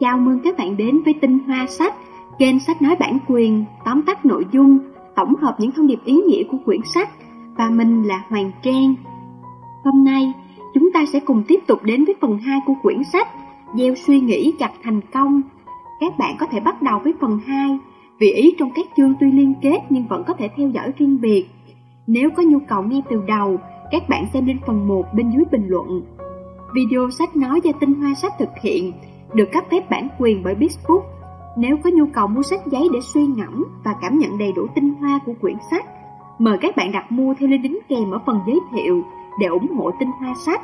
Chào mừng các bạn đến với tinh hoa sách, kênh sách nói bản quyền, tóm tắt nội dung, tổng hợp những thông điệp ý nghĩa của quyển sách và mình là Hoàng Trang. Hôm nay, chúng ta sẽ cùng tiếp tục đến với phần 2 của quyển sách Gieo suy nghĩ gặp thành công. Các bạn có thể bắt đầu với phần 2 vì ý trong các chương tuy liên kết nhưng vẫn có thể theo dõi riêng biệt. Nếu có nhu cầu nghe từ đầu, các bạn xem đến phần 1 bên dưới bình luận. Video sách nói do tinh hoa sách thực hiện, được cấp phép bản quyền bởi Bigbook. Nếu có nhu cầu mua sách giấy để suy ngẫm và cảm nhận đầy đủ tinh hoa của quyển sách, mời các bạn đặt mua theo link đính kèm ở phần giới thiệu để ủng hộ tinh hoa sách.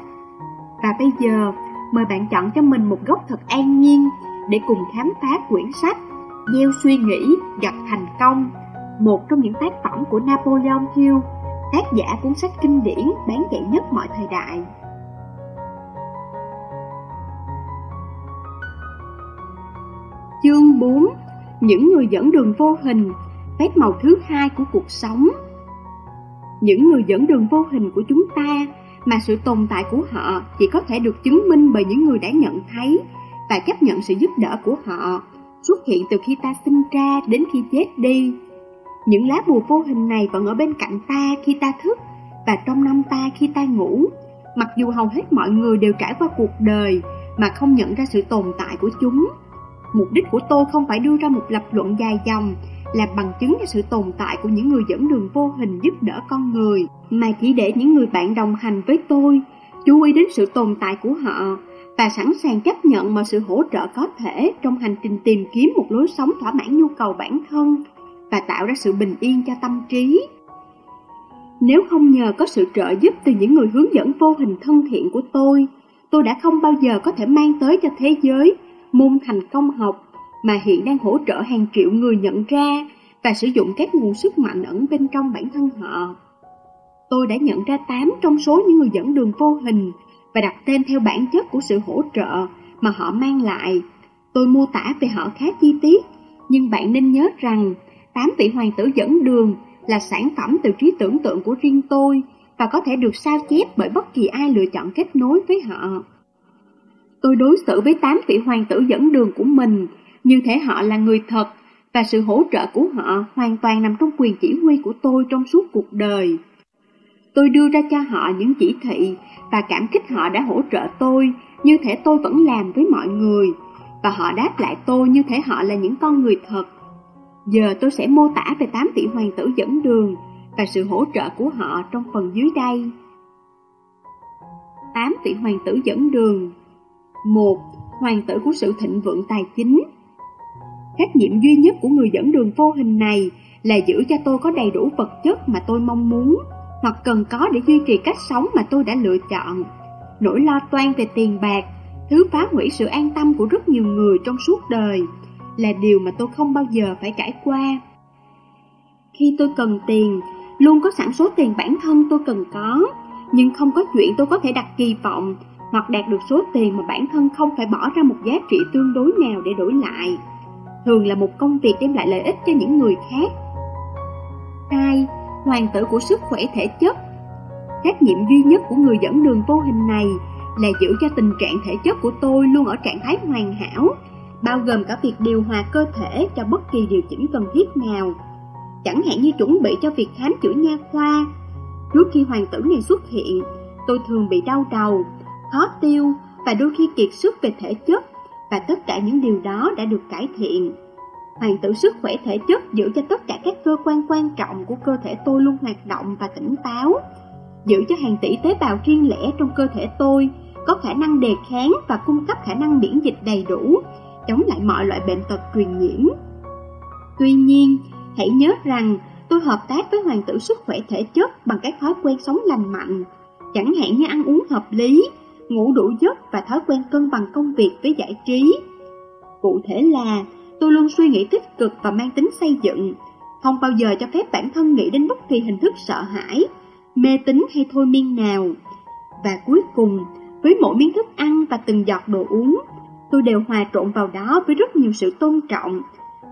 Và bây giờ, mời bạn chọn cho mình một góc thật an nhiên để cùng khám phá quyển sách Gieo suy nghĩ gặp thành công, một trong những tác phẩm của Napoleon Hill, tác giả cuốn sách kinh điển bán chạy nhất mọi thời đại. Chương 4 Những người dẫn đường vô hình, Phép màu thứ hai của cuộc sống. Những người dẫn đường vô hình của chúng ta, Mà sự tồn tại của họ chỉ có thể được chứng minh bởi những người đã nhận thấy Và chấp nhận sự giúp đỡ của họ Xuất hiện từ khi ta sinh ra đến khi chết đi. Những lá bùa vô hình này vẫn ở bên cạnh ta khi ta thức Và trong năm ta khi ta ngủ. Mặc dù hầu hết mọi người đều trải qua cuộc đời Mà không nhận ra sự tồn tại của chúng Mục đích của tôi không phải đưa ra một lập luận dài dòng là bằng chứng cho sự tồn tại của những người dẫn đường vô hình giúp đỡ con người, mà chỉ để những người bạn đồng hành với tôi chú ý đến sự tồn tại của họ và sẵn sàng chấp nhận mọi sự hỗ trợ có thể trong hành trình tìm kiếm một lối sống thỏa mãn nhu cầu bản thân và tạo ra sự bình yên cho tâm trí. Nếu không nhờ có sự trợ giúp từ những người hướng dẫn vô hình thân thiện của tôi, tôi đã không bao giờ có thể mang tới cho thế giới môn thành công học mà hiện đang hỗ trợ hàng triệu người nhận ra và sử dụng các nguồn sức mạnh ẩn bên trong bản thân họ. Tôi đã nhận ra 8 trong số những người dẫn đường vô hình và đặt tên theo bản chất của sự hỗ trợ mà họ mang lại. Tôi mô tả về họ khá chi tiết, nhưng bạn nên nhớ rằng 8 vị hoàng tử dẫn đường là sản phẩm từ trí tưởng tượng của riêng tôi và có thể được sao chép bởi bất kỳ ai lựa chọn kết nối với họ. Tôi đối xử với tám vị hoàng tử dẫn đường của mình như thể họ là người thật, và sự hỗ trợ của họ hoàn toàn nằm trong quyền chỉ huy của tôi trong suốt cuộc đời. Tôi đưa ra cho họ những chỉ thị và cảm kích họ đã hỗ trợ tôi, như thể tôi vẫn làm với mọi người, và họ đáp lại tôi như thể họ là những con người thật. Giờ tôi sẽ mô tả về tám vị hoàng tử dẫn đường và sự hỗ trợ của họ trong phần dưới đây. Tám vị hoàng tử dẫn đường một Hoàng tử của sự thịnh vượng tài chính Trách nhiệm duy nhất của người dẫn đường vô hình này là giữ cho tôi có đầy đủ vật chất mà tôi mong muốn hoặc cần có để duy trì cách sống mà tôi đã lựa chọn. Nỗi lo toan về tiền bạc, thứ phá hủy sự an tâm của rất nhiều người trong suốt đời, là điều mà tôi không bao giờ phải trải qua. Khi tôi cần tiền, luôn có sẵn số tiền bản thân tôi cần có, nhưng không có chuyện tôi có thể đặt kỳ vọng hoặc đạt được số tiền mà bản thân không phải bỏ ra một giá trị tương đối nào để đổi lại. Thường là một công việc đem lại lợi ích cho những người khác. Hai, Hoàng tử của sức khỏe thể chất Trách nhiệm duy nhất của người dẫn đường vô hình này là giữ cho tình trạng thể chất của tôi luôn ở trạng thái hoàn hảo, bao gồm cả việc điều hòa cơ thể cho bất kỳ điều chỉnh cần thiết nào. Chẳng hạn như chuẩn bị cho việc khám chữa nha khoa. Trước khi hoàng tử này xuất hiện, tôi thường bị đau đầu, khó tiêu và đôi khi kiệt sức về thể chất và tất cả những điều đó đã được cải thiện. Hoàng tử sức khỏe thể chất giữ cho tất cả các cơ quan quan trọng của cơ thể tôi luôn hoạt động và tỉnh táo, giữ cho hàng tỷ tế bào riêng lẻ trong cơ thể tôi có khả năng đề kháng và cung cấp khả năng miễn dịch đầy đủ, chống lại mọi loại bệnh tật truyền nhiễm. Tuy nhiên, hãy nhớ rằng tôi hợp tác với hoàng tử sức khỏe thể chất bằng các thói quen sống lành mạnh, chẳng hạn như ăn uống hợp lý, ngủ đủ giấc và thói quen cân bằng công việc với giải trí. Cụ thể là, tôi luôn suy nghĩ tích cực và mang tính xây dựng, không bao giờ cho phép bản thân nghĩ đến bất kỳ hình thức sợ hãi, mê tín hay thôi miên nào. Và cuối cùng, với mỗi miếng thức ăn và từng giọt đồ uống, tôi đều hòa trộn vào đó với rất nhiều sự tôn trọng,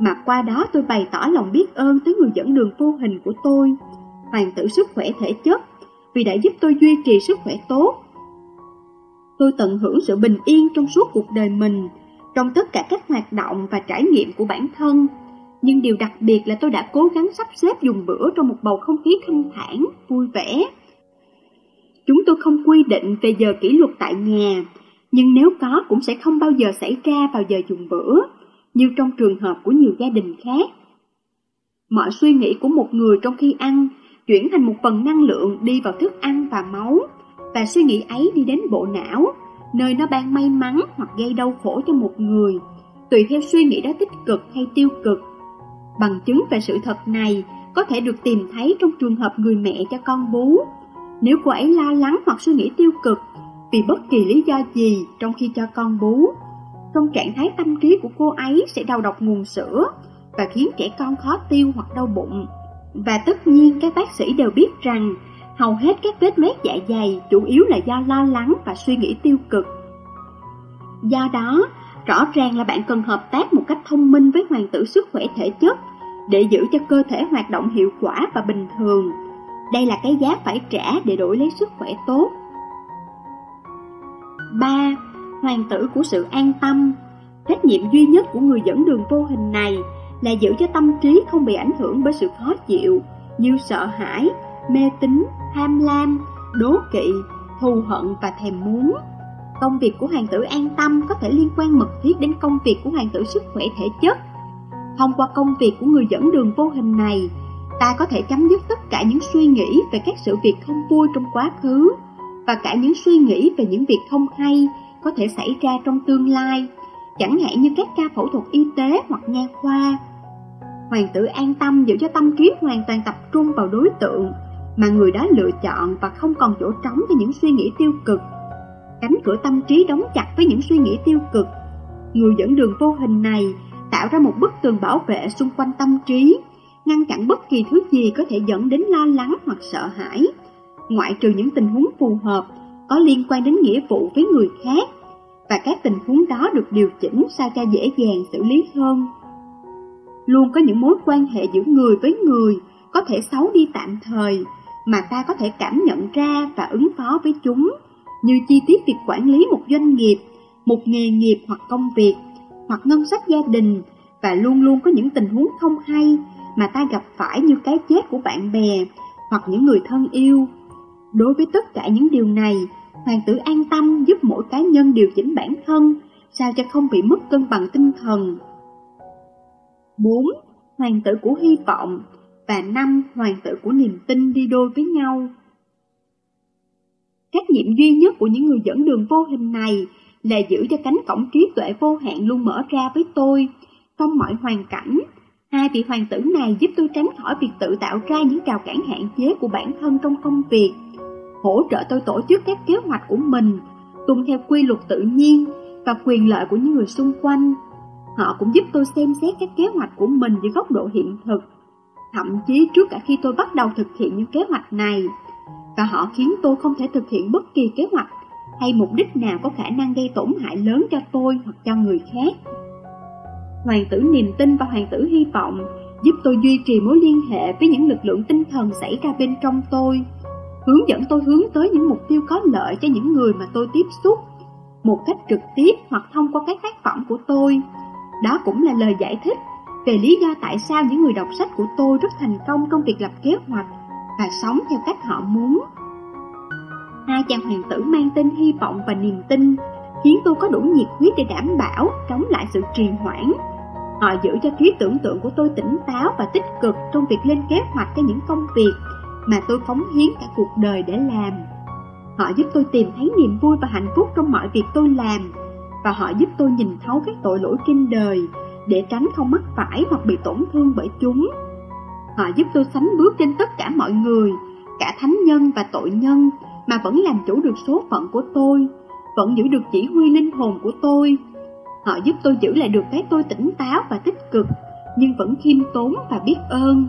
mà qua đó tôi bày tỏ lòng biết ơn tới người dẫn đường vô hình của tôi, hoàng tử sức khỏe thể chất, vì đã giúp tôi duy trì sức khỏe tốt Tôi tận hưởng sự bình yên trong suốt cuộc đời mình trong tất cả các hoạt động và trải nghiệm của bản thân. Nhưng điều đặc biệt là tôi đã cố gắng sắp xếp dùng bữa trong một bầu không khí thanh thản, vui vẻ. Chúng tôi không quy định về giờ kỷ luật tại nhà, nhưng nếu có cũng sẽ không bao giờ xảy ra vào giờ dùng bữa, như trong trường hợp của nhiều gia đình khác. Mọi suy nghĩ của một người trong khi ăn chuyển thành một phần năng lượng đi vào thức ăn và máu, và suy nghĩ ấy đi đến bộ não, nơi nó ban may mắn hoặc gây đau khổ cho một người, tùy theo suy nghĩ đó tích cực hay tiêu cực. Bằng chứng về sự thật này có thể được tìm thấy trong trường hợp người mẹ cho con bú. Nếu cô ấy lo lắng hoặc suy nghĩ tiêu cực vì bất kỳ lý do gì trong khi cho con bú, trong trạng thái tâm trí của cô ấy sẽ đau độc nguồn sữa và khiến trẻ con khó tiêu hoặc đau bụng. Và tất nhiên các bác sĩ đều biết rằng hầu hết các vết loét dạ dày chủ yếu là do lo lắng và suy nghĩ tiêu cực. Do đó, rõ ràng là bạn cần hợp tác một cách thông minh với hoàng tử sức khỏe thể chất để giữ cho cơ thể hoạt động hiệu quả và bình thường. Đây là cái giá phải trả để đổi lấy sức khỏe tốt. 3. Hoàng tử của sự an tâm Trách nhiệm duy nhất của người dẫn đường vô hình này là giữ cho tâm trí không bị ảnh hưởng bởi sự khó chịu như sợ hãi, mê tín, tham lam, đố kỵ, thù hận và thèm muốn. Công việc của hoàng tử an tâm có thể liên quan mật thiết đến công việc của hoàng tử sức khỏe thể chất. Thông qua công việc của người dẫn đường vô hình này, ta có thể chấm dứt tất cả những suy nghĩ về các sự việc không vui trong quá khứ và cả những suy nghĩ về những việc không hay có thể xảy ra trong tương lai, chẳng hạn như các ca phẫu thuật y tế hoặc nha khoa. Hoàng tử an tâm giữ cho tâm trí hoàn toàn tập trung vào đối tượng mà người đó lựa chọn và không còn chỗ trống cho những suy nghĩ tiêu cực. Cánh cửa tâm trí đóng chặt với những suy nghĩ tiêu cực. Người dẫn đường vô hình này tạo ra một bức tường bảo vệ xung quanh tâm trí, ngăn chặn bất kỳ thứ gì có thể dẫn đến lo lắng hoặc sợ hãi, ngoại trừ những tình huống phù hợp có liên quan đến nghĩa vụ với người khác và các tình huống đó được điều chỉnh sao cho dễ dàng xử lý hơn. Luôn có những mối quan hệ giữa người với người có thể xấu đi tạm thời mà ta có thể cảm nhận ra và ứng phó với chúng, như chi tiết việc quản lý một doanh nghiệp, một nghề nghiệp hoặc công việc, hoặc ngân sách gia đình, và luôn luôn có những tình huống không hay mà ta gặp phải như cái chết của bạn bè hoặc những người thân yêu. Đối với tất cả những điều này, hoàng tử an tâm giúp mỗi cá nhân điều chỉnh bản thân, sao cho không bị mất cân bằng tinh thần. 4. Hoàng tử của hy vọng và năm hoàng tử của niềm tin đi đôi với nhau. Trách nhiệm duy nhất của những người dẫn đường vô hình này là giữ cho cánh cổng trí tuệ vô hạn luôn mở ra với tôi trong mọi hoàn cảnh. Hai vị hoàng tử này giúp tôi tránh khỏi việc tự tạo ra những rào cản hạn chế của bản thân trong công việc, hỗ trợ tôi tổ chức các kế hoạch của mình, tuân theo quy luật tự nhiên và quyền lợi của những người xung quanh. Họ cũng giúp tôi xem xét các kế hoạch của mình dưới góc độ hiện thực thậm chí trước cả khi tôi bắt đầu thực hiện những kế hoạch này. Và họ khiến tôi không thể thực hiện bất kỳ kế hoạch hay mục đích nào có khả năng gây tổn hại lớn cho tôi hoặc cho người khác. Hoàng tử niềm tin và hoàng tử hy vọng giúp tôi duy trì mối liên hệ với những lực lượng tinh thần xảy ra bên trong tôi, hướng dẫn tôi hướng tới những mục tiêu có lợi cho những người mà tôi tiếp xúc, một cách trực tiếp hoặc thông qua các tác phẩm của tôi. Đó cũng là lời giải thích về lý do tại sao những người đọc sách của tôi rất thành công trong việc lập kế hoạch và sống theo cách họ muốn. Hai chàng hoàng tử mang tên hy vọng và niềm tin khiến tôi có đủ nhiệt huyết để đảm bảo chống lại sự trì hoãn. Họ giữ cho trí tưởng tượng của tôi tỉnh táo và tích cực trong việc lên kế hoạch cho những công việc mà tôi phóng hiến cả cuộc đời để làm. Họ giúp tôi tìm thấy niềm vui và hạnh phúc trong mọi việc tôi làm và họ giúp tôi nhìn thấu các tội lỗi trên đời để tránh không mắc phải hoặc bị tổn thương bởi chúng. Họ giúp tôi sánh bước trên tất cả mọi người, cả thánh nhân và tội nhân, mà vẫn làm chủ được số phận của tôi, vẫn giữ được chỉ huy linh hồn của tôi. Họ giúp tôi giữ lại được cái tôi tỉnh táo và tích cực, nhưng vẫn khiêm tốn và biết ơn.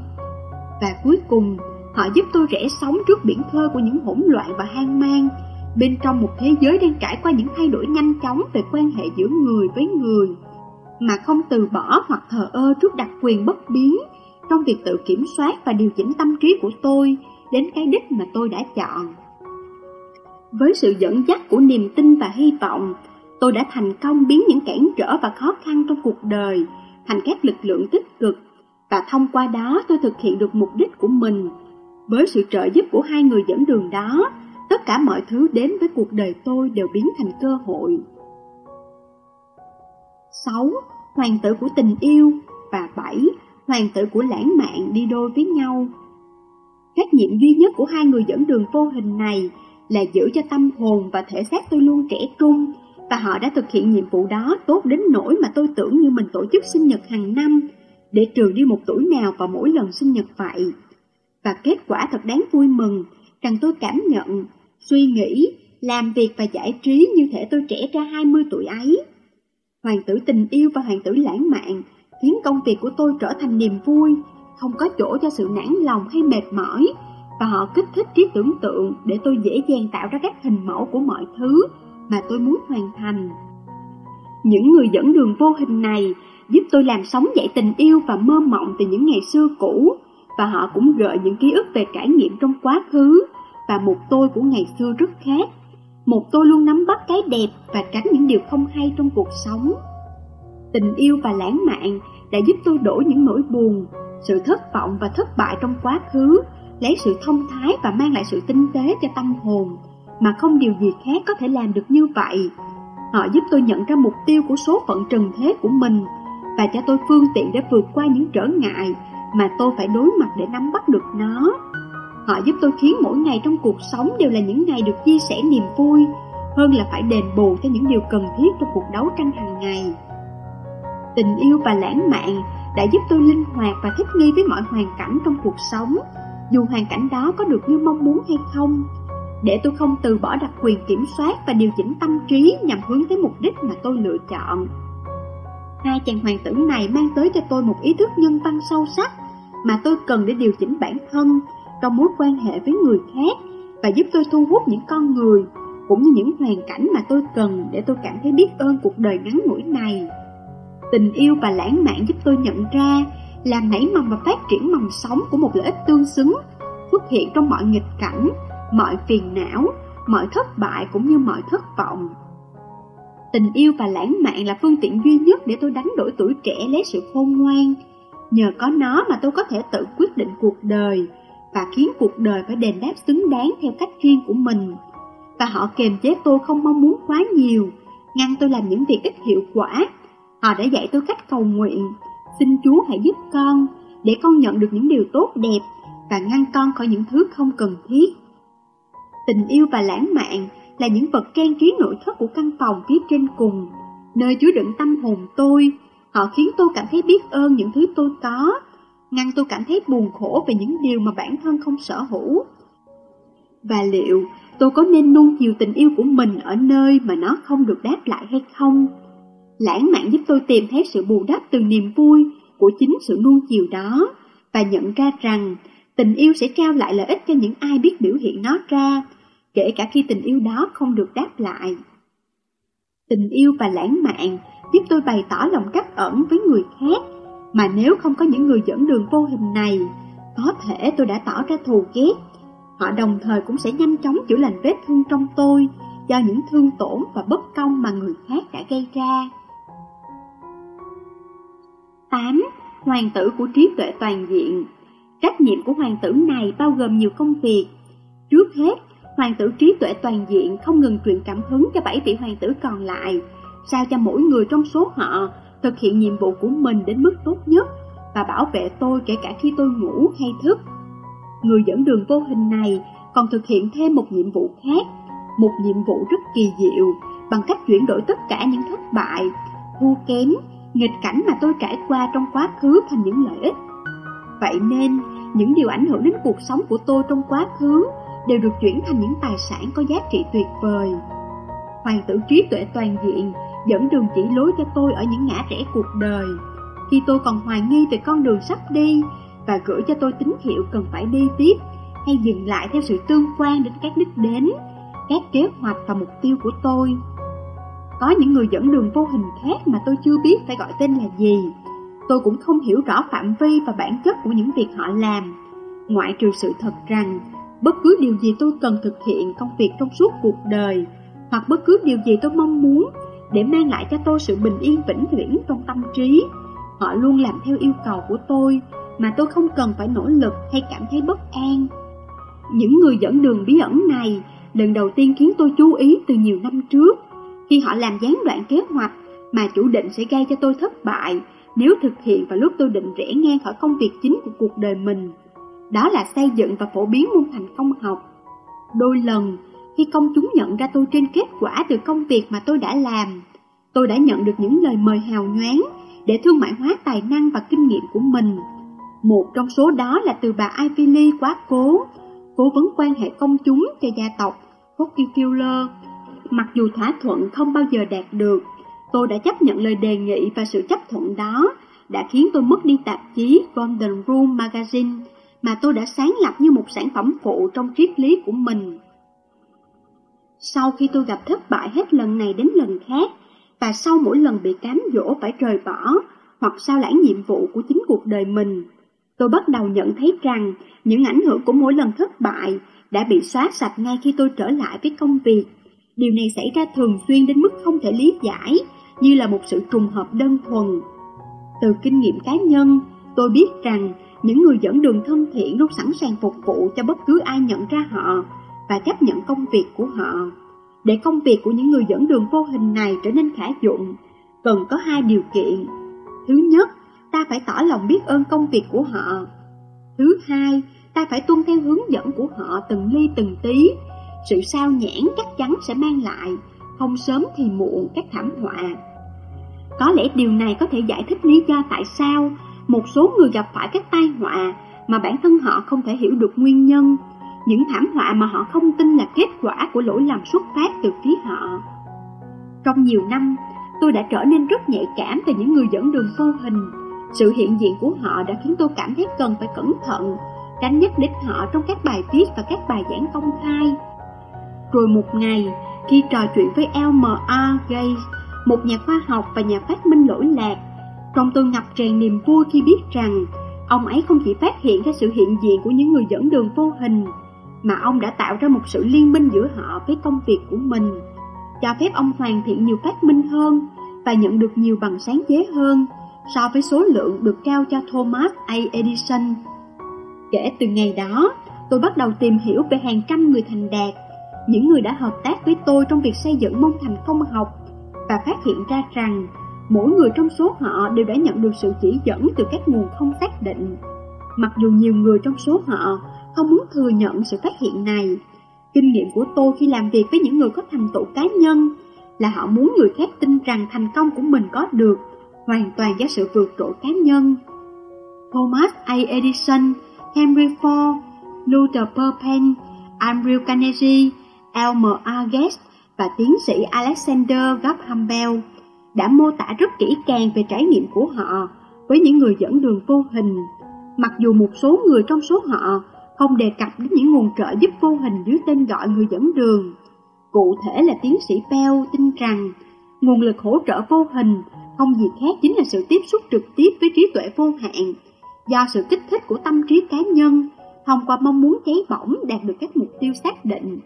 Và cuối cùng, họ giúp tôi rẽ sóng trước biển khơi của những hỗn loạn và hoang mang, bên trong một thế giới đang trải qua những thay đổi nhanh chóng về quan hệ giữa người với người mà không từ bỏ hoặc thờ ơ trước đặc quyền bất biến trong việc tự kiểm soát và điều chỉnh tâm trí của tôi đến cái đích mà tôi đã chọn. Với sự dẫn dắt của niềm tin và hy vọng, Tôi đã thành công biến những cản trở và khó khăn trong cuộc đời thành các lực lượng tích cực và thông qua đó tôi thực hiện được mục đích của mình. Với sự trợ giúp của hai người dẫn đường đó, tất cả mọi thứ đến với cuộc đời tôi đều biến thành cơ hội. 6. Hoàng tử của tình yêu và 7. Hoàng tử của lãng mạn đi đôi với nhau. Trách nhiệm duy nhất của hai người dẫn đường vô hình này là giữ cho tâm hồn và thể xác tôi luôn trẻ trung và họ đã thực hiện nhiệm vụ đó tốt đến nỗi mà tôi tưởng như mình tổ chức sinh nhật hàng năm để trừ đi một tuổi nào vào mỗi lần sinh nhật vậy. Và kết quả thật đáng vui mừng rằng tôi cảm nhận, suy nghĩ, làm việc và giải trí như thể tôi trẻ ra 20 tuổi ấy. Hoàng tử tình yêu và hoàng tử lãng mạn khiến công việc của tôi trở thành niềm vui, không có chỗ cho sự nản lòng hay mệt mỏi, và họ kích thích trí tưởng tượng để tôi dễ dàng tạo ra các hình mẫu của mọi thứ mà tôi muốn hoàn thành. Những người dẫn đường vô hình này giúp tôi làm sống dậy tình yêu và mơ mộng từ những ngày xưa cũ, và họ cũng gợi những ký ức về trải nghiệm trong quá khứ, và một tôi của ngày xưa rất khác. Một tôi luôn nắm bắt cái đẹp và tránh những điều không hay trong cuộc sống. Tình yêu và lãng mạn đã giúp tôi đổi những nỗi buồn, sự thất vọng và thất bại trong quá khứ, lấy sự thông thái và mang lại sự tinh tế cho tâm hồn, mà không điều gì khác có thể làm được như vậy. Họ giúp tôi nhận ra mục tiêu của số phận trần thế của mình và cho tôi phương tiện để vượt qua những trở ngại mà tôi phải đối mặt để nắm bắt được nó. Họ giúp tôi khiến mỗi ngày trong cuộc sống đều là những ngày được chia sẻ niềm vui, hơn là phải đền bù cho những điều cần thiết trong cuộc đấu tranh hàng ngày. Tình yêu và lãng mạn đã giúp tôi linh hoạt và thích nghi với mọi hoàn cảnh trong cuộc sống, dù hoàn cảnh đó có được như mong muốn hay không để tôi không từ bỏ đặc quyền kiểm soát và điều chỉnh tâm trí nhằm hướng tới mục đích mà tôi lựa chọn. Hai chàng hoàng tử này mang tới cho tôi một ý thức nhân văn sâu sắc mà tôi cần để điều chỉnh bản thân trong mối quan hệ với người khác và giúp tôi thu hút những con người cũng như những hoàn cảnh mà tôi cần để tôi cảm thấy biết ơn cuộc đời ngắn ngủi này. Tình yêu và lãng mạn giúp tôi nhận ra làm nảy mầm và phát triển mầm sống của một lợi ích tương xứng xuất hiện trong mọi nghịch cảnh mọi phiền não, mọi thất bại cũng như mọi thất vọng. Tình yêu và lãng mạn là phương tiện duy nhất để tôi đánh đổi tuổi trẻ lấy sự khôn ngoan. Nhờ có nó mà tôi có thể tự quyết định cuộc đời và khiến cuộc đời phải đền đáp xứng đáng theo cách riêng của mình. Và họ kềm chế tôi không mong muốn quá nhiều, ngăn tôi làm những việc ít hiệu quả. Họ đã dạy tôi cách cầu nguyện, xin Chúa hãy giúp con để con nhận được những điều tốt đẹp và ngăn con khỏi những thứ không cần thiết. Tình yêu và lãng mạn là những vật trang trí nội thất của căn phòng phía trên cùng, nơi chứa đựng tâm hồn tôi. Họ khiến tôi cảm thấy biết ơn những thứ tôi có, ngăn tôi cảm thấy buồn khổ về những điều mà bản thân không sở hữu. Và liệu tôi có nên nuông chiều tình yêu của mình ở nơi mà nó không được đáp lại hay không? Lãng mạn giúp tôi tìm thấy sự bù đắp từ niềm vui của chính sự nuông chiều đó và nhận ra rằng tình yêu sẽ trao lại lợi ích cho những ai biết biểu hiện nó ra kể cả khi tình yêu đó không được đáp lại. Tình yêu và lãng mạn giúp tôi bày tỏ lòng trắc ẩn với người khác, mà nếu không có những người dẫn đường vô hình này, có thể tôi đã tỏ ra thù ghét. Họ đồng thời cũng sẽ nhanh chóng chữa lành vết thương trong tôi do những thương tổn và bất công mà người khác đã gây ra. 8. Hoàng tử của trí tuệ toàn diện Trách nhiệm của hoàng tử này bao gồm nhiều công việc. Trước hết, Hoàng tử trí tuệ toàn diện không ngừng truyền cảm hứng cho bảy vị hoàng tử còn lại, sao cho mỗi người trong số họ thực hiện nhiệm vụ của mình đến mức tốt nhất và bảo vệ tôi kể cả khi tôi ngủ hay thức. Người dẫn đường vô hình này còn thực hiện thêm một nhiệm vụ khác, một nhiệm vụ rất kỳ diệu bằng cách chuyển đổi tất cả những thất bại, thua kém, nghịch cảnh mà tôi trải qua trong quá khứ thành những lợi ích. Vậy nên, những điều ảnh hưởng đến cuộc sống của tôi trong quá khứ đều được chuyển thành những tài sản có giá trị tuyệt vời. Hoàng tử trí tuệ toàn diện dẫn đường chỉ lối cho tôi ở những ngã rẽ cuộc đời, khi tôi còn hoài nghi về con đường sắp đi và gửi cho tôi tín hiệu cần phải đi tiếp hay dừng lại theo sự tương quan đến các đích đến, các kế hoạch và mục tiêu của tôi. Có những người dẫn đường vô hình khác mà tôi chưa biết phải gọi tên là gì. Tôi cũng không hiểu rõ phạm vi và bản chất của những việc họ làm, ngoại trừ sự thật rằng bất cứ điều gì tôi cần thực hiện công việc trong suốt cuộc đời, hoặc bất cứ điều gì tôi mong muốn, để mang lại cho tôi sự bình yên vĩnh viễn trong tâm trí. Họ luôn làm theo yêu cầu của tôi mà tôi không cần phải nỗ lực hay cảm thấy bất an. Những người dẫn đường bí ẩn này lần đầu tiên khiến tôi chú ý từ nhiều năm trước khi họ làm gián đoạn kế hoạch mà chủ định sẽ gây cho tôi thất bại nếu thực hiện vào lúc tôi định rẽ ngang khỏi công việc chính của cuộc đời mình. Đó là xây dựng và phổ biến môn thành công học. Đôi lần, khi công chúng nhận ra tôi trên kết quả từ công việc mà tôi đã làm, tôi đã nhận được những lời mời hào nhoáng để thương mại hóa tài năng và kinh nghiệm của mình. Một trong số đó là từ bà Ivy Lee quá cố, cố vấn quan hệ công chúng cho gia tộc Rockefeller. Mặc dù thỏa thuận không bao giờ đạt được, tôi đã chấp nhận lời đề nghị và sự chấp thuận đó đã khiến tôi mất đi tạp chí Golden Rule Magazine mà tôi đã sáng lập như một sản phẩm phụ trong triết lý của mình. Sau khi tôi gặp thất bại hết lần này đến lần khác, và sau mỗi lần bị cám dỗ phải rời bỏ hoặc sao lãng nhiệm vụ của chính cuộc đời mình, tôi bắt đầu nhận thấy rằng những ảnh hưởng của mỗi lần thất bại đã bị xóa sạch ngay khi tôi trở lại với công việc. Điều này xảy ra thường xuyên đến mức không thể lý giải, như là một sự trùng hợp đơn thuần. Từ kinh nghiệm cá nhân, tôi biết rằng những người dẫn đường thân thiện luôn sẵn sàng phục vụ cho bất cứ ai nhận ra họ và chấp nhận công việc của họ. Để công việc của những người dẫn đường vô hình này trở nên khả dụng, cần có hai điều kiện. Thứ nhất, ta phải tỏ lòng biết ơn công việc của họ. Thứ hai, ta phải tuân theo hướng dẫn của họ từng ly từng tí. Sự sao nhãn chắc chắn sẽ mang lại, không sớm thì muộn các thảm họa. Có lẽ điều này có thể giải thích lý do tại sao một số người gặp phải các tai họa mà bản thân họ không thể hiểu được nguyên nhân, những thảm họa mà họ không tin là kết quả của lỗi lầm xuất phát từ phía họ. Trong nhiều năm, tôi đã trở nên rất nhạy cảm về những người dẫn đường vô hình. Sự hiện diện của họ đã khiến tôi cảm thấy cần phải cẩn thận, tránh nhắc đến họ trong các bài viết và các bài giảng công khai. Rồi một ngày, khi trò chuyện với Elmer R. Gates, một nhà khoa học và nhà phát minh lỗi lạc, trong tôi ngập tràn niềm vui khi biết rằng ông ấy không chỉ phát hiện ra sự hiện diện của những người dẫn đường vô hình, mà ông đã tạo ra một sự liên minh giữa họ với công việc của mình, cho phép ông hoàn thiện nhiều phát minh hơn và nhận được nhiều bằng sáng chế hơn so với số lượng được trao cho Thomas A. Edison. Kể từ ngày đó, tôi bắt đầu tìm hiểu về hàng trăm người thành đạt, những người đã hợp tác với tôi trong việc xây dựng môn thành công học và phát hiện ra rằng mỗi người trong số họ đều đã nhận được sự chỉ dẫn từ các nguồn không xác định. Mặc dù nhiều người trong số họ không muốn thừa nhận sự phát hiện này, kinh nghiệm của tôi khi làm việc với những người có thành tựu cá nhân là họ muốn người khác tin rằng thành công của mình có được hoàn toàn do sự vượt trội cá nhân. Thomas A. Edison, Henry Ford, Luther Burbank, Andrew Carnegie, Elmer A. Gates và tiến sĩ Alexander Graham Bell đã mô tả rất kỹ càng về trải nghiệm của họ với những người dẫn đường vô hình. Mặc dù một số người trong số họ không đề cập đến những nguồn trợ giúp vô hình dưới tên gọi người dẫn đường. Cụ thể là tiến sĩ Bell tin rằng nguồn lực hỗ trợ vô hình không gì khác chính là sự tiếp xúc trực tiếp với trí tuệ vô hạn do sự kích thích của tâm trí cá nhân thông qua mong muốn cháy bỏng đạt được các mục tiêu xác định.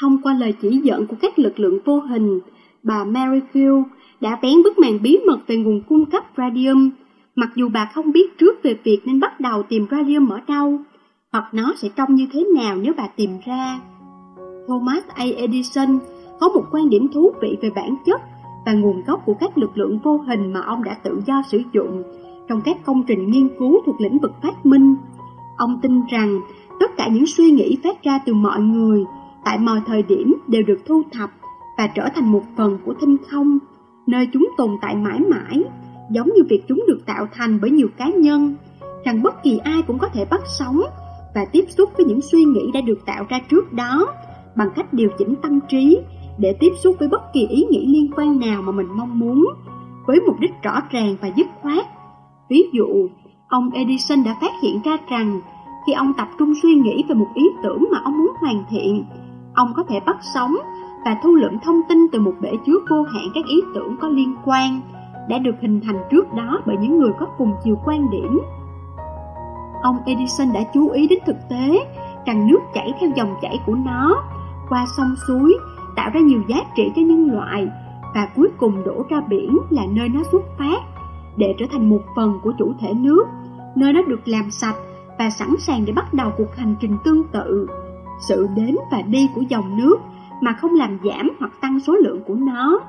Thông qua lời chỉ dẫn của các lực lượng vô hình, bà Mary Field đã vén bức màn bí mật về nguồn cung cấp radium, mặc dù bà không biết trước về việc nên bắt đầu tìm radium ở đâu, hoặc nó sẽ trông như thế nào nếu bà tìm ra. Thomas A. Edison có một quan điểm thú vị về bản chất và nguồn gốc của các lực lượng vô hình mà ông đã tự do sử dụng trong các công trình nghiên cứu thuộc lĩnh vực phát minh. Ông tin rằng tất cả những suy nghĩ phát ra từ mọi người tại mọi thời điểm đều được thu thập và trở thành một phần của thinh không, nơi chúng tồn tại mãi mãi, giống như việc chúng được tạo thành bởi nhiều cá nhân, rằng bất kỳ ai cũng có thể bắt sóng và tiếp xúc với những suy nghĩ đã được tạo ra trước đó bằng cách điều chỉnh tâm trí để tiếp xúc với bất kỳ ý nghĩ liên quan nào mà mình mong muốn, với mục đích rõ ràng và dứt khoát. Ví dụ, ông Edison đã phát hiện ra rằng khi ông tập trung suy nghĩ về một ý tưởng mà ông muốn hoàn thiện, ông có thể bắt sóng và thu lượm thông tin từ một bể chứa vô hạn các ý tưởng có liên quan đã được hình thành trước đó bởi những người có cùng chiều quan điểm. Ông Edison đã chú ý đến thực tế rằng nước chảy theo dòng chảy của nó qua sông suối tạo ra nhiều giá trị cho nhân loại và cuối cùng đổ ra biển là nơi nó xuất phát, để trở thành một phần của chủ thể nước, nơi nó được làm sạch và sẵn sàng để bắt đầu cuộc hành trình tương tự. Sự đến và đi của dòng nước mà không làm giảm hoặc tăng số lượng của nó,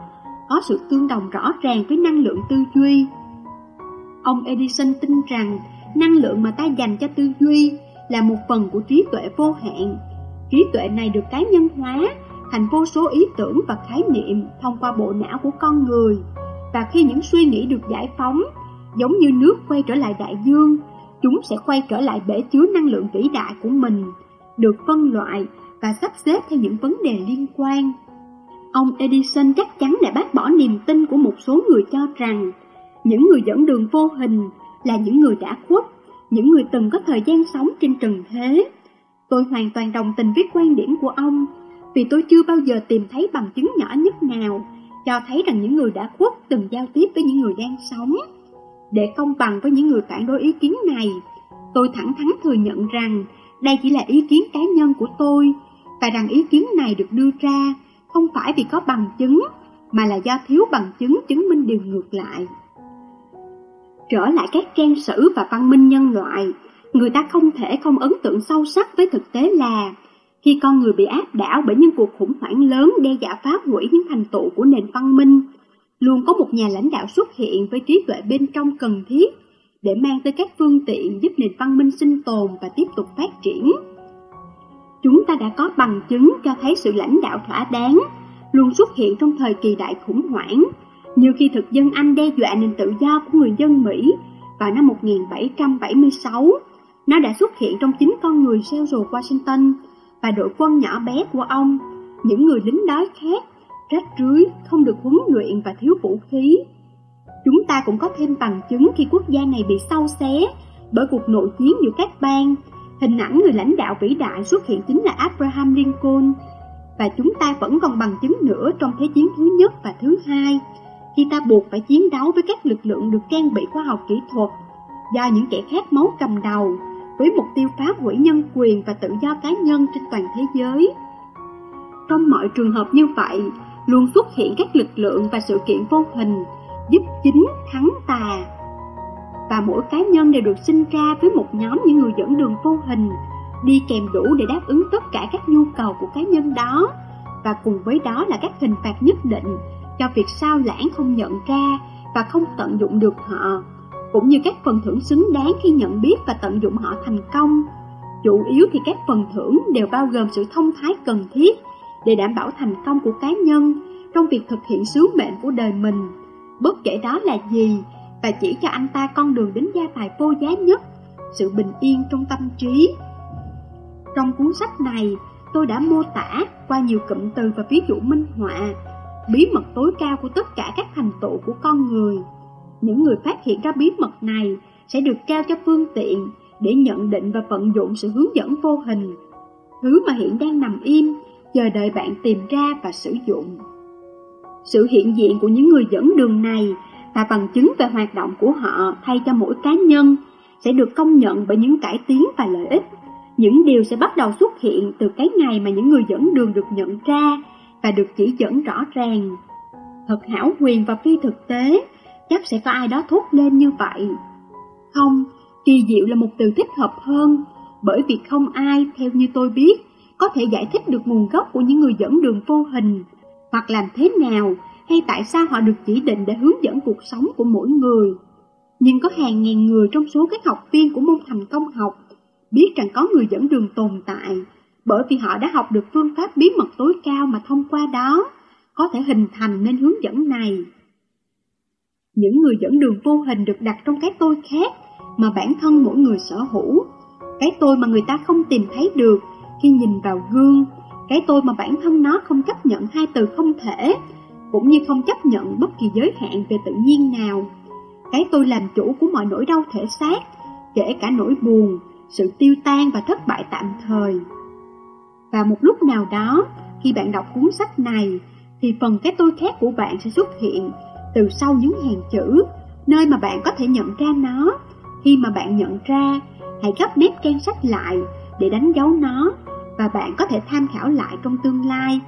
có sự tương đồng rõ ràng với năng lượng tư duy. Ông Edison tin rằng năng lượng mà ta dành cho tư duy là một phần của trí tuệ vô hạn. Trí tuệ này được cá nhân hóa thành vô số ý tưởng và khái niệm thông qua bộ não của con người. Và khi những suy nghĩ được giải phóng, giống như nước quay trở lại đại dương, chúng sẽ quay trở lại bể chứa năng lượng vĩ đại của mình, được phân loại và sắp xếp theo những vấn đề liên quan. Ông Edison chắc chắn đã bác bỏ niềm tin của một số người cho rằng những người dẫn đường vô hình là những người đã khuất, những người từng có thời gian sống trên trần thế. Tôi hoàn toàn đồng tình với quan điểm của ông, vì tôi chưa bao giờ tìm thấy bằng chứng nhỏ nhất nào cho thấy rằng những người đã khuất từng giao tiếp với những người đang sống. Để công bằng với những người phản đối ý kiến này, tôi thẳng thắn thừa nhận rằng đây chỉ là ý kiến cá nhân của tôi và rằng ý kiến này được đưa ra không phải vì có bằng chứng mà là do thiếu bằng chứng chứng minh điều ngược lại. Trở lại các trang sử và văn minh nhân loại, người ta không thể không ấn tượng sâu sắc với thực tế là khi con người bị áp đảo bởi những cuộc khủng hoảng lớn đe dọa phá hủy những thành tựu của nền văn minh, luôn có một nhà lãnh đạo xuất hiện với trí tuệ bên trong cần thiết để mang tới các phương tiện giúp nền văn minh sinh tồn và tiếp tục phát triển. Chúng ta đã có bằng chứng cho thấy sự lãnh đạo thỏa đáng luôn xuất hiện trong thời kỳ đại khủng hoảng, như khi thực dân Anh đe dọa nền tự do của người dân Mỹ vào năm 1776. Nó đã xuất hiện trong chính con người xeo George Washington và đội quân nhỏ bé của ông, những người lính đói khát, rách rưới, không được huấn luyện và thiếu vũ khí. Chúng ta cũng có thêm bằng chứng khi quốc gia này bị sâu xé bởi cuộc nội chiến giữa các bang. Hình ảnh người lãnh đạo vĩ đại xuất hiện chính là Abraham Lincoln, và chúng ta vẫn còn bằng chứng nữa trong Thế chiến thứ nhất và thứ hai, khi ta buộc phải chiến đấu với các lực lượng được trang bị khoa học kỹ thuật do những kẻ khát máu cầm đầu với mục tiêu phá hủy nhân quyền và tự do cá nhân trên toàn thế giới. Trong mọi trường hợp như vậy, luôn xuất hiện các lực lượng và sự kiện vô hình giúp chính thắng tà. Và mỗi cá nhân đều được sinh ra với một nhóm những người dẫn đường vô hình, đi kèm đủ để đáp ứng tất cả các nhu cầu của cá nhân đó, và cùng với đó là các hình phạt nhất định cho việc sao lãng không nhận ra và không tận dụng được họ cũng như các phần thưởng xứng đáng khi nhận biết và tận dụng họ thành công. Chủ yếu thì các phần thưởng đều bao gồm sự thông thái cần thiết để đảm bảo thành công của cá nhân trong việc thực hiện sứ mệnh của đời mình, bất kể đó là gì, và chỉ cho anh ta con đường đến gia tài vô giá nhất, sự bình yên trong tâm trí. Trong cuốn sách này, tôi đã mô tả qua nhiều cụm từ và ví dụ minh họa, bí mật tối cao của tất cả các thành tựu của con người những người phát hiện ra bí mật này sẽ được trao cho phương tiện để nhận định và vận dụng sự hướng dẫn vô hình, thứ mà hiện đang nằm im, chờ đợi bạn tìm ra và sử dụng. Sự hiện diện của những người dẫn đường này và bằng chứng về hoạt động của họ thay cho mỗi cá nhân sẽ được công nhận bởi những cải tiến và lợi ích. Những điều sẽ bắt đầu xuất hiện từ cái ngày mà những người dẫn đường được nhận ra và được chỉ dẫn rõ ràng. Thật hảo huyền và phi thực tế chắc sẽ có ai đó thốt lên như vậy. Không, kỳ diệu là một từ thích hợp hơn, bởi vì không ai, theo như tôi biết, có thể giải thích được nguồn gốc của những người dẫn đường vô hình, hoặc làm thế nào hay tại sao họ được chỉ định để hướng dẫn cuộc sống của mỗi người. Nhưng có hàng ngàn người trong số các học viên của môn thành công học biết rằng có người dẫn đường tồn tại, bởi vì họ đã học được phương pháp bí mật tối cao mà thông qua đó có thể hình thành nên hướng dẫn này. Những người dẫn đường vô hình được đặt trong cái tôi khác mà bản thân mỗi người sở hữu. Cái tôi mà người ta không tìm thấy được khi nhìn vào gương. Cái tôi mà bản thân nó không chấp nhận hai từ không thể, cũng như không chấp nhận bất kỳ giới hạn về tự nhiên nào. Cái tôi làm chủ của mọi nỗi đau thể xác, kể cả nỗi buồn, sự tiêu tan và thất bại tạm thời. Và một lúc nào đó, khi bạn đọc cuốn sách này, thì phần cái tôi khác của bạn sẽ xuất hiện từ sau những hàng chữ, nơi mà bạn có thể nhận ra nó. Khi mà bạn nhận ra, hãy gấp nét trang sách lại để đánh dấu nó và bạn có thể tham khảo lại trong tương lai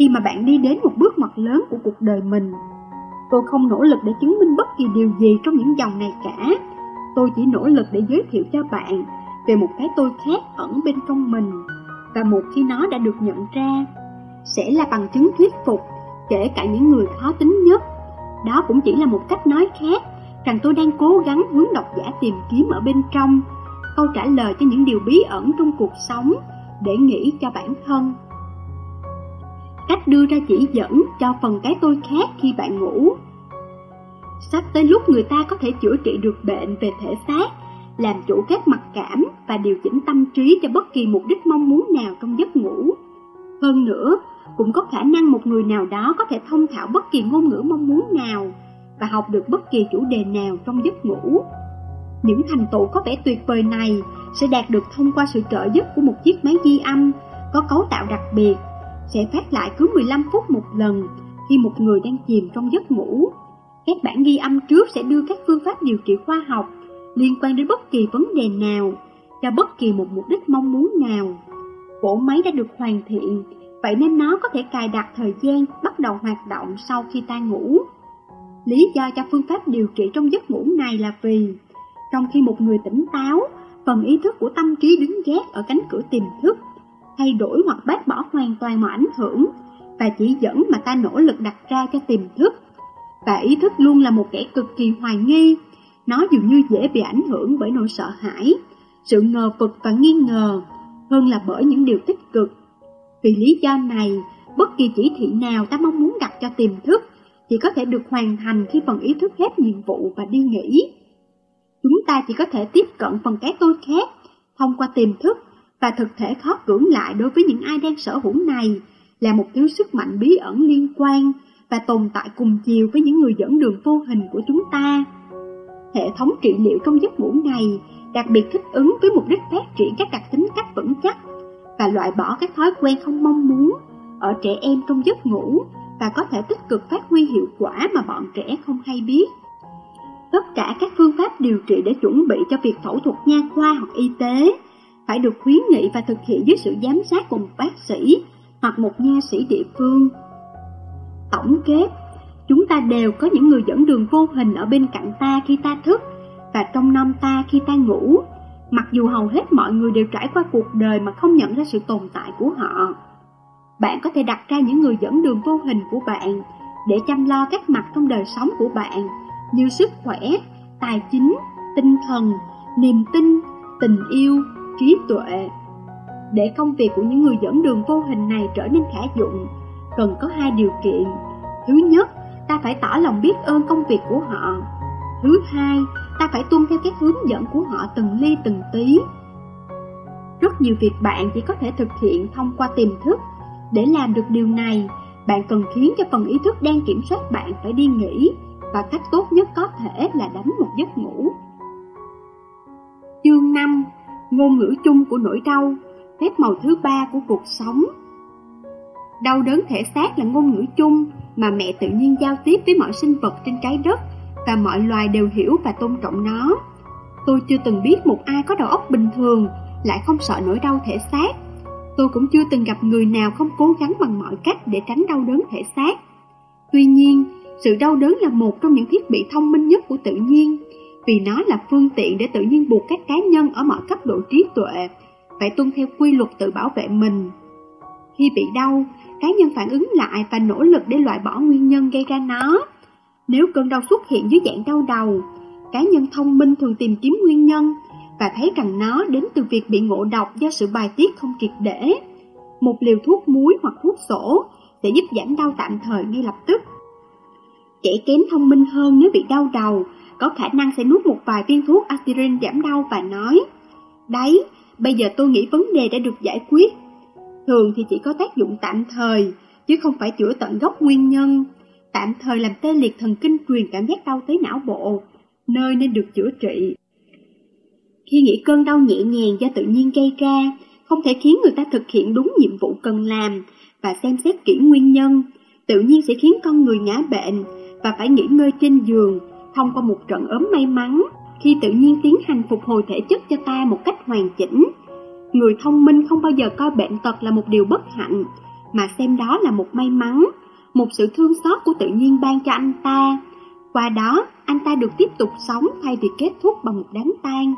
khi mà bạn đi đến một bước ngoặt lớn của cuộc đời mình. Tôi không nỗ lực để chứng minh bất kỳ điều gì trong những dòng này cả. Tôi chỉ nỗ lực để giới thiệu cho bạn về một cái tôi khác ẩn bên trong mình. Và một khi nó đã được nhận ra, sẽ là bằng chứng thuyết phục kể cả những người khó tính nhất. Đó cũng chỉ là một cách nói khác rằng tôi đang cố gắng hướng độc giả tìm kiếm ở bên trong câu trả lời cho những điều bí ẩn trong cuộc sống để nghĩ cho bản thân. Cách đưa ra chỉ dẫn cho phần cái tôi khác khi bạn ngủ. Sắp tới lúc người ta có thể chữa trị được bệnh về thể xác, làm chủ các mặt cảm và điều chỉnh tâm trí cho bất kỳ mục đích mong muốn nào trong giấc ngủ. Hơn nữa, cũng có khả năng một người nào đó có thể thông thạo bất kỳ ngôn ngữ mong muốn nào và học được bất kỳ chủ đề nào trong giấc ngủ. Những thành tựu có vẻ tuyệt vời này sẽ đạt được thông qua sự trợ giúp của một chiếc máy ghi âm có cấu tạo đặc biệt, sẽ phát lại cứ 15 phút một lần khi một người đang chìm trong giấc ngủ. Các bản ghi âm trước sẽ đưa các phương pháp điều trị khoa học liên quan đến bất kỳ vấn đề nào, cho bất kỳ một mục đích mong muốn nào. Bộ máy đã được hoàn thiện, vậy nên nó có thể cài đặt thời gian bắt đầu hoạt động sau khi ta ngủ. Lý do cho phương pháp điều trị trong giấc ngủ này là vì trong khi một người tỉnh táo, phần ý thức của tâm trí đứng gác ở cánh cửa tiềm thức, thay đổi hoặc bác bỏ hoàn toàn mọi ảnh hưởng và chỉ dẫn mà ta nỗ lực đặt ra cho tiềm thức. Và ý thức luôn là một kẻ cực kỳ hoài nghi, nó dường như dễ bị ảnh hưởng bởi nỗi sợ hãi, sự ngờ vực và nghi ngờ, hơn là bởi những điều tích cực. Vì lý do này, bất kỳ chỉ thị nào ta mong muốn đặt cho tiềm thức chỉ có thể được hoàn thành khi phần ý thức hết nhiệm vụ và đi nghỉ. Chúng ta chỉ có thể tiếp cận phần cái tôi khác thông qua tiềm thức và thực thể khó cưỡng lại đối với những ai đang sở hữu này là một thứ sức mạnh bí ẩn liên quan và tồn tại cùng chiều với những người dẫn đường vô hình của chúng ta. Hệ thống trị liệu trong giấc ngủ này đặc biệt thích ứng với mục đích phát triển các đặc tính cách vững chắc và loại bỏ các thói quen không mong muốn ở trẻ em trong giấc ngủ và có thể tích cực phát huy hiệu quả mà bọn trẻ không hay biết. Tất cả các phương pháp điều trị để chuẩn bị cho việc phẫu thuật nha khoa hoặc y tế phải được khuyến nghị và thực hiện dưới sự giám sát của một bác sĩ hoặc một nha sĩ địa phương. Tổng kết, chúng ta đều có những người dẫn đường vô hình ở bên cạnh ta khi ta thức và trong năm ta khi ta ngủ, mặc dù hầu hết mọi người đều trải qua cuộc đời mà không nhận ra sự tồn tại của họ. Bạn có thể đặt ra những người dẫn đường vô hình của bạn để chăm lo các mặt trong đời sống của bạn như sức khỏe, tài chính, tinh thần, niềm tin, tình yêu, trí tuệ. Để công việc của những người dẫn đường vô hình này trở nên khả dụng, cần có hai điều kiện. Thứ nhất, ta phải tỏ lòng biết ơn công việc của họ. Thứ hai, ta phải tuân theo các hướng dẫn của họ từng ly từng tí. Rất nhiều việc bạn chỉ có thể thực hiện thông qua tiềm thức. Để làm được điều này, bạn cần khiến cho phần ý thức đang kiểm soát bạn phải đi nghỉ và cách tốt nhất có thể là đánh một giấc ngủ. Chương 5 Ngôn ngữ chung của nỗi đau Phép màu thứ ba của cuộc sống Đau đớn thể xác là ngôn ngữ chung mà mẹ tự nhiên giao tiếp với mọi sinh vật trên trái đất và mọi loài đều hiểu và tôn trọng nó. Tôi chưa từng biết một ai có đầu óc bình thường lại không sợ nỗi đau thể xác. Tôi cũng chưa từng gặp người nào không cố gắng bằng mọi cách để tránh đau đớn thể xác. Tuy nhiên, sự đau đớn là một trong những thiết bị thông minh nhất của tự nhiên, vì nó là phương tiện để tự nhiên buộc các cá nhân ở mọi cấp độ trí tuệ phải tuân theo quy luật tự bảo vệ mình. Khi bị đau, cá nhân phản ứng lại và nỗ lực để loại bỏ nguyên nhân gây ra nó. Nếu cơn đau xuất hiện dưới dạng đau đầu, cá nhân thông minh thường tìm kiếm nguyên nhân và thấy rằng nó đến từ việc bị ngộ độc do sự bài tiết không triệt để. Một liều thuốc muối hoặc thuốc sổ sẽ giúp giảm đau tạm thời ngay lập tức. Kẻ kém thông minh hơn nếu bị đau đầu, có khả năng sẽ nuốt một vài viên thuốc aspirin giảm đau và nói Đấy, bây giờ tôi nghĩ vấn đề đã được giải quyết. Thường thì chỉ có tác dụng tạm thời, chứ không phải chữa tận gốc nguyên nhân. Tạm thời làm tê liệt thần kinh truyền cảm giác đau tới não bộ, nơi nên được chữa trị. Khi nghĩ cơn đau nhẹ nhàng do tự nhiên gây ra, không thể khiến người ta thực hiện đúng nhiệm vụ cần làm và xem xét kỹ nguyên nhân, tự nhiên sẽ khiến con người ngã bệnh, và phải nghỉ ngơi trên giường thông qua một trận ốm may mắn khi tự nhiên tiến hành phục hồi thể chất cho ta một cách hoàn chỉnh. Người thông minh không bao giờ coi bệnh tật là một điều bất hạnh, mà xem đó là một may mắn, một sự thương xót của tự nhiên ban cho anh ta. Qua đó, anh ta được tiếp tục sống thay vì kết thúc bằng một đám tang.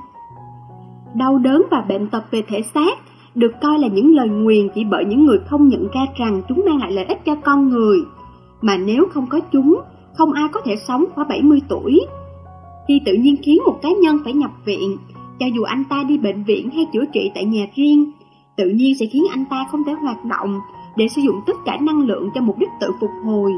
Đau đớn và bệnh tật về thể xác được coi là những lời nguyền chỉ bởi những người không nhận ra rằng chúng mang lại lợi ích cho con người. Mà nếu không có chúng, không ai có thể sống qua 70 tuổi. Khi tự nhiên khiến một cá nhân phải nhập viện, cho dù anh ta đi bệnh viện hay chữa trị tại nhà riêng, tự nhiên sẽ khiến anh ta không thể hoạt động để sử dụng tất cả năng lượng cho mục đích tự phục hồi.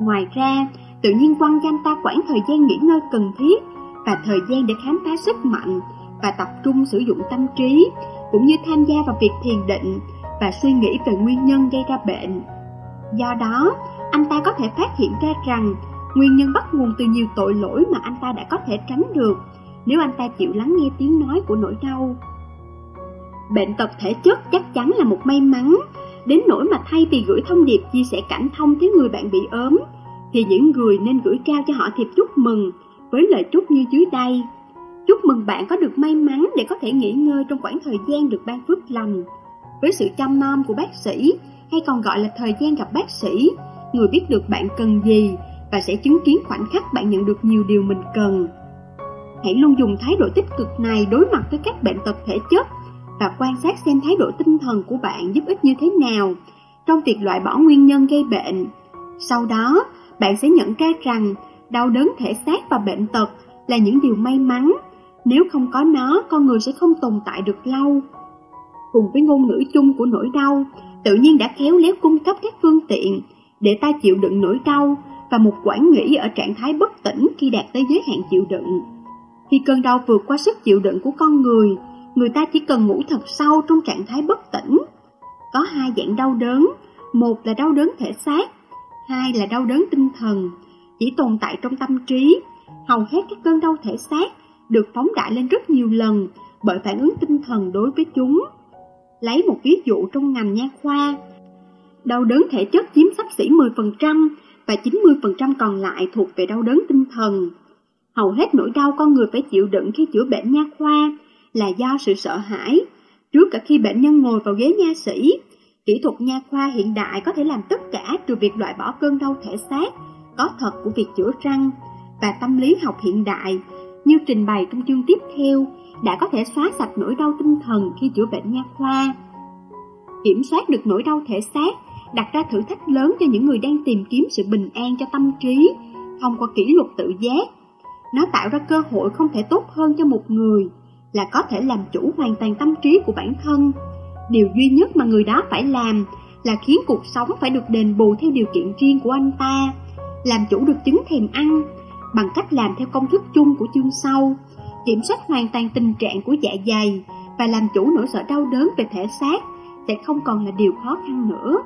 Ngoài ra, tự nhiên quăng cho anh ta khoảng thời gian nghỉ ngơi cần thiết và thời gian để khám phá sức mạnh và tập trung sử dụng tâm trí, cũng như tham gia vào việc thiền định và suy nghĩ về nguyên nhân gây ra bệnh. Do đó, anh ta có thể phát hiện ra rằng nguyên nhân bắt nguồn từ nhiều tội lỗi mà anh ta đã có thể tránh được nếu anh ta chịu lắng nghe tiếng nói của nỗi đau. Bệnh tật thể chất chắc chắn là một may mắn, đến nỗi mà thay vì gửi thông điệp chia sẻ cảm thông tới người bạn bị ốm, thì những người nên gửi trao cho họ thiệp chúc mừng với lời chúc như dưới đây. Chúc mừng bạn có được may mắn để có thể nghỉ ngơi trong khoảng thời gian được ban phước lành. Với sự chăm nom của bác sĩ, hay còn gọi là thời gian gặp bác sĩ, người biết được bạn cần gì và sẽ chứng kiến khoảnh khắc bạn nhận được nhiều điều mình cần. Hãy luôn dùng thái độ tích cực này đối mặt với các bệnh tật thể chất và quan sát xem thái độ tinh thần của bạn giúp ích như thế nào trong việc loại bỏ nguyên nhân gây bệnh. Sau đó, bạn sẽ nhận ra rằng đau đớn thể xác và bệnh tật là những điều may mắn. Nếu không có nó, con người sẽ không tồn tại được lâu. Cùng với ngôn ngữ chung của nỗi đau, tự nhiên đã khéo léo cung cấp các phương tiện để ta chịu đựng nỗi đau và một quãng nghỉ ở trạng thái bất tỉnh khi đạt tới giới hạn chịu đựng. Khi cơn đau vượt qua sức chịu đựng của con người, người ta chỉ cần ngủ thật sâu trong trạng thái bất tỉnh. Có hai dạng đau đớn, một là đau đớn thể xác, hai là đau đớn tinh thần, chỉ tồn tại trong tâm trí. Hầu hết các cơn đau thể xác được phóng đại lên rất nhiều lần bởi phản ứng tinh thần đối với chúng. Lấy một ví dụ trong ngành nha khoa, đau đớn thể chất chiếm sắp xỉ 10% và 90% còn lại thuộc về đau đớn tinh thần. Hầu hết nỗi đau con người phải chịu đựng khi chữa bệnh nha khoa là do sự sợ hãi. Trước cả khi bệnh nhân ngồi vào ghế nha sĩ, kỹ thuật nha khoa hiện đại có thể làm tất cả từ việc loại bỏ cơn đau thể xác, có thật của việc chữa răng, và tâm lý học hiện đại, như trình bày trong chương tiếp theo, đã có thể xóa sạch nỗi đau tinh thần khi chữa bệnh nha khoa. Kiểm soát được nỗi đau thể xác đặt ra thử thách lớn cho những người đang tìm kiếm sự bình an cho tâm trí thông qua kỷ luật tự giác. Nó tạo ra cơ hội không thể tốt hơn cho một người là có thể làm chủ hoàn toàn tâm trí của bản thân. Điều duy nhất mà người đó phải làm là khiến cuộc sống phải được đền bù theo điều kiện riêng của anh ta, làm chủ được chứng thèm ăn bằng cách làm theo công thức chung của chương sau, kiểm soát hoàn toàn tình trạng của dạ dày và làm chủ nỗi sợ đau đớn về thể xác sẽ không còn là điều khó khăn nữa.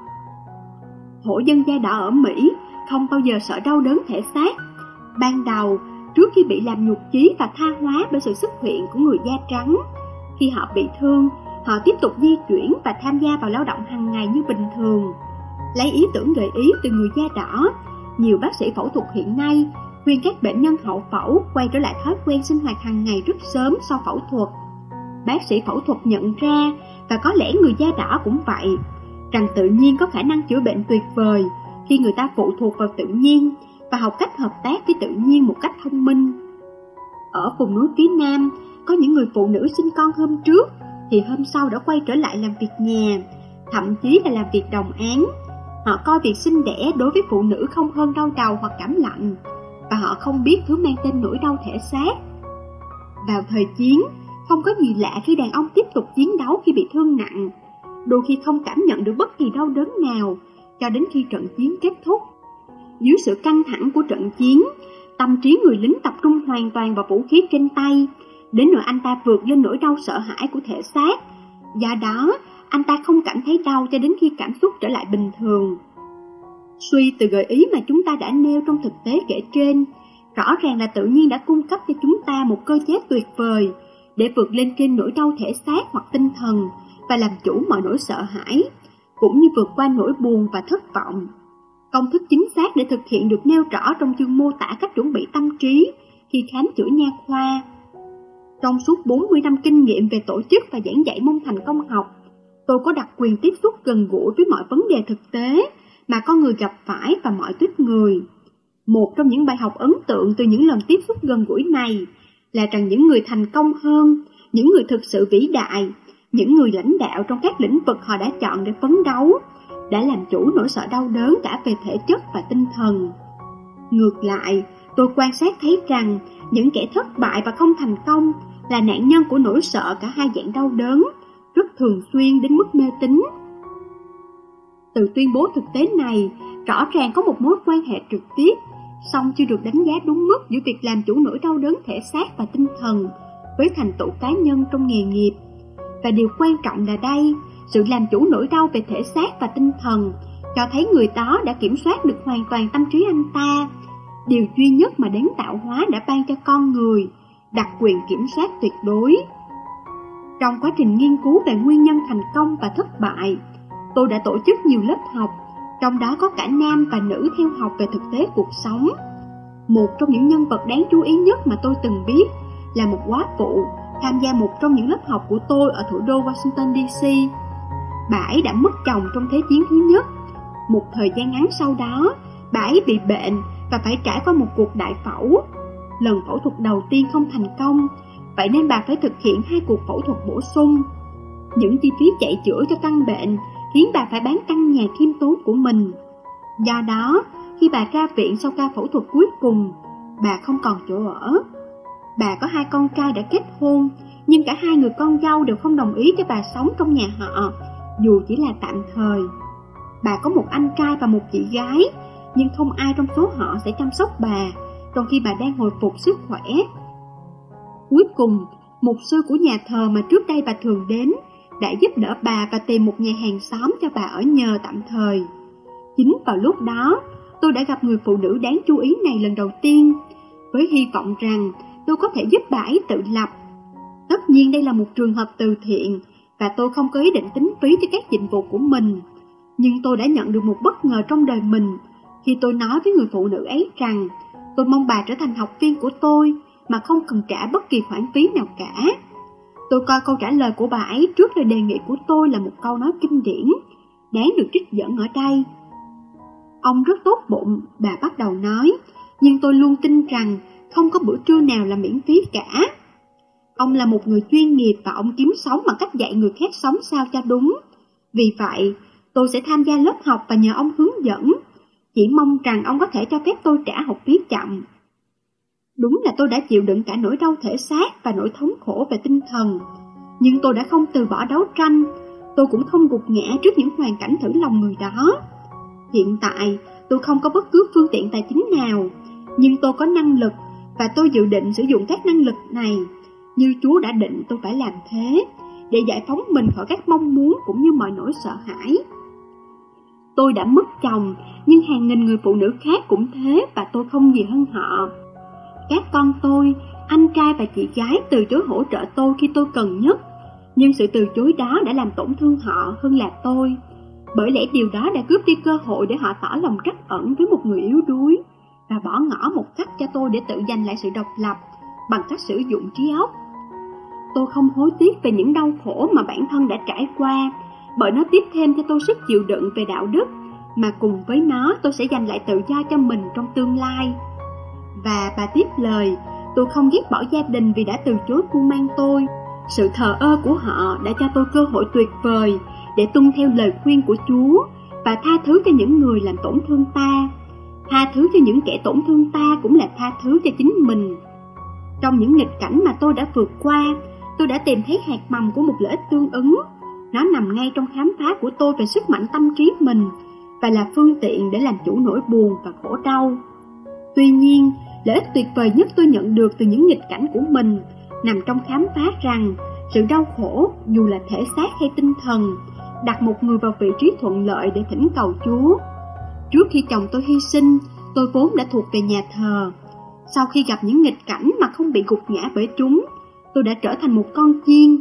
Hổ dân da đỏ ở Mỹ không bao giờ sợ đau đớn thể xác. Ban đầu, trước khi bị làm nhục chí và tha hóa bởi sự xuất hiện của người da trắng, khi họ bị thương, họ tiếp tục di chuyển và tham gia vào lao động hàng ngày như bình thường. Lấy ý tưởng gợi ý từ người da đỏ, nhiều bác sĩ phẫu thuật hiện nay khuyên các bệnh nhân hậu phẫu quay trở lại thói quen sinh hoạt hàng ngày rất sớm sau phẫu thuật. Bác sĩ phẫu thuật nhận ra, và có lẽ người da đỏ cũng vậy, rằng tự nhiên có khả năng chữa bệnh tuyệt vời khi người ta phụ thuộc vào tự nhiên và học cách hợp tác với tự nhiên một cách thông minh. Ở vùng núi phía Nam, có những người phụ nữ sinh con hôm trước thì hôm sau đã quay trở lại làm việc nhà, thậm chí là làm việc đồng án. Họ coi việc sinh đẻ đối với phụ nữ không hơn đau đầu hoặc cảm lạnh, và họ không biết thứ mang tên nỗi đau thể xác. Vào thời chiến, không có gì lạ khi đàn ông tiếp tục chiến đấu khi bị thương nặng, đôi khi không cảm nhận được bất kỳ đau đớn nào cho đến khi trận chiến kết thúc. Dưới sự căng thẳng của trận chiến, tâm trí người lính tập trung hoàn toàn vào vũ khí trên tay, đến nỗi anh ta vượt lên nỗi đau sợ hãi của thể xác. Do đó, anh ta không cảm thấy đau cho đến khi cảm xúc trở lại bình thường. Suy từ gợi ý mà chúng ta đã nêu trong thực tế kể trên, rõ ràng là tự nhiên đã cung cấp cho chúng ta một cơ chế tuyệt vời để vượt lên trên nỗi đau thể xác hoặc tinh thần và làm chủ mọi nỗi sợ hãi, cũng như vượt qua nỗi buồn và thất vọng. Công thức chính xác để thực hiện được nêu rõ trong chương mô tả cách chuẩn bị tâm trí khi khám chữa nha khoa. Trong suốt 40 năm kinh nghiệm về tổ chức và giảng dạy môn thành công học, Tôi có đặc quyền tiếp xúc gần gũi với mọi vấn đề thực tế mà con người gặp phải và mọi tuyết người. Một trong những bài học ấn tượng từ những lần tiếp xúc gần gũi này là rằng những người thành công hơn, những người thực sự vĩ đại, những người lãnh đạo trong các lĩnh vực họ đã chọn để phấn đấu, đã làm chủ nỗi sợ đau đớn cả về thể chất và tinh thần. Ngược lại, tôi quan sát thấy rằng những kẻ thất bại và không thành công là nạn nhân của nỗi sợ cả hai dạng đau đớn, rất thường xuyên đến mức mê tín. Từ tuyên bố thực tế này, rõ ràng có một mối quan hệ trực tiếp, song chưa được đánh giá đúng mức giữa việc làm chủ nỗi đau đớn thể xác và tinh thần với thành tựu cá nhân trong nghề nghiệp. Và điều quan trọng là đây, sự làm chủ nỗi đau về thể xác và tinh thần cho thấy người đó đã kiểm soát được hoàn toàn tâm trí anh ta. Điều duy nhất mà đấng tạo hóa đã ban cho con người, đặc quyền kiểm soát tuyệt đối. Trong quá trình nghiên cứu về nguyên nhân thành công và thất bại, tôi đã tổ chức nhiều lớp học, trong đó có cả nam và nữ theo học về thực tế cuộc sống. Một trong những nhân vật đáng chú ý nhất mà tôi từng biết là một quá phụ tham gia một trong những lớp học của tôi ở thủ đô Washington DC. Bà ấy đã mất chồng trong Thế chiến thứ nhất. Một thời gian ngắn sau đó, bà ấy bị bệnh và phải trải qua một cuộc đại phẫu. Lần phẫu thuật đầu tiên không thành công, vậy nên bà phải thực hiện hai cuộc phẫu thuật bổ sung. Những chi phí chạy chữa cho căn bệnh khiến bà phải bán căn nhà khiêm tốn của mình. Do đó, khi bà ra viện sau ca phẫu thuật cuối cùng, bà không còn chỗ ở. Bà có hai con trai đã kết hôn, nhưng cả hai người con dâu đều không đồng ý cho bà sống trong nhà họ, dù chỉ là tạm thời. Bà có một anh trai và một chị gái, nhưng không ai trong số họ sẽ chăm sóc bà, trong khi bà đang hồi phục sức khỏe. Cuối cùng, một sư của nhà thờ mà trước đây bà thường đến đã giúp đỡ bà và tìm một nhà hàng xóm cho bà ở nhờ tạm thời. Chính vào lúc đó, tôi đã gặp người phụ nữ đáng chú ý này lần đầu tiên, với hy vọng rằng tôi có thể giúp bà ấy tự lập. Tất nhiên đây là một trường hợp từ thiện, và tôi không có ý định tính phí cho các dịch vụ của mình. Nhưng tôi đã nhận được một bất ngờ trong đời mình khi tôi nói với người phụ nữ ấy rằng tôi mong bà trở thành học viên của tôi mà không cần trả bất kỳ khoản phí nào cả. Tôi coi câu trả lời của bà ấy trước lời đề nghị của tôi là một câu nói kinh điển, đáng được trích dẫn ở đây. Ông rất tốt bụng, bà bắt đầu nói, nhưng tôi luôn tin rằng không có bữa trưa nào là miễn phí cả. Ông là một người chuyên nghiệp và ông kiếm sống bằng cách dạy người khác sống sao cho đúng. Vì vậy, tôi sẽ tham gia lớp học và nhờ ông hướng dẫn. Chỉ mong rằng ông có thể cho phép tôi trả học phí chậm. Đúng là tôi đã chịu đựng cả nỗi đau thể xác và nỗi thống khổ về tinh thần. Nhưng tôi đã không từ bỏ đấu tranh, tôi cũng không gục ngã trước những hoàn cảnh thử lòng người đó. Hiện tại, tôi không có bất cứ phương tiện tài chính nào, nhưng tôi có năng lực và tôi dự định sử dụng các năng lực này như Chúa đã định tôi phải làm thế để giải phóng mình khỏi các mong muốn cũng như mọi nỗi sợ hãi. Tôi đã mất chồng, nhưng hàng nghìn người phụ nữ khác cũng thế và tôi không gì hơn họ. Các con tôi, anh trai và chị gái từ chối hỗ trợ tôi khi tôi cần nhất, nhưng sự từ chối đó đã làm tổn thương họ hơn là tôi. Bởi lẽ điều đó đã cướp đi cơ hội để họ tỏ lòng trắc ẩn với một người yếu đuối và bỏ ngỏ một cách cho tôi để tự giành lại sự độc lập bằng cách sử dụng trí óc. Tôi không hối tiếc về những đau khổ mà bản thân đã trải qua, bởi nó tiếp thêm cho tôi sức chịu đựng về đạo đức, mà cùng với nó tôi sẽ giành lại tự do cho mình trong tương lai. Và bà tiếp lời, tôi không ghét bỏ gia đình vì đã từ chối cung mang tôi. Sự thờ ơ của họ đã cho tôi cơ hội tuyệt vời để tuân theo lời khuyên của Chúa và tha thứ cho những người làm tổn thương ta. Tha thứ cho những kẻ tổn thương ta cũng là tha thứ cho chính mình. Trong những nghịch cảnh mà tôi đã vượt qua, tôi đã tìm thấy hạt mầm của một lợi ích tương ứng. Nó nằm ngay trong khám phá của tôi về sức mạnh tâm trí mình và là phương tiện để làm chủ nỗi buồn và khổ đau. Tuy nhiên, lợi ích tuyệt vời nhất tôi nhận được từ những nghịch cảnh của mình nằm trong khám phá rằng sự đau khổ, dù là thể xác hay tinh thần, đặt một người vào vị trí thuận lợi để thỉnh cầu Chúa. Trước khi chồng tôi hy sinh, tôi vốn đã thuộc về nhà thờ. Sau khi gặp những nghịch cảnh mà không bị gục ngã bởi chúng, tôi đã trở thành một con chiên,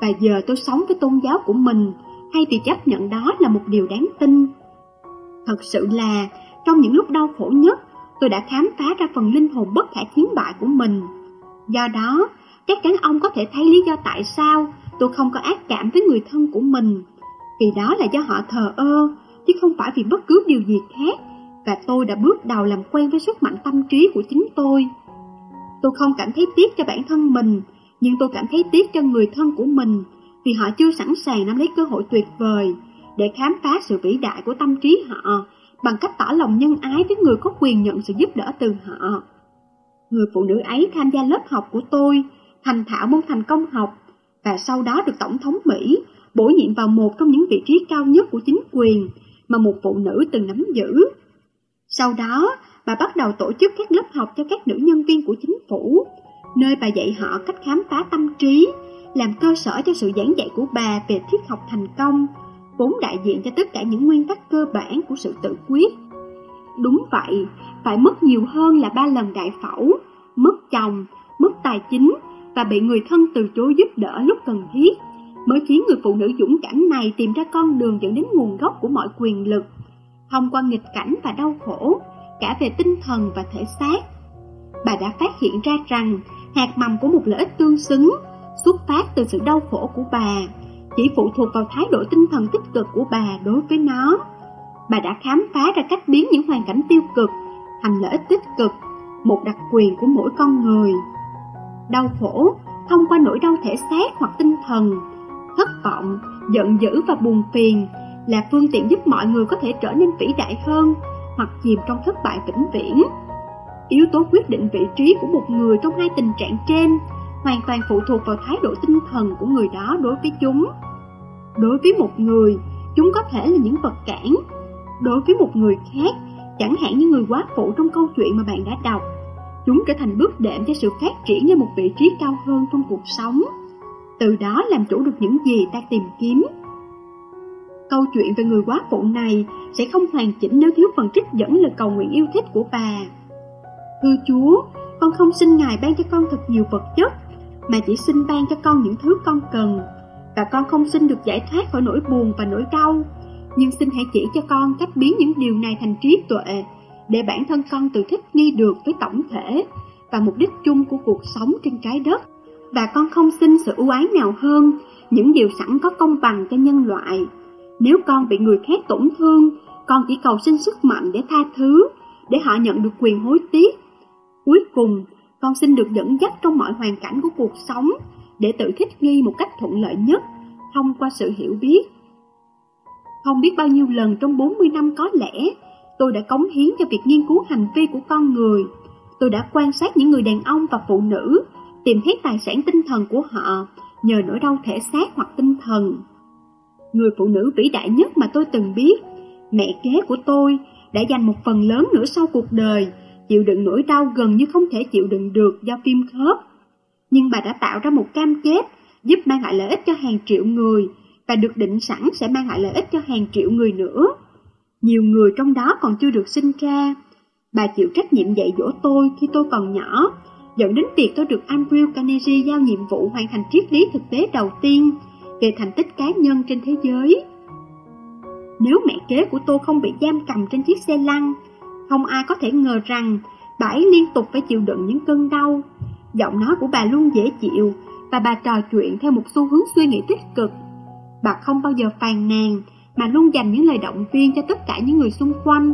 và giờ tôi sống với tôn giáo của mình, hay thì chấp nhận đó là một điều đáng tin. Thật sự là, trong những lúc đau khổ nhất, tôi đã khám phá ra phần linh hồn bất khả chiến bại của mình. Do đó, chắc chắn ông có thể thấy lý do tại sao tôi không có ác cảm với người thân của mình, Vì đó là do họ thờ ơ, chứ không phải vì bất cứ điều gì khác, và tôi đã bước đầu làm quen với sức mạnh tâm trí của chính tôi. Tôi không cảm thấy tiếc cho bản thân mình, nhưng tôi cảm thấy tiếc cho người thân của mình, vì họ chưa sẵn sàng nắm lấy cơ hội tuyệt vời để khám phá sự vĩ đại của tâm trí họ bằng cách tỏ lòng nhân ái với người có quyền nhận sự giúp đỡ từ họ. Người phụ nữ ấy tham gia lớp học của tôi, thành thạo môn thành công học, và sau đó được Tổng thống Mỹ bổ nhiệm vào một trong những vị trí cao nhất của chính quyền mà một phụ nữ từng nắm giữ. Sau đó, bà bắt đầu tổ chức các lớp học cho các nữ nhân viên của chính phủ, nơi bà dạy họ cách khám phá tâm trí, làm cơ sở cho sự giảng dạy của bà về triết học thành công, vốn đại diện cho tất cả những nguyên tắc cơ bản của sự tự quyết. Đúng vậy, phải mất nhiều hơn là ba lần đại phẫu, mất chồng, mất tài chính và bị người thân từ chối giúp đỡ lúc cần thiết, mới khiến người phụ nữ dũng cảm này tìm ra con đường dẫn đến nguồn gốc của mọi quyền lực, thông qua nghịch cảnh và đau khổ, cả về tinh thần và thể xác. Bà đã phát hiện ra rằng hạt mầm của một lợi ích tương xứng xuất phát từ sự đau khổ của bà, chỉ phụ thuộc vào thái độ tinh thần tích cực của bà đối với nó. Bà đã khám phá ra cách biến những hoàn cảnh tiêu cực thành lợi ích tích cực, một đặc quyền của mỗi con người. Đau khổ thông qua nỗi đau thể xác hoặc tinh thần, thất vọng, giận dữ và buồn phiền là phương tiện giúp mọi người có thể trở nên vĩ đại hơn hoặc chìm trong thất bại vĩnh viễn. Yếu tố quyết định vị trí của một người trong hai tình trạng trên hoàn toàn phụ thuộc vào thái độ tinh thần của người đó đối với chúng. Đối với một người, chúng có thể là những vật cản. Đối với một người khác, chẳng hạn như người quá phụ trong câu chuyện mà bạn đã đọc, chúng trở thành bước đệm cho sự phát triển lên một vị trí cao hơn trong cuộc sống. Từ đó làm chủ được những gì ta tìm kiếm. Câu chuyện về người quá phụ này sẽ không hoàn chỉnh nếu thiếu phần trích dẫn lời cầu nguyện yêu thích của bà. Thưa Chúa, con không xin Ngài ban cho con thật nhiều vật chất, mà chỉ xin ban cho con những thứ con cần. Và con không xin được giải thoát khỏi nỗi buồn và nỗi đau, nhưng xin hãy chỉ cho con cách biến những điều này thành trí tuệ, để bản thân con tự thích nghi được với tổng thể và mục đích chung của cuộc sống trên trái đất. Và con không xin sự ưu ái nào hơn những điều sẵn có công bằng cho nhân loại. Nếu con bị người khác tổn thương, con chỉ cầu xin sức mạnh để tha thứ, để họ nhận được quyền hối tiếc. Cuối cùng, con xin được dẫn dắt trong mọi hoàn cảnh của cuộc sống để tự thích nghi một cách thuận lợi nhất thông qua sự hiểu biết. Không biết bao nhiêu lần trong 40 năm có lẽ, tôi đã cống hiến cho việc nghiên cứu hành vi của con người. Tôi đã quan sát những người đàn ông và phụ nữ, tìm thấy tài sản tinh thần của họ nhờ nỗi đau thể xác hoặc tinh thần. Người phụ nữ vĩ đại nhất mà tôi từng biết, mẹ kế của tôi, đã dành một phần lớn nữa sau cuộc đời chịu đựng nỗi đau gần như không thể chịu đựng được do viêm khớp. Nhưng bà đã tạo ra một cam kết giúp mang lại lợi ích cho hàng triệu người và được định sẵn sẽ mang lại lợi ích cho hàng triệu người nữa. Nhiều người trong đó còn chưa được sinh ra. Bà chịu trách nhiệm dạy dỗ tôi khi tôi còn nhỏ, dẫn đến việc tôi được Andrew Carnegie giao nhiệm vụ hoàn thành triết lý thực tế đầu tiên về thành tích cá nhân trên thế giới. Nếu mẹ kế của tôi không bị giam cầm trên chiếc xe lăn, không ai có thể ngờ rằng bà ấy liên tục phải chịu đựng những cơn đau. Giọng nói của bà luôn dễ chịu và bà trò chuyện theo một xu hướng suy nghĩ tích cực. Bà không bao giờ phàn nàn mà luôn dành những lời động viên cho tất cả những người xung quanh.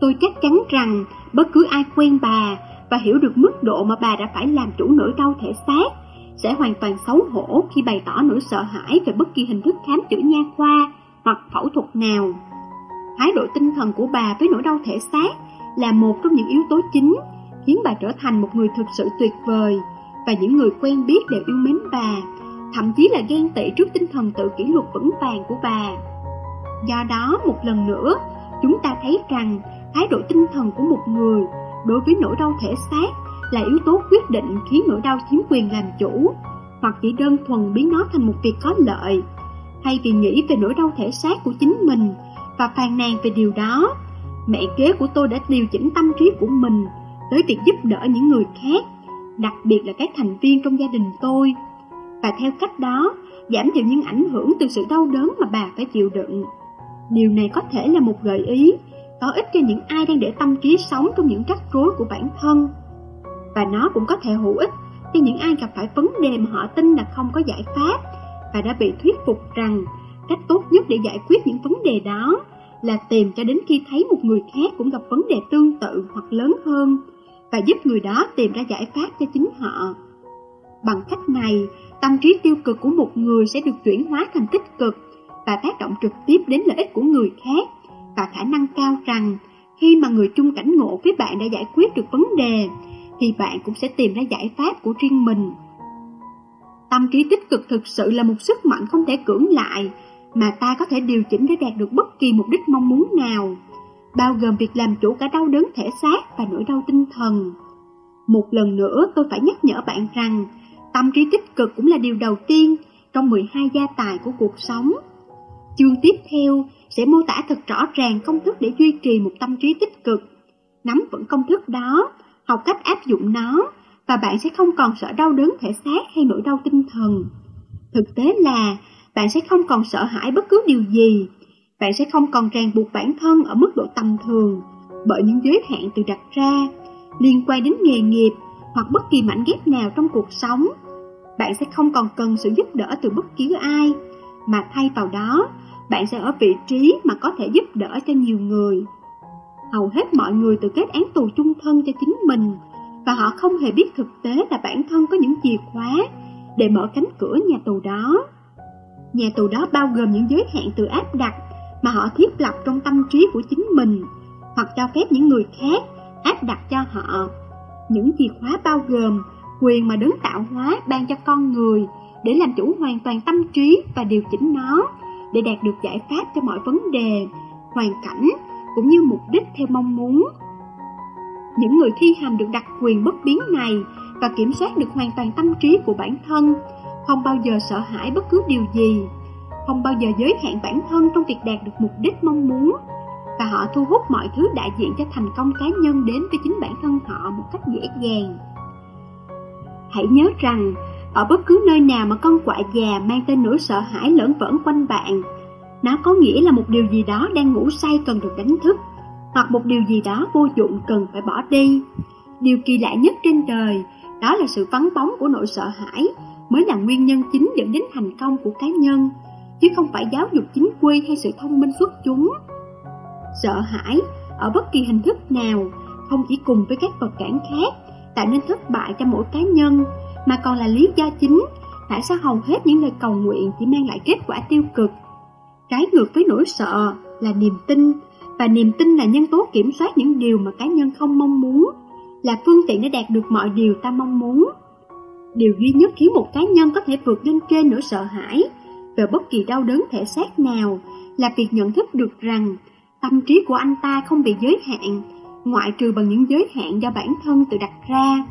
Tôi chắc chắn rằng bất cứ ai quen bà và hiểu được mức độ mà bà đã phải làm chủ nỗi đau thể xác sẽ hoàn toàn xấu hổ khi bày tỏ nỗi sợ hãi về bất kỳ hình thức khám chữa nha khoa hoặc phẫu thuật nào. Thái độ tinh thần của bà với nỗi đau thể xác là một trong những yếu tố chính khiến bà trở thành một người thực sự tuyệt vời và những người quen biết đều yêu mến bà, thậm chí là ghen tị trước tinh thần tự kỷ luật vững vàng của bà. Do đó, một lần nữa, chúng ta thấy rằng thái độ tinh thần của một người đối với nỗi đau thể xác là yếu tố quyết định khiến nỗi đau chiếm quyền làm chủ, hoặc chỉ đơn thuần biến nó thành một việc có lợi. Thay vì nghĩ về nỗi đau thể xác của chính mình và phàn nàn về điều đó, mẹ kế của tôi đã điều chỉnh tâm trí của mình tới việc giúp đỡ những người khác, đặc biệt là các thành viên trong gia đình tôi. Và theo cách đó, giảm thiểu những ảnh hưởng từ sự đau đớn mà bà phải chịu đựng. Điều này có thể là một gợi ý, có ích cho những ai đang để tâm trí sống trong những rắc rối của bản thân. Và nó cũng có thể hữu ích cho những ai gặp phải vấn đề mà họ tin là không có giải pháp và đã bị thuyết phục rằng Cách tốt nhất để giải quyết những vấn đề đó là tìm cho đến khi thấy một người khác cũng gặp vấn đề tương tự hoặc lớn hơn và giúp người đó tìm ra giải pháp cho chính họ. Bằng cách này, tâm trí tiêu cực của một người sẽ được chuyển hóa thành tích cực và tác động trực tiếp đến lợi ích của người khác và khả năng cao rằng khi mà người chung cảnh ngộ với bạn đã giải quyết được vấn đề thì bạn cũng sẽ tìm ra giải pháp của riêng mình. Tâm trí tích cực thực sự là một sức mạnh không thể cưỡng lại mà ta có thể điều chỉnh để đạt được bất kỳ mục đích mong muốn nào, bao gồm việc làm chủ cả đau đớn thể xác và nỗi đau tinh thần. Một lần nữa tôi phải nhắc nhở bạn rằng tâm trí tích cực cũng là điều đầu tiên trong 12 gia tài của cuộc sống. Chương tiếp theo sẽ mô tả thật rõ ràng công thức để duy trì một tâm trí tích cực. Nắm vững công thức đó, học cách áp dụng nó, và bạn sẽ không còn sợ đau đớn thể xác hay nỗi đau tinh thần. Thực tế là bạn sẽ không còn sợ hãi bất cứ điều gì. Bạn sẽ không còn ràng buộc bản thân ở mức độ tầm thường bởi những giới hạn tự đặt ra liên quan đến nghề nghiệp hoặc bất kỳ mảnh ghép nào trong cuộc sống. Bạn sẽ không còn cần sự giúp đỡ từ bất cứ ai, mà thay vào đó, bạn sẽ ở vị trí mà có thể giúp đỡ cho nhiều người. Hầu hết mọi người tự kết án tù chung thân cho chính mình, và họ không hề biết thực tế là bản thân có những chìa khóa để mở cánh cửa nhà tù đó. Nhà tù đó bao gồm những giới hạn tự áp đặt mà họ thiết lập trong tâm trí của chính mình, hoặc cho phép những người khác áp đặt cho họ. Những chìa khóa bao gồm quyền mà đấng tạo hóa ban cho con người để làm chủ hoàn toàn tâm trí và điều chỉnh nó để đạt được giải pháp cho mọi vấn đề, hoàn cảnh cũng như mục đích theo mong muốn. Những người thi hành được đặc quyền bất biến này và kiểm soát được hoàn toàn tâm trí của bản thân, không bao giờ sợ hãi bất cứ điều gì, không bao giờ giới hạn bản thân trong việc đạt được mục đích mong muốn, và họ thu hút mọi thứ đại diện cho thành công cá nhân đến với chính bản thân họ một cách dễ dàng. Hãy nhớ rằng, ở bất cứ nơi nào mà con quạ già mang tên nỗi sợ hãi lẫn vẩn quanh bạn, nó có nghĩa là một điều gì đó đang ngủ say cần được đánh thức, hoặc một điều gì đó vô dụng cần phải bỏ đi. Điều kỳ lạ nhất trên đời, đó là sự vắng bóng của nỗi sợ hãi, mới là nguyên nhân chính dẫn đến thành công của cá nhân, chứ không phải giáo dục chính quy hay sự thông minh xuất chúng. Sợ hãi, ở bất kỳ hình thức nào, không chỉ cùng với các vật cản khác, tạo nên thất bại cho mỗi cá nhân, mà còn là lý do chính tại sao hầu hết những lời cầu nguyện chỉ mang lại kết quả tiêu cực. Trái ngược với nỗi sợ là niềm tin, và niềm tin là nhân tố kiểm soát những điều mà cá nhân không mong muốn, là phương tiện để đạt được mọi điều ta mong muốn. Điều duy nhất khiến một cá nhân có thể vượt lên trên nỗi sợ hãi về bất kỳ đau đớn thể xác nào là việc nhận thức được rằng tâm trí của anh ta không bị giới hạn, ngoại trừ bằng những giới hạn do bản thân tự đặt ra.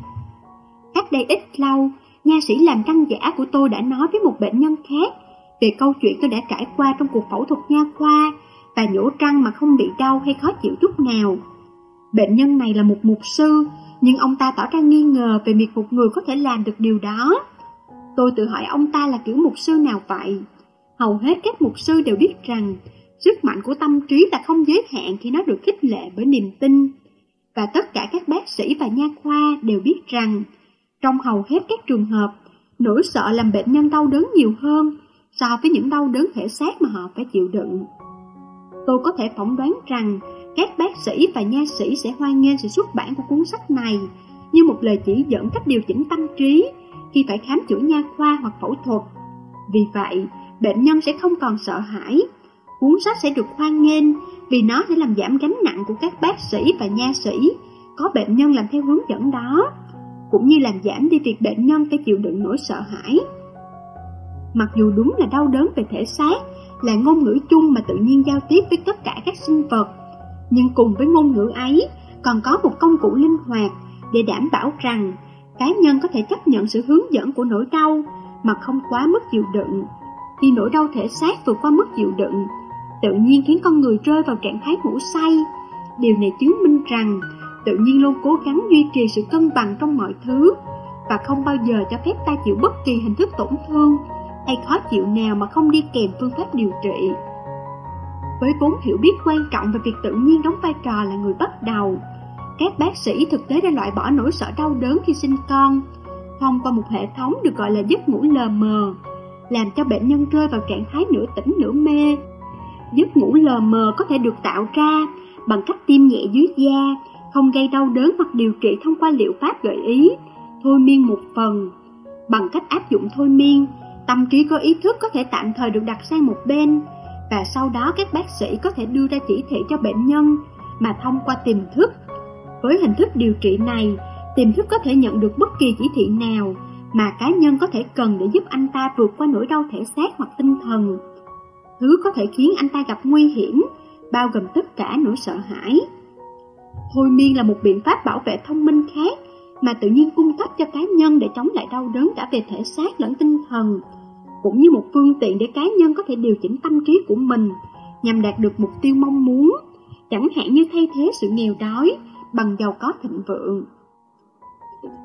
Cách đây ít lâu, nha sĩ làm răng giả của tôi đã nói với một bệnh nhân khác về câu chuyện tôi đã trải qua trong cuộc phẫu thuật nha khoa và nhổ răng mà không bị đau hay khó chịu chút nào. Bệnh nhân này là một mục sư, nhưng ông ta tỏ ra nghi ngờ về việc một người có thể làm được điều đó. Tôi tự hỏi ông ta là kiểu mục sư nào vậy? Hầu hết các mục sư đều biết rằng sức mạnh của tâm trí là không giới hạn khi nó được khích lệ bởi niềm tin. Và tất cả các bác sĩ và nha khoa đều biết rằng trong hầu hết các trường hợp, nỗi sợ làm bệnh nhân đau đớn nhiều hơn so với những đau đớn thể xác mà họ phải chịu đựng. Tôi có thể phỏng đoán rằng các bác sĩ và nha sĩ sẽ hoan nghênh sự xuất bản của cuốn sách này như một lời chỉ dẫn cách điều chỉnh tâm trí khi phải khám chữa nha khoa hoặc phẫu thuật. Vì vậy, bệnh nhân sẽ không còn sợ hãi. Cuốn sách sẽ được hoan nghênh vì nó sẽ làm giảm gánh nặng của các bác sĩ và nha sĩ có bệnh nhân làm theo hướng dẫn đó, cũng như làm giảm đi việc bệnh nhân phải chịu đựng nỗi sợ hãi. Mặc dù đúng là đau đớn về thể xác, là ngôn ngữ chung mà tự nhiên giao tiếp với tất cả các sinh vật. Nhưng cùng với ngôn ngữ ấy, còn có một công cụ linh hoạt để đảm bảo rằng cá nhân có thể chấp nhận sự hướng dẫn của nỗi đau mà không quá mức chịu đựng. Khi nỗi đau thể xác vượt qua mức chịu đựng, tự nhiên khiến con người rơi vào trạng thái ngủ say. Điều này chứng minh rằng tự nhiên luôn cố gắng duy trì sự cân bằng trong mọi thứ và không bao giờ cho phép ta chịu bất kỳ hình thức tổn thương hay khó chịu nào mà không đi kèm phương pháp điều trị. Với vốn hiểu biết quan trọng về việc tự nhiên đóng vai trò là người bắt đầu, các bác sĩ thực tế đã loại bỏ nỗi sợ đau đớn khi sinh con thông qua một hệ thống được gọi là giấc ngủ lờ mờ. làm cho bệnh nhân rơi vào trạng thái nửa tỉnh nửa mê. Giấc ngủ lờ mờ có thể được tạo ra bằng cách tiêm nhẹ dưới da, không gây đau đớn hoặc điều trị thông qua liệu pháp gợi ý, thôi miên một phần. Bằng cách áp dụng thôi miên, tâm trí có ý thức có thể tạm thời được đặt sang một bên, và sau đó các bác sĩ có thể đưa ra chỉ thị cho bệnh nhân mà thông qua tiềm thức. Với hình thức điều trị này, tiềm thức có thể nhận được bất kỳ chỉ thị nào mà cá nhân có thể cần để giúp anh ta vượt qua nỗi đau thể xác hoặc tinh thần. Thứ có thể khiến anh ta gặp nguy hiểm, bao gồm tất cả nỗi sợ hãi. Thôi miên là một biện pháp bảo vệ thông minh khác mà tự nhiên cung cấp cho cá nhân để chống lại đau đớn cả về thể xác lẫn tinh thần, cũng như một phương tiện để cá nhân có thể điều chỉnh tâm trí của mình nhằm đạt được mục tiêu mong muốn, chẳng hạn như thay thế sự nghèo đói bằng giàu có thịnh vượng.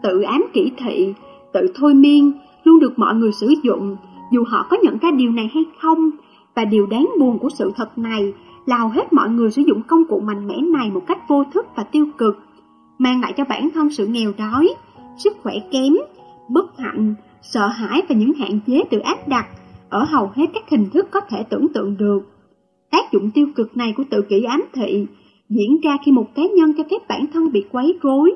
Tự ám kỹ thị, tự thôi miên luôn được mọi người sử dụng dù họ có nhận ra điều này hay không và điều đáng buồn của sự thật này là hầu hết mọi người sử dụng công cụ mạnh mẽ này một cách vô thức và tiêu cực mang lại cho bản thân sự nghèo đói, sức khỏe kém, bất hạnh, sợ hãi và những hạn chế tự áp đặt ở hầu hết các hình thức có thể tưởng tượng được. Tác dụng tiêu cực này của tự kỷ ám thị diễn ra khi một cá nhân cho phép bản thân bị quấy rối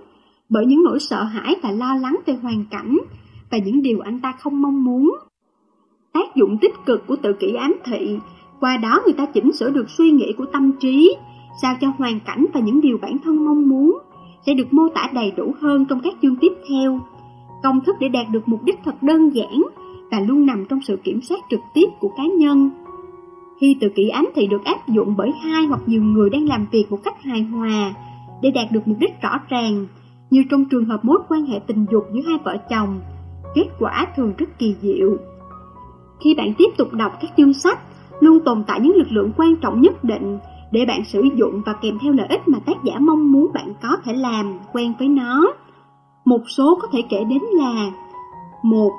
bởi những nỗi sợ hãi và lo lắng về hoàn cảnh và những điều anh ta không mong muốn. Tác dụng tích cực của tự kỷ ám thị, qua đó người ta chỉnh sửa được suy nghĩ của tâm trí, sao cho hoàn cảnh và những điều bản thân mong muốn sẽ được mô tả đầy đủ hơn trong các chương tiếp theo. Công thức để đạt được mục đích thật đơn giản và luôn nằm trong sự kiểm soát trực tiếp của cá nhân. Khi tự kỷ ám thị được áp dụng bởi hai hoặc nhiều người đang làm việc một cách hài hòa để đạt được mục đích rõ ràng, như trong trường hợp mối quan hệ tình dục giữa hai vợ chồng, kết quả thường rất kỳ diệu. Khi bạn tiếp tục đọc các chương sách, luôn tồn tại những lực lượng quan trọng nhất định để bạn sử dụng và kèm theo lợi ích mà tác giả mong muốn bạn có thể làm quen với nó. Một số có thể kể đến là một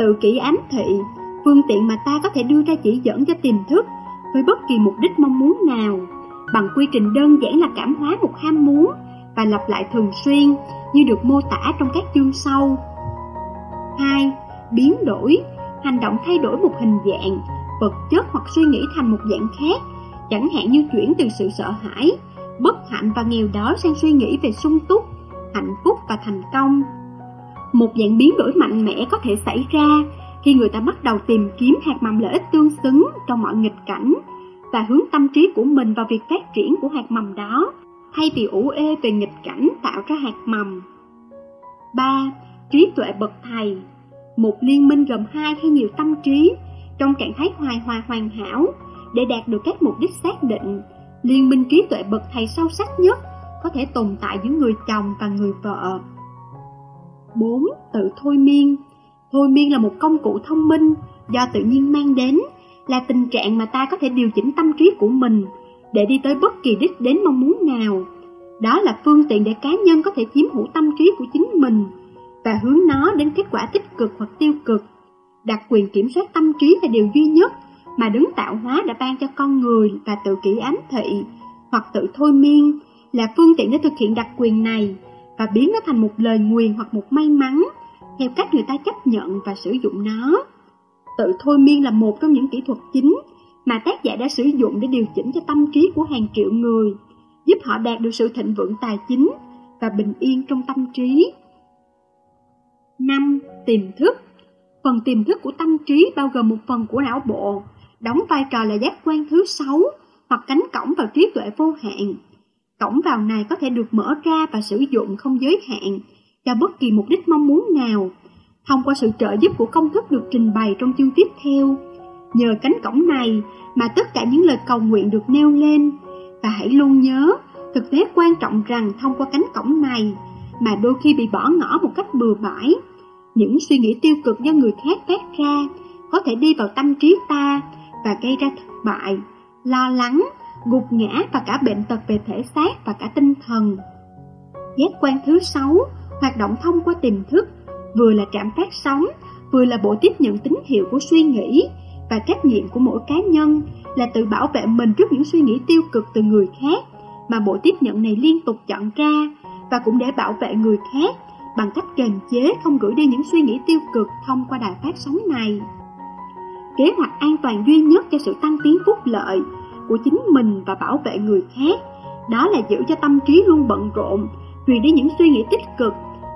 Tự kỷ ám thị, phương tiện mà ta có thể đưa ra chỉ dẫn cho tiềm thức với bất kỳ mục đích mong muốn nào, bằng quy trình đơn giản là cảm hóa một ham muốn và lặp lại thường xuyên như được mô tả trong các chương sau. 2. Biến đổi, hành động thay đổi một hình dạng, vật chất hoặc suy nghĩ thành một dạng khác chẳng hạn như chuyển từ sự sợ hãi, bất hạnh và nghèo đói sang suy nghĩ về sung túc, hạnh phúc và thành công. Một dạng biến đổi mạnh mẽ có thể xảy ra khi người ta bắt đầu tìm kiếm hạt mầm lợi ích tương xứng trong mọi nghịch cảnh và hướng tâm trí của mình vào việc phát triển của hạt mầm đó, thay vì ủ ê về nghịch cảnh tạo ra hạt mầm. 3. Trí tuệ bậc thầy Một liên minh gồm hai hay nhiều tâm trí trong trạng thái hoài hòa hoàn hảo để đạt được các mục đích xác định. Liên minh trí tuệ bậc thầy sâu sắc nhất có thể tồn tại giữa người chồng và người vợ. 4. Tự thôi miên Thôi miên là một công cụ thông minh do tự nhiên mang đến, là tình trạng mà ta có thể điều chỉnh tâm trí của mình để đi tới bất kỳ đích đến mong muốn nào. Đó là phương tiện để cá nhân có thể chiếm hữu tâm trí của chính mình và hướng nó đến kết quả tích cực hoặc tiêu cực. Đặc quyền kiểm soát tâm trí là điều duy nhất mà đứng tạo hóa đã ban cho con người và tự kỷ ám thị hoặc tự thôi miên là phương tiện để thực hiện đặc quyền này và biến nó thành một lời nguyền hoặc một may mắn theo cách người ta chấp nhận và sử dụng nó. Tự thôi miên là một trong những kỹ thuật chính mà tác giả đã sử dụng để điều chỉnh cho tâm trí của hàng triệu người, giúp họ đạt được sự thịnh vượng tài chính và bình yên trong tâm trí. 5. Tiềm thức Phần tiềm thức của tâm trí bao gồm một phần của não bộ đóng vai trò là giác quan thứ sáu hoặc cánh cổng vào trí tuệ vô hạn. Cổng vào này có thể được mở ra và sử dụng không giới hạn cho bất kỳ mục đích mong muốn nào, thông qua sự trợ giúp của công thức được trình bày trong chương tiếp theo. Nhờ cánh cổng này mà tất cả những lời cầu nguyện được nêu lên, và hãy luôn nhớ, thực tế quan trọng rằng thông qua cánh cổng này mà đôi khi bị bỏ ngỏ một cách bừa bãi, những suy nghĩ tiêu cực do người khác phát ra có thể đi vào tâm trí ta và gây ra thất bại, lo lắng, gục ngã và cả bệnh tật về thể xác và cả tinh thần. Giác quan thứ sáu hoạt động thông qua tiềm thức, vừa là trạm phát sóng, vừa là bộ tiếp nhận tín hiệu của suy nghĩ và trách nhiệm của mỗi cá nhân là tự bảo vệ mình trước những suy nghĩ tiêu cực từ người khác mà bộ tiếp nhận này liên tục chọn ra và cũng để bảo vệ người khác bằng cách kềm chế không gửi đi những suy nghĩ tiêu cực thông qua đài phát sóng này. kế hoạch an toàn duy nhất cho sự tăng tiến phúc lợi của chính mình và bảo vệ người khác. Đó là giữ cho tâm trí luôn bận rộn, truyền đi những suy nghĩ tích cực,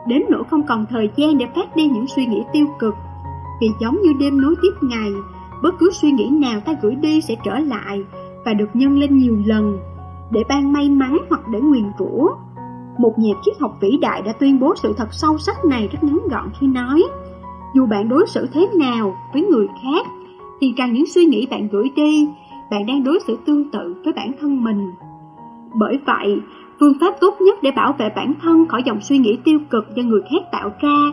đến nỗi không còn thời gian để phát đi những suy nghĩ tiêu cực. Vì giống như đêm nối tiếp ngày, bất cứ suy nghĩ nào ta gửi đi sẽ trở lại và được nhân lên nhiều lần, để ban may mắn hoặc để nguyền rủa. Một nhà triết học vĩ đại đã tuyên bố sự thật sâu sắc này rất ngắn gọn khi nói Dù bạn đối xử thế nào với người khác Thì rằng những suy nghĩ bạn gửi đi Bạn đang đối xử tương tự với bản thân mình. Bởi vậy, phương pháp tốt nhất để bảo vệ bản thân khỏi dòng suy nghĩ tiêu cực do người khác tạo ra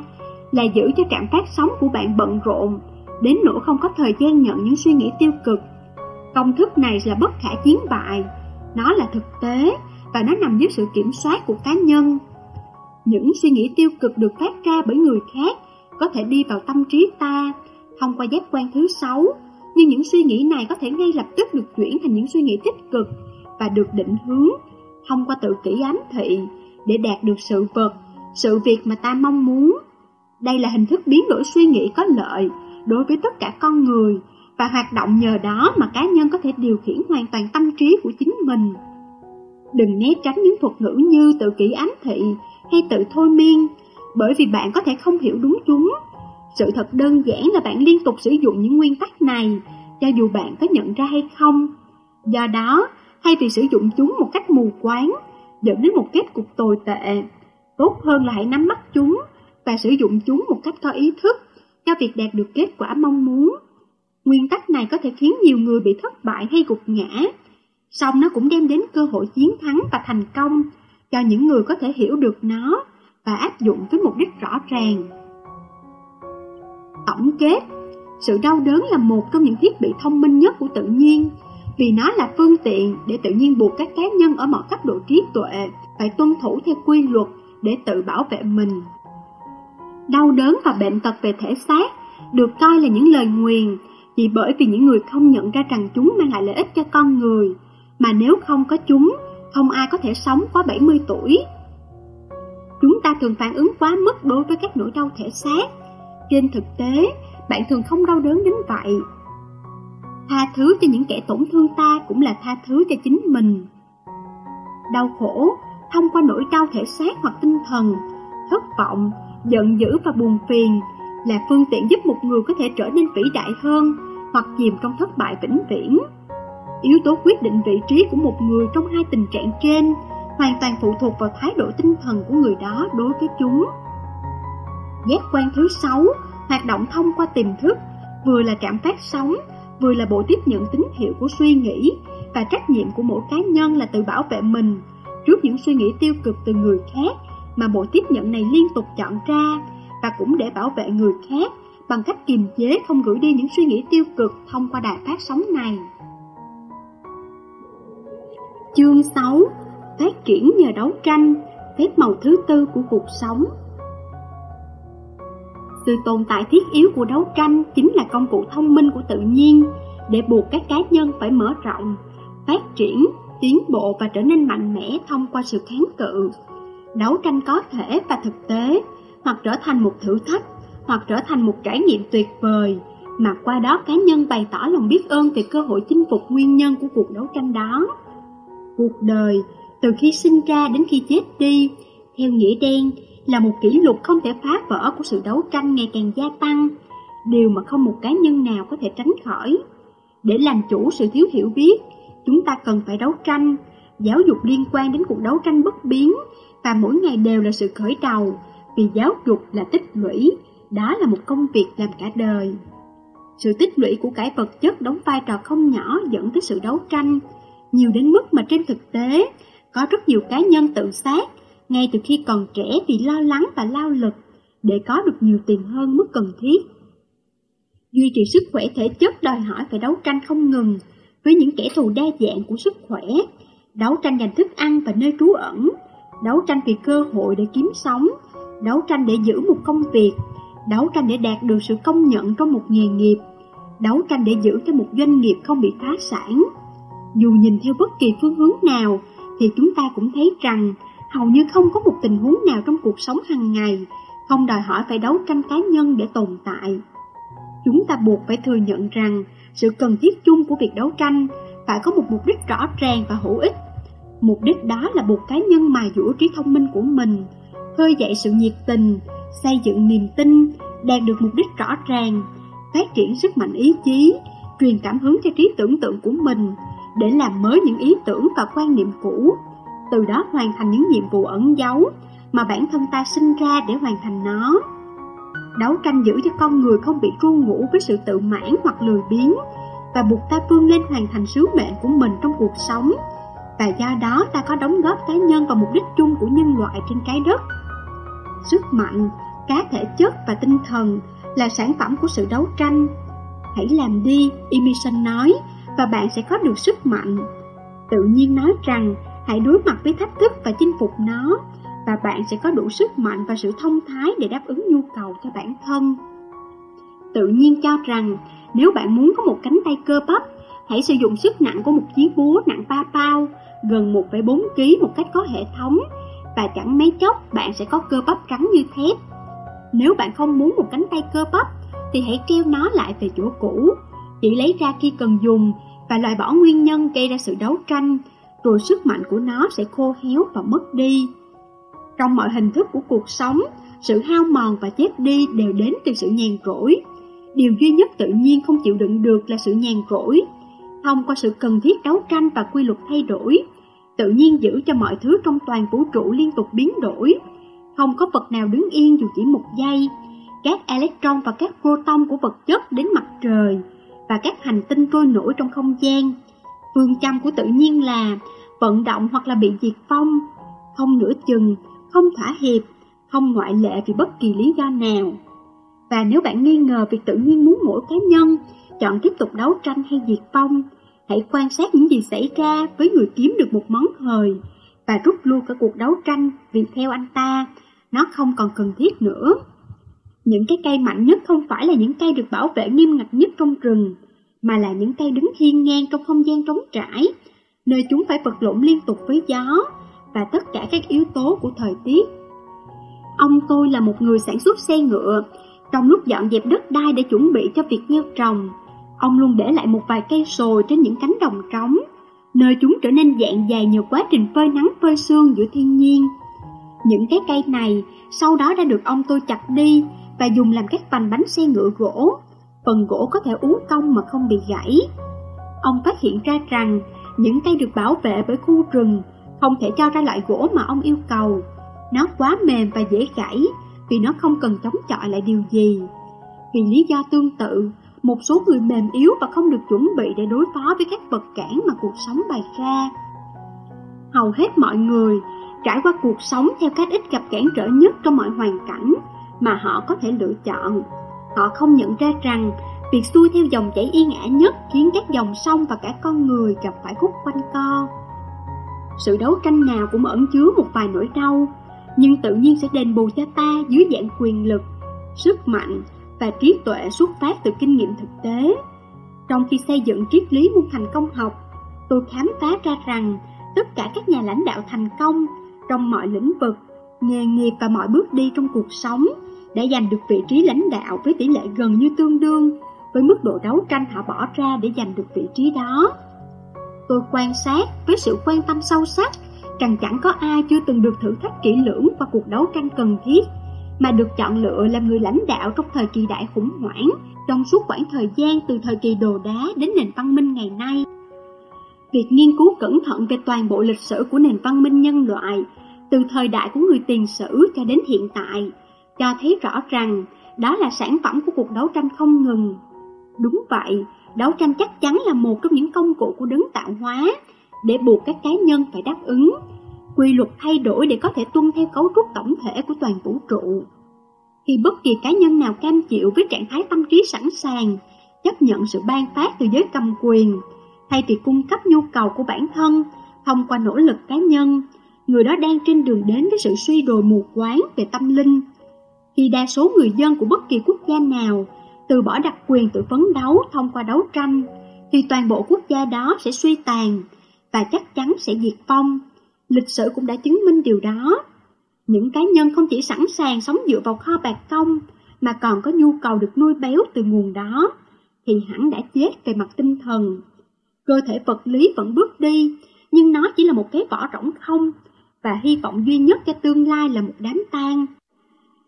Là giữ cho trạng phát sống của bạn bận rộn Đến nỗi không có thời gian nhận những suy nghĩ tiêu cực. Công thức này là bất khả chiến bại Nó là thực tế và nó nằm dưới sự kiểm soát của cá nhân. Những suy nghĩ tiêu cực được phát ra bởi người khác có thể đi vào tâm trí ta thông qua giác quan thứ sáu, nhưng những suy nghĩ này có thể ngay lập tức được chuyển thành những suy nghĩ tích cực và được định hướng thông qua tự kỷ ám thị để đạt được sự vật, sự việc mà ta mong muốn. Đây là hình thức biến đổi suy nghĩ có lợi đối với tất cả con người và hoạt động nhờ đó mà cá nhân có thể điều khiển hoàn toàn tâm trí của chính mình. Đừng né tránh những thuật ngữ như tự kỷ ám thị hay tự thôi miên, bởi vì bạn có thể không hiểu đúng chúng. Sự thật đơn giản là bạn liên tục sử dụng những nguyên tắc này, cho dù bạn có nhận ra hay không. Do đó, thay vì sử dụng chúng một cách mù quáng, dẫn đến một kết cục tồi tệ, tốt hơn là hãy nắm bắt chúng và sử dụng chúng một cách có ý thức cho việc đạt được kết quả mong muốn. Nguyên tắc này có thể khiến nhiều người bị thất bại hay gục ngã, song nó cũng đem đến cơ hội chiến thắng và thành công cho những người có thể hiểu được nó và áp dụng với mục đích rõ ràng. Tổng kết, sự đau đớn là một trong những thiết bị thông minh nhất của tự nhiên, vì nó là phương tiện để tự nhiên buộc các cá nhân ở mọi cấp độ trí tuệ phải tuân thủ theo quy luật để tự bảo vệ mình. Đau đớn và bệnh tật về thể xác được coi là những lời nguyền chỉ bởi vì những người không nhận ra rằng chúng mang lại lợi ích cho con người mà nếu không có chúng, không ai có thể sống quá 70 tuổi. Chúng ta thường phản ứng quá mức đối với các nỗi đau thể xác. Trên thực tế, bạn thường không đau đớn đến vậy. Tha thứ cho những kẻ tổn thương ta cũng là tha thứ cho chính mình. Đau khổ thông qua nỗi đau thể xác hoặc tinh thần, thất vọng, giận dữ và buồn phiền là phương tiện giúp một người có thể trở nên vĩ đại hơn hoặc chìm trong thất bại vĩnh viễn. Yếu tố quyết định vị trí của một người trong hai tình trạng trên hoàn toàn phụ thuộc vào thái độ tinh thần của người đó đối với chúng. Giác quan thứ sáu hoạt động thông qua tiềm thức, vừa là cảm phát sóng, vừa là bộ tiếp nhận tín hiệu của suy nghĩ và trách nhiệm của mỗi cá nhân là tự bảo vệ mình trước những suy nghĩ tiêu cực từ người khác mà bộ tiếp nhận này liên tục chọn ra và cũng để bảo vệ người khác bằng cách kiềm chế không gửi đi những suy nghĩ tiêu cực thông qua đài phát sóng này. Chương 6 Phát triển nhờ đấu tranh Phép màu thứ tư của cuộc sống Sự tồn tại thiết yếu của đấu tranh chính là công cụ thông minh của tự nhiên để buộc các cá nhân phải mở rộng, phát triển, tiến bộ và trở nên mạnh mẽ thông qua sự kháng cự. Đấu tranh có thể và thực tế, hoặc trở thành một thử thách, hoặc trở thành một trải nghiệm tuyệt vời, mà qua đó cá nhân bày tỏ lòng biết ơn về cơ hội chinh phục nguyên nhân của cuộc đấu tranh đó. Cuộc đời, từ khi sinh ra đến khi chết đi, theo nghĩa đen, là một kỷ lục không thể phá vỡ của sự đấu tranh ngày càng gia tăng, điều mà không một cá nhân nào có thể tránh khỏi. Để làm chủ sự thiếu hiểu biết, chúng ta cần phải đấu tranh, giáo dục liên quan đến cuộc đấu tranh bất biến, và mỗi ngày đều là sự khởi đầu, vì giáo dục là tích lũy, đó là một công việc làm cả đời. Sự tích lũy của cải vật chất đóng vai trò không nhỏ dẫn tới sự đấu tranh, nhiều đến mức mà trên thực tế có rất nhiều cá nhân tự sát ngay từ khi còn trẻ vì lo lắng và lao lực để có được nhiều tiền hơn mức cần thiết. Duy trì sức khỏe thể chất đòi hỏi phải đấu tranh không ngừng với những kẻ thù đa dạng của sức khỏe, đấu tranh giành thức ăn và nơi trú ẩn, đấu tranh vì cơ hội để kiếm sống, đấu tranh để giữ một công việc, đấu tranh để đạt được sự công nhận trong một nghề nghiệp, đấu tranh để giữ cho một doanh nghiệp không bị phá sản. Dù nhìn theo bất kỳ phương hướng nào, thì chúng ta cũng thấy rằng hầu như không có một tình huống nào trong cuộc sống hàng ngày không đòi hỏi phải đấu tranh cá nhân để tồn tại. Chúng ta buộc phải thừa nhận rằng sự cần thiết chung của việc đấu tranh phải có một mục đích rõ ràng và hữu ích. Mục đích đó là buộc cá nhân mài dũa trí thông minh của mình, khơi dậy sự nhiệt tình, xây dựng niềm tin, đạt được mục đích rõ ràng, phát triển sức mạnh ý chí, truyền cảm hứng cho trí tưởng tượng của mình để làm mới những ý tưởng và quan niệm cũ, từ đó hoàn thành những nhiệm vụ ẩn giấu mà bản thân ta sinh ra để hoàn thành nó. Đấu tranh giữ cho con người không bị ru ngủ với sự tự mãn hoặc lười biếng và buộc ta vươn lên hoàn thành sứ mệnh của mình trong cuộc sống và do đó ta có đóng góp cá nhân vào mục đích chung của nhân loại trên trái đất. Sức mạnh, cá thể chất và tinh thần là sản phẩm của sự đấu tranh. Hãy làm đi, Emerson nói, và bạn sẽ có được sức mạnh. Tự nhiên nói rằng hãy đối mặt với thách thức và chinh phục nó, và bạn sẽ có đủ sức mạnh và sự thông thái để đáp ứng nhu cầu cho bản thân. Tự nhiên cho rằng nếu bạn muốn có một cánh tay cơ bắp, hãy sử dụng sức nặng của một chiếc búa nặng 3 bao, gần 1,4 kg một cách có hệ thống, và chẳng mấy chốc bạn sẽ có cơ bắp trắng như thép. Nếu bạn không muốn một cánh tay cơ bắp, thì hãy treo nó lại về chỗ cũ, chỉ lấy ra khi cần dùng và loại bỏ nguyên nhân gây ra sự đấu tranh, rồi sức mạnh của nó sẽ khô héo và mất đi. Trong mọi hình thức của cuộc sống, sự hao mòn và chết đi đều đến từ sự nhàn rỗi. Điều duy nhất tự nhiên không chịu đựng được là sự nhàn rỗi. Thông qua sự cần thiết đấu tranh và quy luật thay đổi, tự nhiên giữ cho mọi thứ trong toàn vũ trụ liên tục biến đổi. Không có vật nào đứng yên dù chỉ một giây. Các electron và các proton của vật chất đến mặt trời và các hành tinh trôi nổi trong không gian. Phương châm của tự nhiên là vận động hoặc là bị diệt phong không nửa chừng, không thỏa hiệp, không ngoại lệ vì bất kỳ lý do nào. Và nếu bạn nghi ngờ việc tự nhiên muốn mỗi cá nhân chọn tiếp tục đấu tranh hay diệt phong hãy quan sát những gì xảy ra với người kiếm được một món hời và rút lui cả cuộc đấu tranh vì theo anh ta, nó không còn cần thiết nữa. Những cái cây mạnh nhất không phải là những cây được bảo vệ nghiêm ngặt nhất trong rừng, mà là những cây đứng hiên ngang trong không gian trống trải, nơi chúng phải vật lộn liên tục với gió và tất cả các yếu tố của thời tiết. Ông tôi là một người sản xuất xe ngựa, trong lúc dọn dẹp đất đai để chuẩn bị cho việc gieo trồng, ông luôn để lại một vài cây sồi trên những cánh đồng trống, nơi chúng trở nên dạng dài nhờ quá trình phơi nắng phơi sương giữa thiên nhiên. Những cái cây này sau đó đã được ông tôi chặt đi và dùng làm các vành bánh xe ngựa gỗ. Phần gỗ có thể uốn cong mà không bị gãy. Ông phát hiện ra rằng những cây được bảo vệ bởi khu rừng không thể cho ra loại gỗ mà ông yêu cầu. Nó quá mềm và dễ gãy vì nó không cần chống chọi lại điều gì. Vì lý do tương tự, một số người mềm yếu và không được chuẩn bị để đối phó với các vật cản mà cuộc sống bày ra. Hầu hết mọi người trải qua cuộc sống theo cách ít gặp cản trở nhất trong mọi hoàn cảnh mà họ có thể lựa chọn. Họ không nhận ra rằng việc xuôi theo dòng chảy yên ả nhất khiến các dòng sông và cả con người gặp phải khúc quanh co. Sự đấu tranh nào cũng ẩn chứa một vài nỗi đau, nhưng tự nhiên sẽ đền bù cho ta dưới dạng quyền lực, sức mạnh và trí tuệ xuất phát từ kinh nghiệm thực tế. Trong khi xây dựng triết lý môn thành công học, tôi khám phá ra rằng tất cả các nhà lãnh đạo thành công trong mọi lĩnh vực, nghề nghiệp và mọi bước đi trong cuộc sống đã giành được vị trí lãnh đạo với tỷ lệ gần như tương đương với mức độ đấu tranh họ bỏ ra để giành được vị trí đó. Tôi quan sát với sự quan tâm sâu sắc rằng chẳng có ai chưa từng được thử thách kỹ lưỡng và cuộc đấu tranh cần thiết, mà được chọn lựa làm người lãnh đạo trong thời kỳ đại khủng hoảng, trong suốt khoảng thời gian từ thời kỳ đồ đá đến nền văn minh ngày nay. Việc nghiên cứu cẩn thận về toàn bộ lịch sử của nền văn minh nhân loại, từ thời đại của người tiền sử cho đến hiện tại cho thấy rõ rằng đó là sản phẩm của cuộc đấu tranh không ngừng. Đúng vậy, đấu tranh chắc chắn là một trong những công cụ của đấng tạo hóa để buộc các cá nhân phải đáp ứng quy luật thay đổi để có thể tuân theo cấu trúc tổng thể của toàn vũ trụ. Khi bất kỳ cá nhân nào cam chịu với trạng thái tâm trí sẵn sàng, chấp nhận sự ban phát từ giới cầm quyền, thay vì cung cấp nhu cầu của bản thân thông qua nỗ lực cá nhân, người đó đang trên đường đến với sự suy đồi mù quáng về tâm linh. Khi đa số người dân của bất kỳ quốc gia nào từ bỏ đặc quyền tự phấn đấu thông qua đấu tranh, thì toàn bộ quốc gia đó sẽ suy tàn và chắc chắn sẽ diệt vong. Lịch sử cũng đã chứng minh điều đó. Những cá nhân không chỉ sẵn sàng sống dựa vào kho bạc công, mà còn có nhu cầu được nuôi béo từ nguồn đó, thì hẳn đã chết về mặt tinh thần. Cơ thể vật lý vẫn bước đi, nhưng nó chỉ là một cái vỏ rỗng không, và hy vọng duy nhất cho tương lai là một đám tang.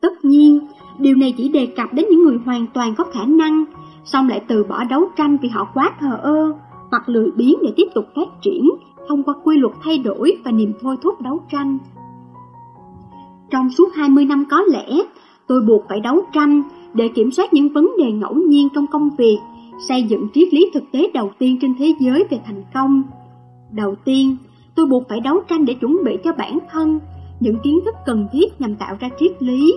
Tất nhiên, điều này chỉ đề cập đến những người hoàn toàn có khả năng, song lại từ bỏ đấu tranh vì họ quá thờ ơ, hoặc lười biếng để tiếp tục phát triển thông qua quy luật thay đổi và niềm thôi thúc đấu tranh. Trong suốt 20 năm có lẽ, tôi buộc phải đấu tranh để kiểm soát những vấn đề ngẫu nhiên trong công việc, xây dựng triết lý thực tế đầu tiên trên thế giới về thành công. Đầu tiên, tôi buộc phải đấu tranh để chuẩn bị cho bản thân những kiến thức cần thiết nhằm tạo ra triết lý.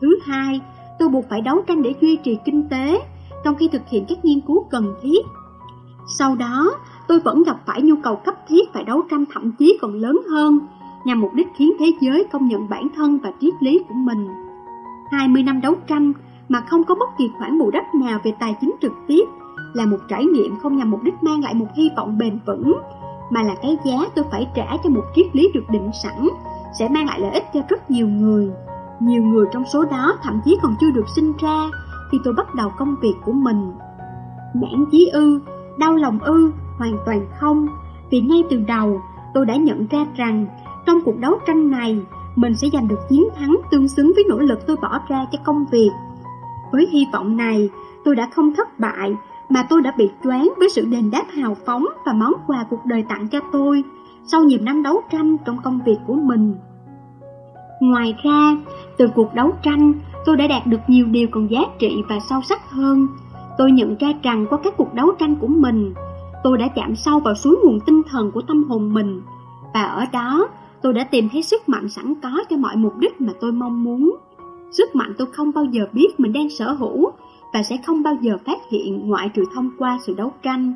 Thứ hai, tôi buộc phải đấu tranh để duy trì kinh tế trong khi thực hiện các nghiên cứu cần thiết. Sau đó, tôi vẫn gặp phải nhu cầu cấp thiết phải đấu tranh thậm chí còn lớn hơn nhằm mục đích khiến thế giới công nhận bản thân và triết lý của mình. 20 năm đấu tranh mà không có bất kỳ khoản bù đắp nào về tài chính trực tiếp là một trải nghiệm không nhằm mục đích mang lại một hy vọng bền vững, mà là cái giá tôi phải trả cho một triết lý được định sẵn, sẽ mang lại lợi ích cho rất nhiều người. Nhiều người trong số đó thậm chí còn chưa được sinh ra khi tôi bắt đầu công việc của mình. Nản chí ư, đau lòng ư, hoàn toàn không, vì ngay từ đầu tôi đã nhận ra rằng trong cuộc đấu tranh này mình sẽ giành được chiến thắng tương xứng với nỗ lực tôi bỏ ra cho công việc. Với hy vọng này, tôi đã không thất bại, mà tôi đã bị choáng với sự đền đáp hào phóng và món quà cuộc đời tặng cho tôi sau nhiều năm đấu tranh trong công việc của mình. Ngoài ra, từ cuộc đấu tranh, tôi đã đạt được nhiều điều còn giá trị và sâu sắc hơn. Tôi nhận ra rằng qua các cuộc đấu tranh của mình, tôi đã chạm sâu vào suối nguồn tinh thần của tâm hồn mình, và ở đó tôi đã tìm thấy sức mạnh sẵn có cho mọi mục đích mà tôi mong muốn. Sức mạnh tôi không bao giờ biết mình đang sở hữu và sẽ không bao giờ phát hiện ngoại trừ thông qua sự đấu tranh.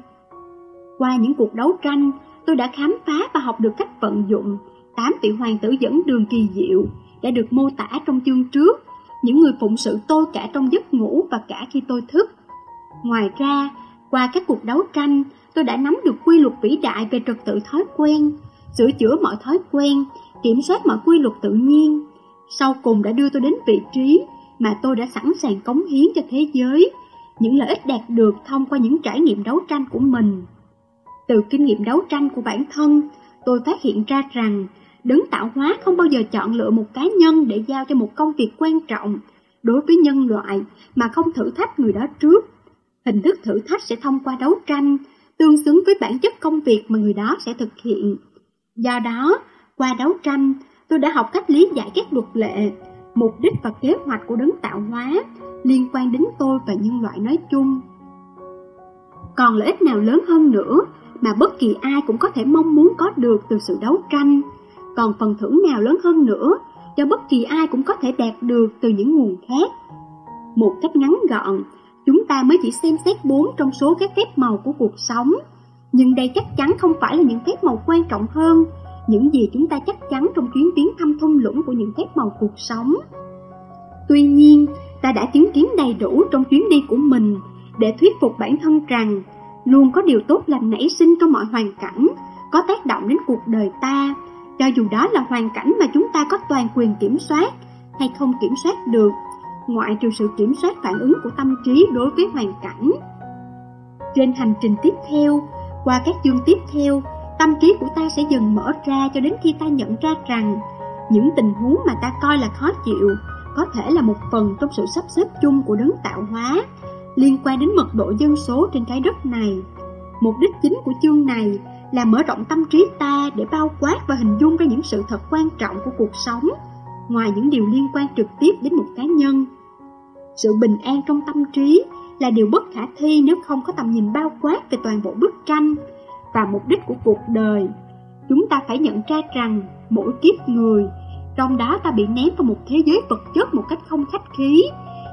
Qua những cuộc đấu tranh, tôi đã khám phá và học được cách vận dụng tám vị hoàng tử dẫn đường kỳ diệu đã được mô tả trong chương trước, những người phụng sự tôi cả trong giấc ngủ và cả khi tôi thức. Ngoài ra, qua các cuộc đấu tranh, tôi đã nắm được quy luật vĩ đại về trật tự thói quen, sửa chữa mọi thói quen, kiểm soát mọi quy luật tự nhiên. Sau cùng đã đưa tôi đến vị trí mà tôi đã sẵn sàng cống hiến cho thế giới, những lợi ích đạt được thông qua những trải nghiệm đấu tranh của mình. Từ kinh nghiệm đấu tranh của bản thân, tôi phát hiện ra rằng đấng tạo hóa không bao giờ chọn lựa một cá nhân để giao cho một công việc quan trọng đối với nhân loại mà không thử thách người đó trước. Hình thức thử thách sẽ thông qua đấu tranh, tương xứng với bản chất công việc mà người đó sẽ thực hiện. Do đó, qua đấu tranh, tôi đã học cách lý giải các luật lệ, mục đích và kế hoạch của đấng tạo hóa liên quan đến tôi và nhân loại nói chung. Còn lợi ích nào lớn hơn nữa mà bất kỳ ai cũng có thể mong muốn có được từ sự đấu tranh, còn phần thưởng nào lớn hơn nữa cho bất kỳ ai cũng có thể đạt được từ những nguồn khác. Một cách ngắn gọn, chúng ta mới chỉ xem xét bốn trong số các phép màu của cuộc sống, nhưng đây chắc chắn không phải là những phép màu quan trọng hơn những gì chúng ta chắc chắn trong chuyến viếng thăm thung lũng của những phép màu cuộc sống. Tuy nhiên, ta đã chứng kiến đầy đủ trong chuyến đi của mình để thuyết phục bản thân rằng luôn có điều tốt lành nảy sinh trong mọi hoàn cảnh, có tác động đến cuộc đời ta, cho dù đó là hoàn cảnh mà chúng ta có toàn quyền kiểm soát hay không kiểm soát được, ngoại trừ sự kiểm soát phản ứng của tâm trí đối với hoàn cảnh. Trên hành trình tiếp theo, qua các chương tiếp theo, tâm trí của ta sẽ dần mở ra cho đến khi ta nhận ra rằng những tình huống mà ta coi là khó chịu có thể là một phần trong sự sắp xếp chung của đấng tạo hóa liên quan đến mật độ dân số trên trái đất này. Mục đích chính của chương này là mở rộng tâm trí ta để bao quát và hình dung ra những sự thật quan trọng của cuộc sống, ngoài những điều liên quan trực tiếp đến một cá nhân. Sự bình an trong tâm trí là điều bất khả thi nếu không có tầm nhìn bao quát về toàn bộ bức tranh và mục đích của cuộc đời. Chúng ta phải nhận ra rằng mỗi kiếp người, trong đó ta bị ném vào một thế giới vật chất một cách không khách khí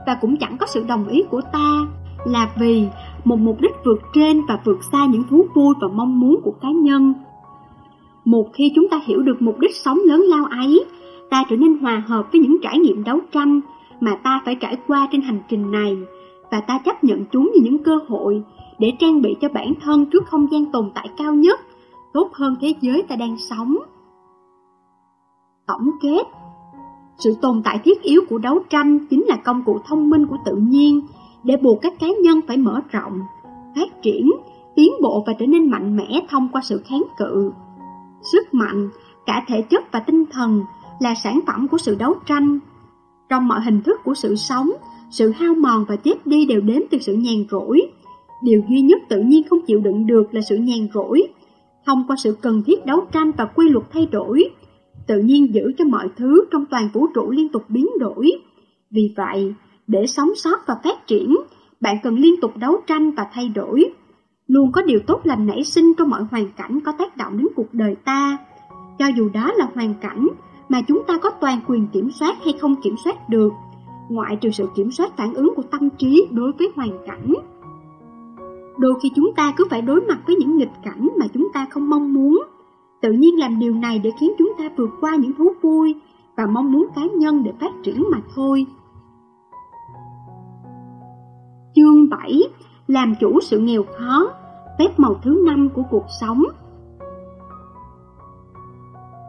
và cũng chẳng có sự đồng ý của ta là vì một mục đích vượt trên và vượt xa những thú vui và mong muốn của cá nhân. Một khi chúng ta hiểu được mục đích sống lớn lao ấy, ta trở nên hòa hợp với những trải nghiệm đấu tranh mà ta phải trải qua trên hành trình này và ta chấp nhận chúng như những cơ hội để trang bị cho bản thân trước không gian tồn tại cao nhất, tốt hơn thế giới ta đang sống. Tổng kết Sự tồn tại thiết yếu của đấu tranh chính là công cụ thông minh của tự nhiên để buộc các cá nhân phải mở rộng, phát triển, tiến bộ và trở nên mạnh mẽ thông qua sự kháng cự. Sức mạnh, cả thể chất và tinh thần là sản phẩm của sự đấu tranh. Trong mọi hình thức của sự sống, sự hao mòn và chết đi đều đến từ sự nhàn rỗi. Điều duy nhất tự nhiên không chịu đựng được là sự nhàn rỗi. Thông qua sự cần thiết đấu tranh và quy luật thay đổi, tự nhiên giữ cho mọi thứ trong toàn vũ trụ liên tục biến đổi. Vì vậy, để sống sót và phát triển, bạn cần liên tục đấu tranh và thay đổi. Luôn có điều tốt lành nảy sinh trong mọi hoàn cảnh có tác động đến cuộc đời ta. Cho dù đó là hoàn cảnh mà chúng ta có toàn quyền kiểm soát hay không kiểm soát được, ngoại trừ sự kiểm soát phản ứng của tâm trí đối với hoàn cảnh. Đôi khi chúng ta cứ phải đối mặt với những nghịch cảnh mà chúng ta không mong muốn. Tự nhiên làm điều này để khiến chúng ta vượt qua những thú vui và mong muốn cá nhân để phát triển mà thôi. Chương 7 Làm chủ sự nghèo khó Phép màu thứ năm của cuộc sống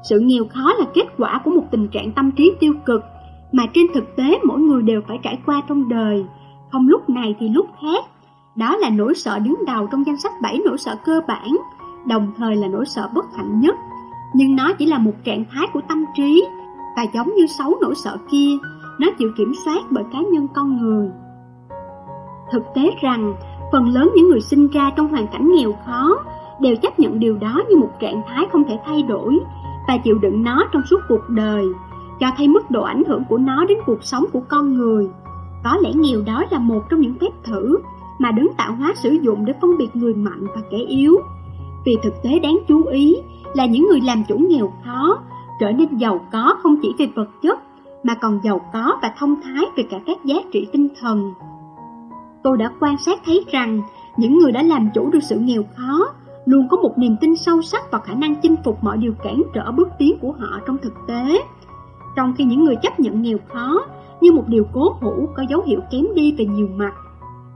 Sự nghèo khó là kết quả của một tình trạng tâm trí tiêu cực mà trên thực tế mỗi người đều phải trải qua trong đời, không lúc này thì lúc khác. Đó là nỗi sợ đứng đầu trong danh sách 7 nỗi sợ cơ bản, đồng thời là nỗi sợ bất hạnh nhất. Nhưng nó chỉ là một trạng thái của tâm trí, và giống như 6 nỗi sợ kia, nó chịu kiểm soát bởi cá nhân con người. Thực tế rằng, phần lớn những người sinh ra trong hoàn cảnh nghèo khó đều chấp nhận điều đó như một trạng thái không thể thay đổi và chịu đựng nó trong suốt cuộc đời, cho thấy mức độ ảnh hưởng của nó đến cuộc sống của con người. Có lẽ nghèo đó là một trong những phép thử mà đứng tạo hóa sử dụng để phân biệt người mạnh và kẻ yếu. Vì thực tế đáng chú ý là những người làm chủ nghèo khó trở nên giàu có không chỉ về vật chất mà còn giàu có và thông thái về cả các giá trị tinh thần. Tôi đã quan sát thấy rằng những người đã làm chủ được sự nghèo khó luôn có một niềm tin sâu sắc vào khả năng chinh phục mọi điều cản trở bước tiến của họ trong thực tế. Trong khi những người chấp nhận nghèo khó như một điều cố hữu có dấu hiệu kém đi về nhiều mặt.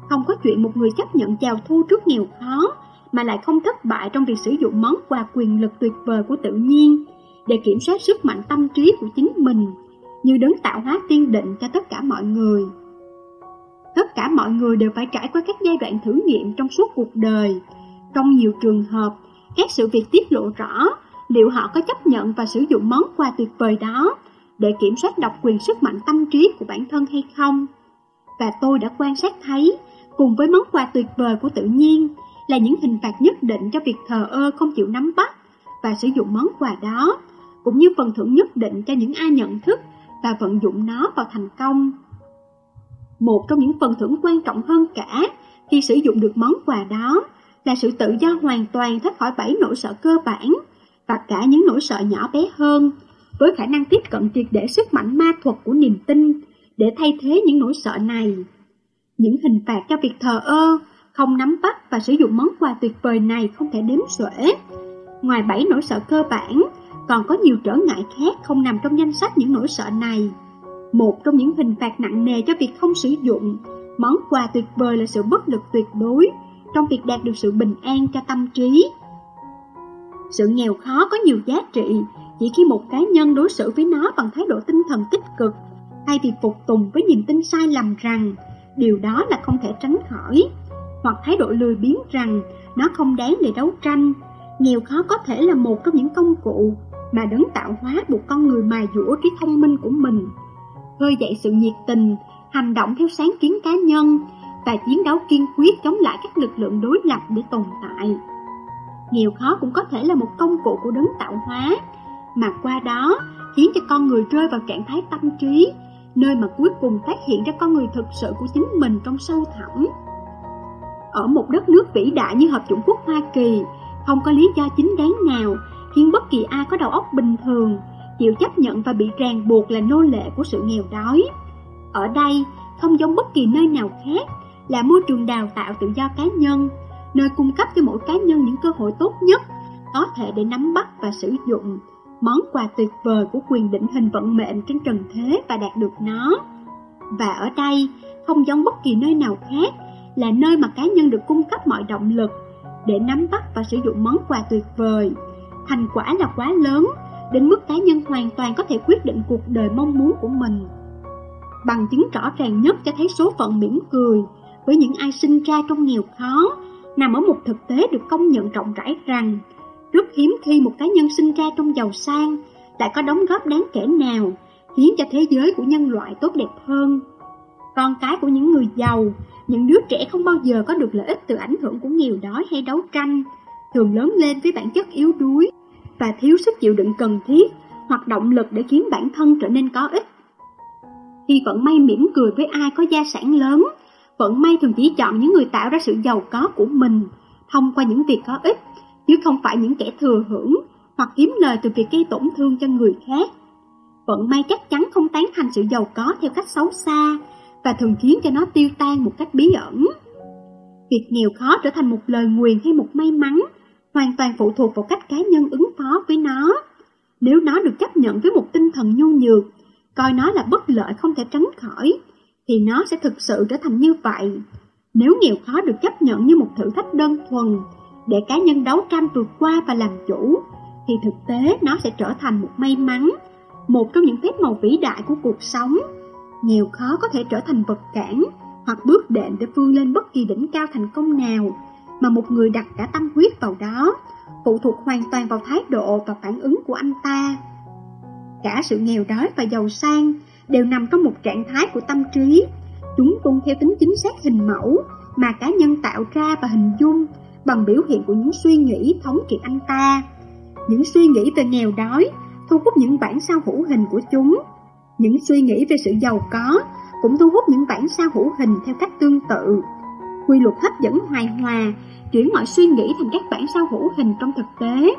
Không có chuyện một người chấp nhận chào thu trước nghèo khó mà lại không thất bại trong việc sử dụng món quà quyền lực tuyệt vời của tự nhiên để kiểm soát sức mạnh tâm trí của chính mình như đấng tạo hóa tiên định cho tất cả mọi người. Tất cả mọi người đều phải trải qua các giai đoạn thử nghiệm trong suốt cuộc đời. Trong nhiều trường hợp, các sự việc tiết lộ rõ liệu họ có chấp nhận và sử dụng món quà tuyệt vời đó để kiểm soát độc quyền sức mạnh tâm trí của bản thân hay không. Và tôi đã quan sát thấy, cùng với món quà tuyệt vời của tự nhiên, là những hình phạt nhất định cho việc thờ ơ không chịu nắm bắt và sử dụng món quà đó, cũng như phần thưởng nhất định cho những ai nhận thức và vận dụng nó vào thành công. Một trong những phần thưởng quan trọng hơn cả khi sử dụng được món quà đó là sự tự do hoàn toàn thoát khỏi bảy nỗi sợ cơ bản và cả những nỗi sợ nhỏ bé hơn với khả năng tiếp cận triệt để sức mạnh ma thuật của niềm tin để thay thế những nỗi sợ này. Những hình phạt cho việc thờ ơ, không nắm bắt và sử dụng món quà tuyệt vời này không thể đếm xuể. Ngoài bảy nỗi sợ cơ bản, còn có nhiều trở ngại khác không nằm trong danh sách những nỗi sợ này. Một trong những hình phạt nặng nề cho việc không sử dụng. Món quà tuyệt vời là sự bất lực tuyệt đối, trong việc đạt được sự bình an cho tâm trí. Sự nghèo khó có nhiều giá trị, chỉ khi một cá nhân đối xử với nó bằng thái độ tinh thần tích cực thay vì phục tùng với niềm tin sai lầm rằng điều đó là không thể tránh khỏi, hoặc thái độ lười biếng rằng nó không đáng để đấu tranh. Nghèo khó có thể là một trong những công cụ mà đấng tạo hóa buộc con người mài dũa trí thông minh của mình khơi dậy sự nhiệt tình hành động theo sáng kiến cá nhân và chiến đấu kiên quyết chống lại các lực lượng đối lập để tồn tại nghèo khó cũng có thể là một công cụ của đấng tạo hóa mà qua đó khiến cho con người rơi vào trạng thái tâm trí, nơi mà cuối cùng phát hiện ra con người thực sự của chính mình trong sâu thẳm. Ở một đất nước vĩ đại như Hợp chủng quốc Hoa Kỳ, không có lý do chính đáng nào khiến bất kỳ ai có đầu óc bình thường chịu chấp nhận và bị ràng buộc là nô lệ của sự nghèo đói. Ở đây, không giống bất kỳ nơi nào khác, là môi trường đào tạo tự do cá nhân, nơi cung cấp cho mỗi cá nhân những cơ hội tốt nhất có thể để nắm bắt và sử dụng món quà tuyệt vời của quyền định hình vận mệnh trên trần thế và đạt được nó. Và ở đây, không giống bất kỳ nơi nào khác, là nơi mà cá nhân được cung cấp mọi động lực để nắm bắt và sử dụng món quà tuyệt vời. Thành quả là quá lớn, đến mức cá nhân hoàn toàn có thể quyết định cuộc đời mong muốn của mình. Bằng chứng rõ ràng nhất cho thấy số phận mỉm cười với những ai sinh ra trong nghèo khó nằm ở một thực tế được công nhận rộng rãi rằng rất hiếm khi một cá nhân sinh ra trong giàu sang lại có đóng góp đáng kể nào khiến cho thế giới của nhân loại tốt đẹp hơn. Con cái của những người giàu, những đứa trẻ không bao giờ có được lợi ích từ ảnh hưởng của nghèo đói hay đấu tranh, thường lớn lên với bản chất yếu đuối và thiếu sức chịu đựng cần thiết hoặc động lực để khiến bản thân trở nên có ích. Khi vận may mỉm cười với ai có gia sản lớn, vận may thường chỉ chọn những người tạo ra sự giàu có của mình thông qua những việc có ích, chứ không phải những kẻ thừa hưởng hoặc kiếm lời từ việc gây tổn thương cho người khác. Vận may chắc chắn không tán thành sự giàu có theo cách xấu xa và thường khiến cho nó tiêu tan một cách bí ẩn. Việc nghèo khó trở thành một lời nguyền hay một may mắn hoàn toàn phụ thuộc vào cách cá nhân ứng phó với nó. Nếu nó được chấp nhận với một tinh thần nhu nhược, coi nó là bất lợi không thể tránh khỏi, thì nó sẽ thực sự trở thành như vậy. Nếu nghèo khó được chấp nhận như một thử thách đơn thuần, để cá nhân đấu tranh vượt qua và làm chủ, thì thực tế nó sẽ trở thành một may mắn, một trong những phép màu vĩ đại của cuộc sống. Nghèo khó có thể trở thành vật cản hoặc bước đệm để vươn lên bất kỳ đỉnh cao thành công nào mà một người đặt cả tâm huyết vào đó, phụ thuộc hoàn toàn vào thái độ và phản ứng của anh ta. Cả sự nghèo đói và giàu sang đều nằm trong một trạng thái của tâm trí. Chúng tuân theo tính chính xác hình mẫu mà cá nhân tạo ra và hình dung bằng biểu hiện của những suy nghĩ thống trị anh ta. Những suy nghĩ về nghèo đói thu hút những bản sao hữu hình của chúng. Những suy nghĩ về sự giàu có cũng thu hút những bản sao hữu hình theo cách tương tự. Quy luật hấp dẫn hài hòa chuyển mọi suy nghĩ thành các bản sao hữu hình trong thực tế.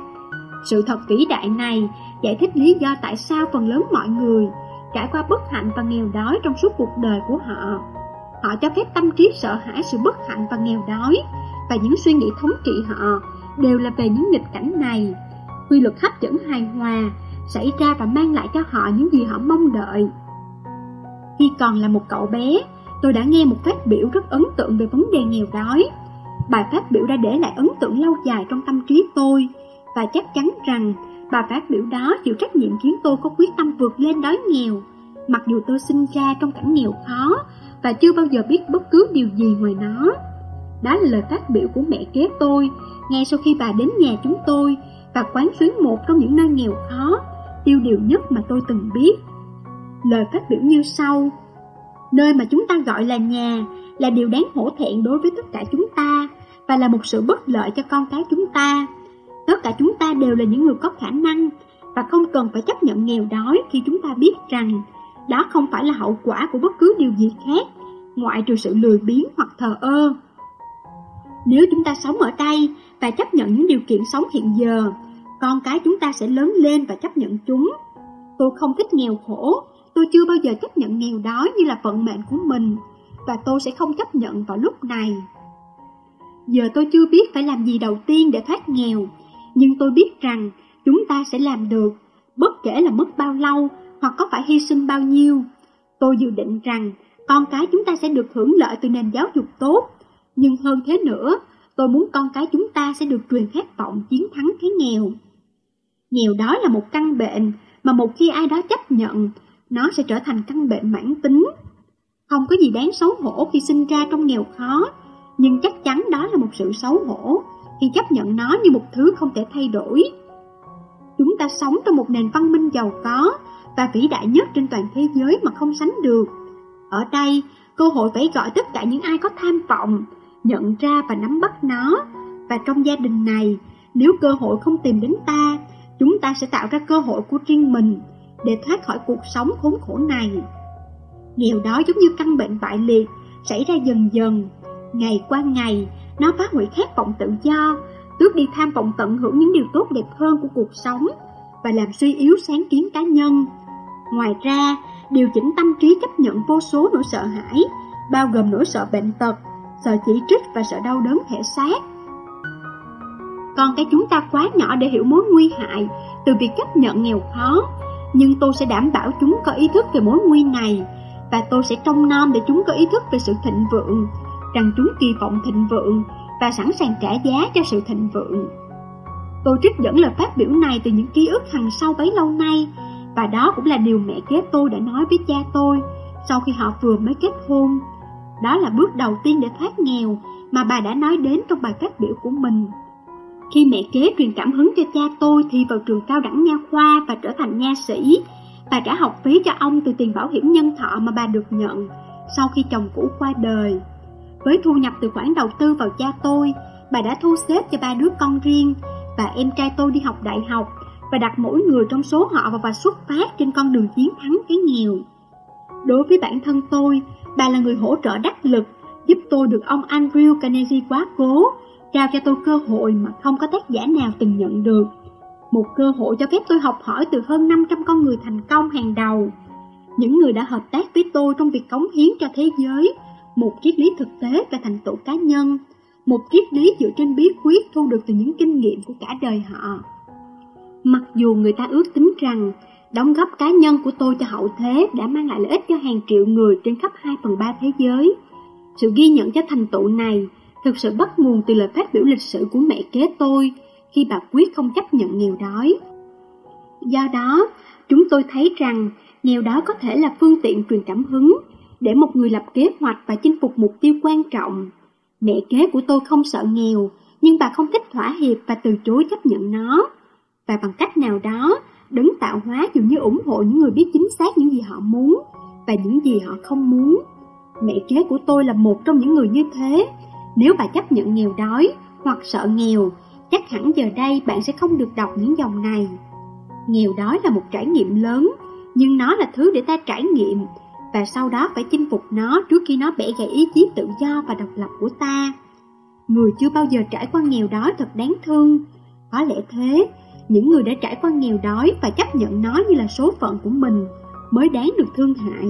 Sự thật vĩ đại này giải thích lý do tại sao phần lớn mọi người trải qua bất hạnh và nghèo đói trong suốt cuộc đời của họ. Họ cho phép tâm trí sợ hãi sự bất hạnh và nghèo đói và những suy nghĩ thống trị họ đều là về những nghịch cảnh này. Quy luật hấp dẫn hài hòa xảy ra và mang lại cho họ những gì họ mong đợi. Khi còn là một cậu bé, tôi đã nghe một phát biểu rất ấn tượng về vấn đề nghèo đói. Bài phát biểu đã để lại ấn tượng lâu dài trong tâm trí tôi và chắc chắn rằng bài phát biểu đó chịu trách nhiệm khiến tôi có quyết tâm vượt lên đói nghèo. Mặc dù tôi sinh ra trong cảnh nghèo khó và chưa bao giờ biết bất cứ điều gì ngoài nó. Đó là lời phát biểu của mẹ kế tôi ngay sau khi bà đến nhà chúng tôi và quán xuyến một trong những nơi nghèo khó, tiêu điều nhất mà tôi từng biết. Lời phát biểu như sau Nơi mà chúng ta gọi là nhà là điều đáng hổ thẹn đối với tất cả chúng ta và là một sự bất lợi cho con cái chúng ta. Tất cả chúng ta đều là những người có khả năng và không cần phải chấp nhận nghèo đói khi chúng ta biết rằng đó không phải là hậu quả của bất cứ điều gì khác, ngoại trừ sự lười biếng hoặc thờ ơ. Nếu chúng ta sống ở đây và chấp nhận những điều kiện sống hiện giờ, con cái chúng ta sẽ lớn lên và chấp nhận chúng. Tôi không thích nghèo khổ, tôi chưa bao giờ chấp nhận nghèo đói như là vận mệnh của mình, và tôi sẽ không chấp nhận vào lúc này. Giờ tôi chưa biết phải làm gì đầu tiên để thoát nghèo, nhưng tôi biết rằng chúng ta sẽ làm được, bất kể là mất bao lâu hoặc có phải hy sinh bao nhiêu. Tôi dự định rằng con cái chúng ta sẽ được hưởng lợi từ nền giáo dục tốt, nhưng hơn thế nữa, tôi muốn con cái chúng ta sẽ được truyền khát vọng chiến thắng cái nghèo. Nghèo đó là một căn bệnh mà một khi ai đó chấp nhận, nó sẽ trở thành căn bệnh mãn tính. Không có gì đáng xấu hổ khi sinh ra trong nghèo khó, nhưng chắc chắn đó là một sự xấu hổ khi chấp nhận nó như một thứ không thể thay đổi. Chúng ta sống trong một nền văn minh giàu có và vĩ đại nhất trên toàn thế giới mà không sánh được. Ở đây, cơ hội phải gọi tất cả những ai có tham vọng, nhận ra và nắm bắt nó. Và trong gia đình này, nếu cơ hội không tìm đến ta, chúng ta sẽ tạo ra cơ hội của riêng mình để thoát khỏi cuộc sống khốn khổ này. Nghèo đó giống như căn bệnh bại liệt, xảy ra dần dần, ngày qua ngày, nó phá hủy khát vọng tự do, tước đi tham vọng tận hưởng những điều tốt đẹp hơn của cuộc sống và làm suy yếu sáng kiến cá nhân. Ngoài ra, điều chỉnh tâm trí chấp nhận vô số nỗi sợ hãi, bao gồm nỗi sợ bệnh tật, sợ chỉ trích và sợ đau đớn thể xác. Còn cái chúng ta quá nhỏ để hiểu mối nguy hại từ việc chấp nhận nghèo khó, nhưng tôi sẽ đảm bảo chúng có ý thức về mối nguy này, và tôi sẽ trông nom để chúng có ý thức về sự thịnh vượng, rằng chúng kỳ vọng thịnh vượng và sẵn sàng trả giá cho sự thịnh vượng. Tôi trích dẫn lời phát biểu này từ những ký ức hằng sau bấy lâu nay, và đó cũng là điều mẹ kế tôi đã nói với cha tôi sau khi họ vừa mới kết hôn. Đó là bước đầu tiên để thoát nghèo mà bà đã nói đến trong bài phát biểu của mình. Khi mẹ kế truyền cảm hứng cho cha tôi thi vào trường cao đẳng nha khoa và trở thành nha sĩ, bà trả học phí cho ông từ tiền bảo hiểm nhân thọ mà bà được nhận sau khi chồng cũ qua đời. Với thu nhập từ khoản đầu tư vào cha tôi, bà đã thu xếp cho ba đứa con riêng và em trai tôi đi học đại học và đặt mỗi người trong số họ vào và xuất phát trên con đường chiến thắng cái nghèo. Đối với bản thân tôi, bà là người hỗ trợ đắc lực, giúp tôi được ông Andrew Carnegie quá cố, trao cho tôi cơ hội mà không có tác giả nào từng nhận được. Một cơ hội cho phép tôi học hỏi từ hơn 500 con người thành công hàng đầu. Những người đã hợp tác với tôi trong việc cống hiến cho thế giới, một triết lý thực tế và thành tựu cá nhân, một triết lý dựa trên bí quyết thu được từ những kinh nghiệm của cả đời họ. Mặc dù người ta ước tính rằng đóng góp cá nhân của tôi cho hậu thế đã mang lại lợi ích cho hàng triệu người trên khắp 2 phần 3 thế giới, sự ghi nhận cho thành tựu này thực sự bắt nguồn từ lời phát biểu lịch sử của mẹ kế tôi khi bà quyết không chấp nhận nghèo đói. Do đó, chúng tôi thấy rằng nghèo đói có thể là phương tiện truyền cảm hứng để một người lập kế hoạch và chinh phục mục tiêu quan trọng. Mẹ kế của tôi không sợ nghèo, nhưng bà không thích thỏa hiệp và từ chối chấp nhận nó. Và bằng cách nào đó, đấng tạo hóa dường như ủng hộ những người biết chính xác những gì họ muốn và những gì họ không muốn. Mẹ kế của tôi là một trong những người như thế. Nếu bà chấp nhận nghèo đói hoặc sợ nghèo, chắc hẳn giờ đây bạn sẽ không được đọc những dòng này. Nghèo đói là một trải nghiệm lớn, nhưng nó là thứ để ta trải nghiệm và sau đó phải chinh phục nó trước khi nó bẻ gãy ý chí tự do và độc lập của ta. Người chưa bao giờ trải qua nghèo đói thật đáng thương. Có lẽ thế, những người đã trải qua nghèo đói và chấp nhận nó như là số phận của mình mới đáng được thương hại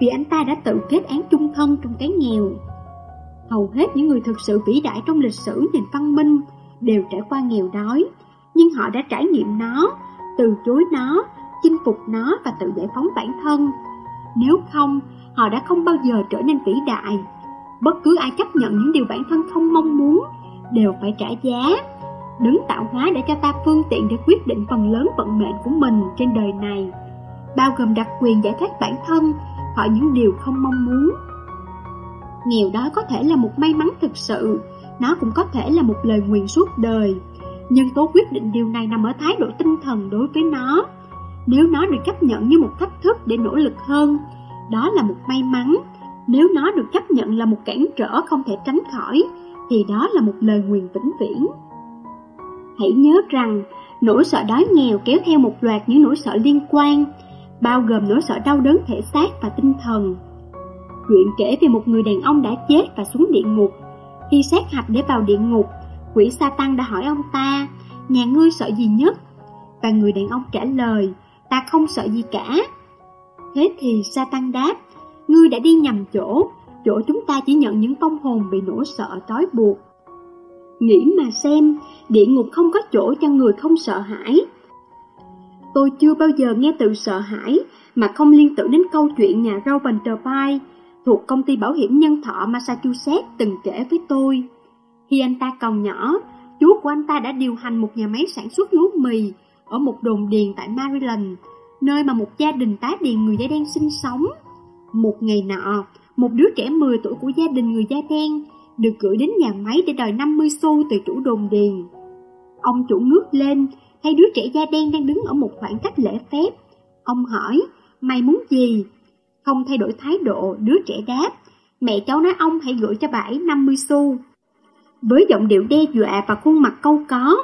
vì anh ta đã tự kết án chung thân trong cái nghèo. Hầu hết những người thực sự vĩ đại trong lịch sử nền văn minh đều trải qua nghèo đói, nhưng họ đã trải nghiệm nó, từ chối nó, chinh phục nó và tự giải phóng bản thân. Nếu không, họ đã không bao giờ trở nên vĩ đại. Bất cứ ai chấp nhận những điều bản thân không mong muốn đều phải trả giá. Đứng tạo hóa để cho ta phương tiện để quyết định phần lớn vận mệnh của mình trên đời này, bao gồm đặc quyền giải thoát bản thân khỏi những điều không mong muốn. Nghèo đó có thể là một may mắn thực sự, nó cũng có thể là một lời nguyền suốt đời. Nhưng tố quyết định điều này nằm ở thái độ tinh thần đối với nó. Nếu nó được chấp nhận như một thách thức để nỗ lực hơn, đó là một may mắn. Nếu nó được chấp nhận là một cản trở không thể tránh khỏi, thì đó là một lời nguyền vĩnh viễn. Hãy nhớ rằng, nỗi sợ đói nghèo kéo theo một loạt những nỗi sợ liên quan, bao gồm nỗi sợ đau đớn thể xác và tinh thần. Chuyện kể về một người đàn ông đã chết và xuống địa ngục. Khi sát hạch để vào địa ngục, quỷ sa tăng đã hỏi ông ta, nhà ngươi sợ gì nhất? Và người đàn ông trả lời, ta không sợ gì cả. Thế thì sa tăng đáp, ngươi đã đi nhầm chỗ, chỗ chúng ta chỉ nhận những phong hồn bị nỗi sợ trói buộc. Nghĩ mà xem, địa ngục không có chỗ cho người không sợ hãi. Tôi chưa bao giờ nghe từ sợ hãi mà không liên tưởng đến câu chuyện nhà rau bay thuộc công ty bảo hiểm nhân thọ Massachusetts từng kể với tôi. Khi anh ta còn nhỏ, chú của anh ta đã điều hành một nhà máy sản xuất lúa mì ở một đồn điền tại Maryland, nơi mà một gia đình tá điền người da đen sinh sống. Một ngày nọ, một đứa trẻ 10 tuổi của gia đình người da đen được gửi đến nhà máy để đòi 50 xu từ chủ đồn điền. Ông chủ ngước lên, thấy đứa trẻ da đen đang đứng ở một khoảng cách lễ phép. Ông hỏi, mày muốn gì? Không thay đổi thái độ, đứa trẻ đáp, mẹ cháu nói ông hãy gửi cho bà ấy 50 xu. Với giọng điệu đe dọa và khuôn mặt câu có,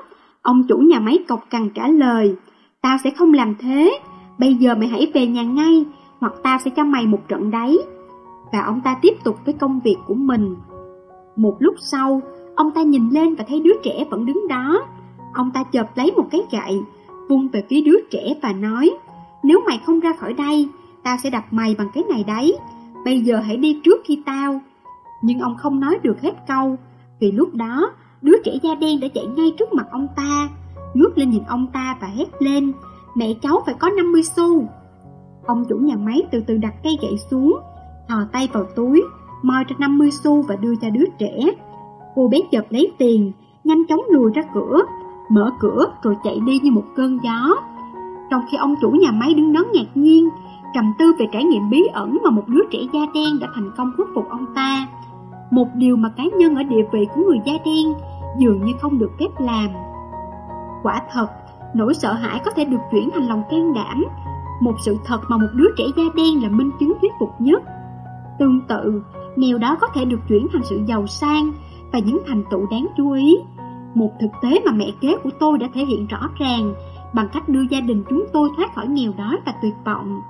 ông chủ nhà máy cọc cằn trả lời, tao sẽ không làm thế, bây giờ mày hãy về nhà ngay, hoặc tao sẽ cho mày một trận đấy. Và ông ta tiếp tục với công việc của mình. Một lúc sau, ông ta nhìn lên và thấy đứa trẻ vẫn đứng đó. Ông ta chợp lấy một cái gậy, vung về phía đứa trẻ và nói, nếu mày không ra khỏi đây, tao sẽ đập mày bằng cái này đấy. Bây giờ hãy đi trước khi tao. Nhưng ông không nói được hết câu, vì lúc đó, đứa trẻ da đen đã chạy ngay trước mặt ông ta, ngước lên nhìn ông ta và hét lên, mẹ cháu phải có 50 xu. Ông chủ nhà máy từ từ đặt cây gậy xuống, thò tay vào túi, moi ra 50 xu và đưa cho đứa trẻ. Cô bé chợt lấy tiền, nhanh chóng lùi ra cửa, mở cửa rồi chạy đi như một cơn gió. Trong khi ông chủ nhà máy đứng đó ngạc nhiên, trầm tư về trải nghiệm bí ẩn mà một đứa trẻ da đen đã thành công khuất phục ông ta. Một điều mà cá nhân ở địa vị của người da đen dường như không được phép làm. Quả thật, nỗi sợ hãi có thể được chuyển thành lòng can đảm, một sự thật mà một đứa trẻ da đen là minh chứng thuyết phục nhất. Tương tự, nghèo đó có thể được chuyển thành sự giàu sang và những thành tựu đáng chú ý. Một thực tế mà mẹ kế của tôi đã thể hiện rõ ràng bằng cách đưa gia đình chúng tôi thoát khỏi nghèo đói và tuyệt vọng.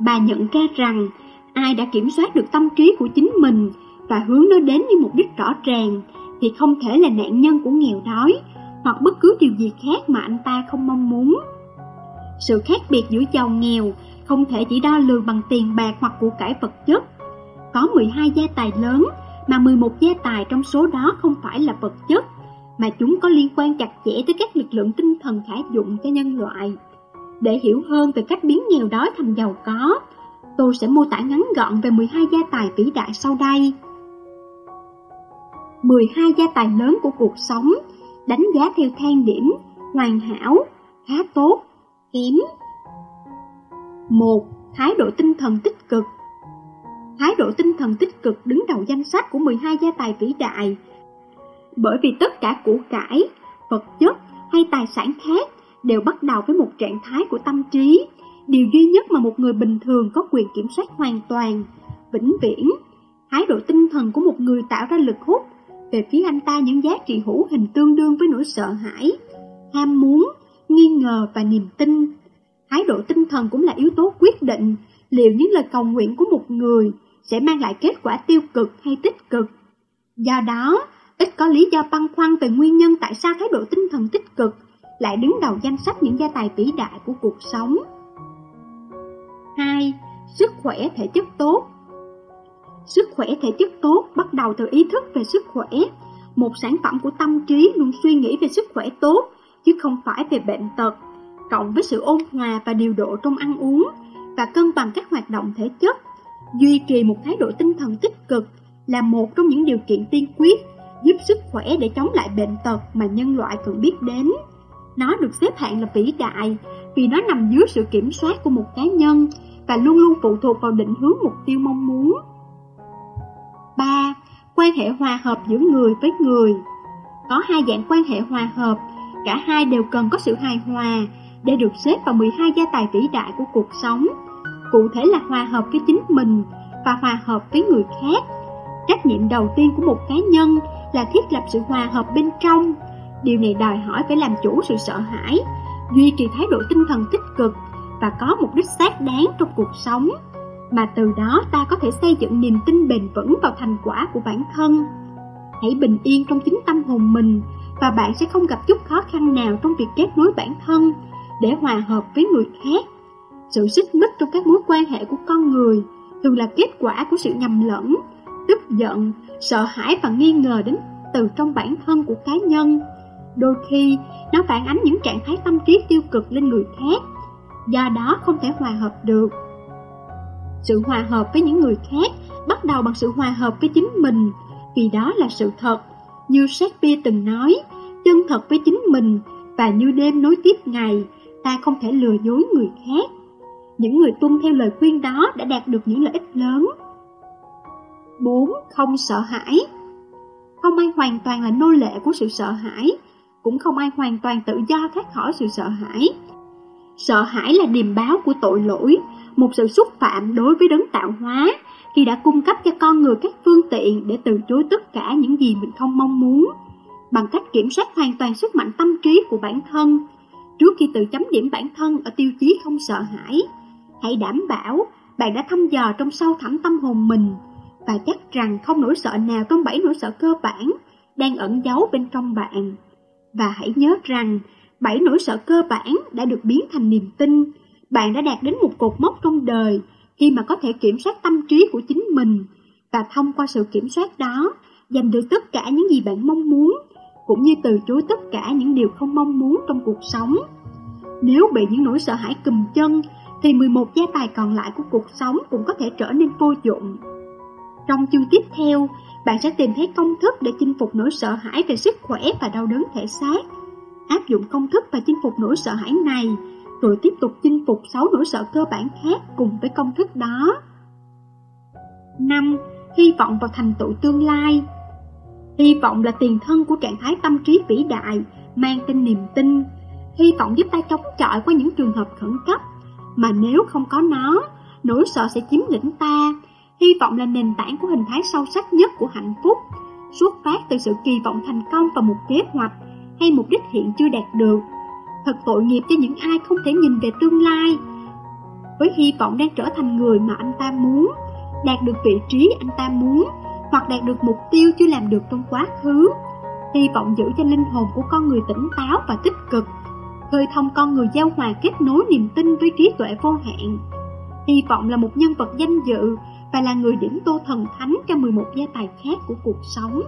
Bà nhận ra rằng ai đã kiểm soát được tâm trí của chính mình và hướng nó đến như mục đích rõ ràng thì không thể là nạn nhân của nghèo đói hoặc bất cứ điều gì khác mà anh ta không mong muốn. Sự khác biệt giữa giàu nghèo không thể chỉ đo lường bằng tiền bạc hoặc của cải vật chất. Có 12 gia tài lớn mà 11 gia tài trong số đó không phải là vật chất, mà chúng có liên quan chặt chẽ tới các lực lượng tinh thần khả dụng cho nhân loại. Để hiểu hơn về cách biến nghèo đói thành giàu có, tôi sẽ mô tả ngắn gọn về 12 gia tài vĩ đại sau đây. 12 gia tài lớn của cuộc sống, đánh giá theo thang điểm, hoàn hảo, khá tốt, kém. 1. Thái độ tinh thần tích cực Thái độ tinh thần tích cực đứng đầu danh sách của 12 gia tài vĩ đại. Bởi vì tất cả của cải, vật chất hay tài sản khác đều bắt đầu với một trạng thái của tâm trí, điều duy nhất mà một người bình thường có quyền kiểm soát hoàn toàn, vĩnh viễn. Thái độ tinh thần của một người tạo ra lực hút về phía anh ta những giá trị hữu hình tương đương với nỗi sợ hãi, ham muốn, nghi ngờ và niềm tin. Thái độ tinh thần cũng là yếu tố quyết định liệu những lời cầu nguyện của một người sẽ mang lại kết quả tiêu cực hay tích cực. Do đó, ít có lý do băn khoăn về nguyên nhân tại sao thái độ tinh thần tích cực lại đứng đầu danh sách những gia tài vĩ đại của cuộc sống. 2. Sức khỏe thể chất tốt Sức khỏe thể chất tốt bắt đầu từ ý thức về sức khỏe. Một sản phẩm của tâm trí luôn suy nghĩ về sức khỏe tốt, chứ không phải về bệnh tật, cộng với sự ôn hòa và điều độ trong ăn uống và cân bằng các hoạt động thể chất. Duy trì một thái độ tinh thần tích cực là một trong những điều kiện tiên quyết giúp sức khỏe để chống lại bệnh tật mà nhân loại cần biết đến. Nó được xếp hạng là vĩ đại vì nó nằm dưới sự kiểm soát của một cá nhân và luôn luôn phụ thuộc vào định hướng mục tiêu mong muốn. 3. Quan hệ hòa hợp giữa người với người Có hai dạng quan hệ hòa hợp, cả hai đều cần có sự hài hòa để được xếp vào 12 gia tài vĩ đại của cuộc sống. Cụ thể là hòa hợp với chính mình và hòa hợp với người khác. Trách nhiệm đầu tiên của một cá nhân là thiết lập sự hòa hợp bên trong. Điều này đòi hỏi phải làm chủ sự sợ hãi, duy trì thái độ tinh thần tích cực và có mục đích xác đáng trong cuộc sống mà từ đó ta có thể xây dựng niềm tin bền vững vào thành quả của bản thân. Hãy bình yên trong chính tâm hồn mình và bạn sẽ không gặp chút khó khăn nào trong việc kết nối bản thân để hòa hợp với người khác. Sự xích mích trong các mối quan hệ của con người thường là kết quả của sự nhầm lẫn, tức giận, sợ hãi và nghi ngờ đến từ trong bản thân của cá nhân. Đôi khi, nó phản ánh những trạng thái tâm trí tiêu cực lên người khác, do đó không thể hòa hợp được. Sự hòa hợp với những người khác bắt đầu bằng sự hòa hợp với chính mình, vì đó là sự thật. Như Shakespeare từng nói, chân thật với chính mình và như đêm nối tiếp ngày, ta không thể lừa dối người khác. Những người tuân theo lời khuyên đó đã đạt được những lợi ích lớn. 4. Không sợ hãi Không ai hoàn toàn là nô lệ của sự sợ hãi, cũng không ai hoàn toàn tự do thoát khỏi sự sợ hãi. Sợ hãi là điềm báo của tội lỗi, một sự xúc phạm đối với đấng tạo hóa khi đã cung cấp cho con người các phương tiện để từ chối tất cả những gì mình không mong muốn, bằng cách kiểm soát hoàn toàn sức mạnh tâm trí của bản thân. Trước khi tự chấm điểm bản thân ở tiêu chí không sợ hãi, hãy đảm bảo bạn đã thăm dò trong sâu thẳm tâm hồn mình và chắc rằng không nỗi sợ nào trong bảy nỗi sợ cơ bản đang ẩn giấu bên trong bạn. Và hãy nhớ rằng bảy nỗi sợ cơ bản đã được biến thành niềm tin bạn đã đạt đến một cột mốc trong đời khi mà có thể kiểm soát tâm trí của chính mình và thông qua sự kiểm soát đó giành được tất cả những gì bạn mong muốn cũng như từ chối tất cả những điều không mong muốn trong cuộc sống. Nếu bị những nỗi sợ hãi cùm chân thì 11 gia tài còn lại của cuộc sống cũng có thể trở nên vô dụng. Trong chương tiếp theo, bạn sẽ tìm thấy công thức để chinh phục nỗi sợ hãi về sức khỏe và đau đớn thể xác. áp dụng công thức và chinh phục nỗi sợ hãi này, rồi tiếp tục chinh phục sáu nỗi sợ cơ bản khác cùng với công thức đó. 5. Hy vọng vào thành tựu tương lai Hy vọng là tiền thân của trạng thái tâm trí vĩ đại, mang tên niềm tin. Hy vọng giúp ta chống chọi qua những trường hợp khẩn cấp, mà nếu không có nó, nỗi sợ sẽ chiếm lĩnh ta. Hy vọng là nền tảng của hình thái sâu sắc nhất của hạnh phúc, xuất phát từ sự kỳ vọng thành công vào một kế hoạch hay mục đích hiện chưa đạt được. Thật tội nghiệp cho những ai không thể nhìn về tương lai, với hy vọng đang trở thành người mà anh ta muốn, đạt được vị trí anh ta muốn, hoặc đạt được mục tiêu chưa làm được trong quá khứ. Hy vọng giữ cho linh hồn của con người tỉnh táo và tích cực, khơi thông con người giao hòa kết nối niềm tin với trí tuệ vô hạn. Hy vọng là một nhân vật danh dự và là người điểm tô thần thánh cho 11 gia tài khác của cuộc sống.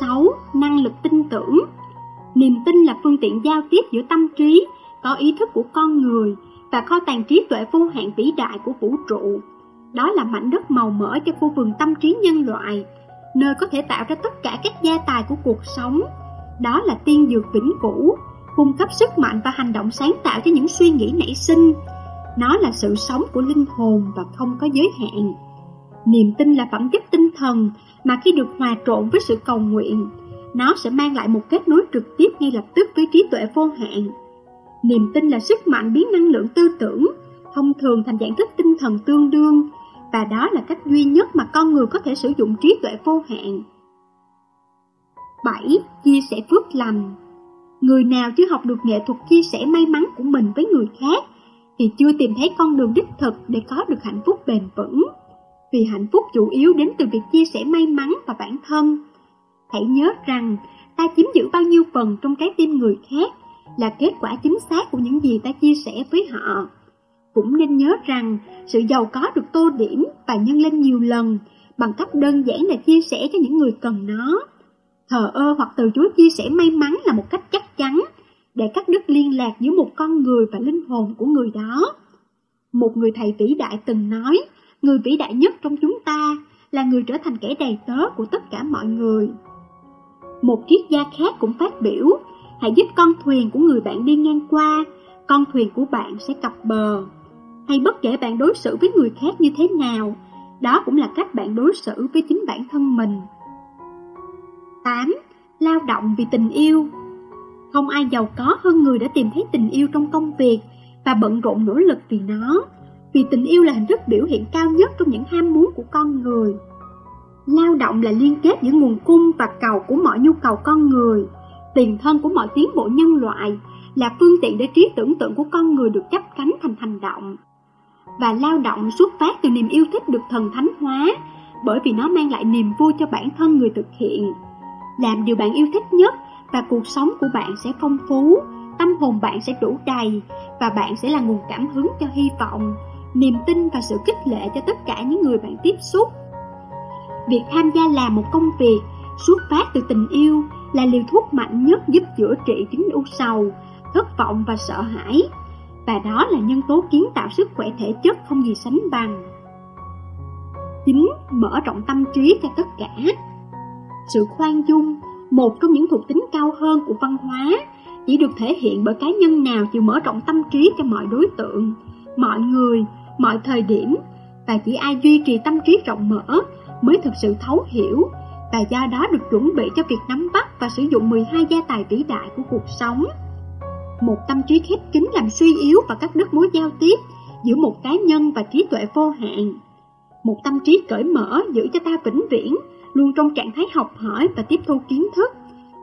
6. Năng lực tin tưởng Niềm tin là phương tiện giao tiếp giữa tâm trí, có ý thức của con người và kho tàng trí tuệ vô hạn vĩ đại của vũ trụ. Đó là mảnh đất màu mỡ cho khu vườn tâm trí nhân loại, nơi có thể tạo ra tất cả các gia tài của cuộc sống. Đó là tiên dược vĩnh cửu, cung cấp sức mạnh và hành động sáng tạo cho những suy nghĩ nảy sinh. Nó là sự sống của linh hồn và không có giới hạn. Niềm tin là phẩm chất tinh thần mà khi được hòa trộn với sự cầu nguyện, nó sẽ mang lại một kết nối trực tiếp ngay lập tức với trí tuệ vô hạn. Niềm tin là sức mạnh biến năng lượng tư tưởng, thông thường thành dạng thức tinh thần tương đương, và đó là cách duy nhất mà con người có thể sử dụng trí tuệ vô hạn. 7. Chia sẻ phước lành Người nào chưa học được nghệ thuật chia sẻ may mắn của mình với người khác thì chưa tìm thấy con đường đích thực để có được hạnh phúc bền vững. Vì hạnh phúc chủ yếu đến từ việc chia sẻ may mắn và bản thân. Hãy nhớ rằng, ta chiếm giữ bao nhiêu phần trong trái tim người khác là kết quả chính xác của những gì ta chia sẻ với họ. Cũng nên nhớ rằng, sự giàu có được tô điểm và nhân lên nhiều lần bằng cách đơn giản là chia sẻ cho những người cần nó. Thờ ơ hoặc từ chối chia sẻ may mắn là một cách chắc chắn để cắt đứt liên lạc giữa một con người và linh hồn của người đó. Một người thầy vĩ đại từng nói, người vĩ đại nhất trong chúng ta là người trở thành kẻ đầy tớ của tất cả mọi người. Một triết gia khác cũng phát biểu, hãy giúp con thuyền của người bạn đi ngang qua, con thuyền của bạn sẽ cập bờ. Hay bất kể bạn đối xử với người khác như thế nào, đó cũng là cách bạn đối xử với chính bản thân mình. 8. Lao động vì tình yêu không ai giàu có hơn người đã tìm thấy tình yêu trong công việc và bận rộn nỗ lực vì nó, vì tình yêu là hình thức biểu hiện cao nhất trong những ham muốn của con người. Lao động là liên kết giữa nguồn cung và cầu của mọi nhu cầu con người, tiền thân của mọi tiến bộ nhân loại, là phương tiện để trí tưởng tượng của con người được chấp cánh thành hành động. Và lao động xuất phát từ niềm yêu thích được thần thánh hóa, bởi vì nó mang lại niềm vui cho bản thân người thực hiện. Làm điều bạn yêu thích nhất và cuộc sống của bạn sẽ phong phú, tâm hồn bạn sẽ đủ đầy và bạn sẽ là nguồn cảm hứng cho hy vọng, niềm tin và sự kích lệ cho tất cả những người bạn tiếp xúc. Việc tham gia làm một công việc xuất phát từ tình yêu là liều thuốc mạnh nhất giúp chữa trị chứng u sầu, thất vọng và sợ hãi. Và đó là nhân tố kiến tạo sức khỏe thể chất không gì sánh bằng. 9. Mở rộng tâm trí cho tất cả Sự khoan dung, một trong những thuộc tính cao hơn của văn hóa, chỉ được thể hiện bởi cá nhân nào chịu mở rộng tâm trí cho mọi đối tượng, mọi người, mọi thời điểm, và chỉ ai duy trì tâm trí rộng mở mới thực sự thấu hiểu và do đó được chuẩn bị cho việc nắm bắt và sử dụng 12 gia tài vĩ đại của cuộc sống. Một tâm trí khép kín làm suy yếu và cắt đứt mối giao tiếp giữa một cá nhân và trí tuệ vô hạn. Một tâm trí cởi mở giữ cho ta vĩnh viễn, luôn trong trạng thái học hỏi và tiếp thu kiến thức,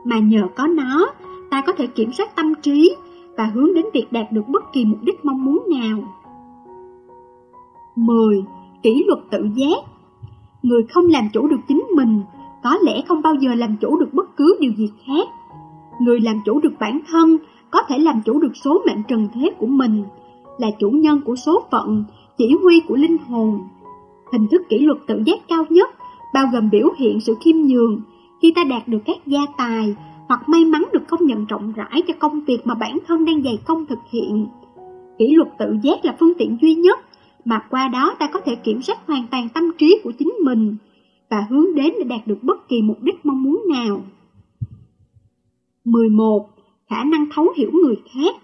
mà nhờ có nó, ta có thể kiểm soát tâm trí và hướng đến việc đạt được bất kỳ mục đích mong muốn nào. 10. Kỷ luật tự giác Người không làm chủ được chính mình, có lẽ không bao giờ làm chủ được bất cứ điều gì khác. Người làm chủ được bản thân, có thể làm chủ được số mệnh trần thế của mình, là chủ nhân của số phận, chỉ huy của linh hồn. Hình thức kỷ luật tự giác cao nhất bao gồm biểu hiện sự khiêm nhường khi ta đạt được các gia tài hoặc may mắn được công nhận rộng rãi cho công việc mà bản thân đang dày công thực hiện. Kỷ luật tự giác là phương tiện duy nhất mà qua đó ta có thể kiểm soát hoàn toàn tâm trí của chính mình và hướng đến để đạt được bất kỳ mục đích mong muốn nào. 11. khả năng thấu hiểu người khác.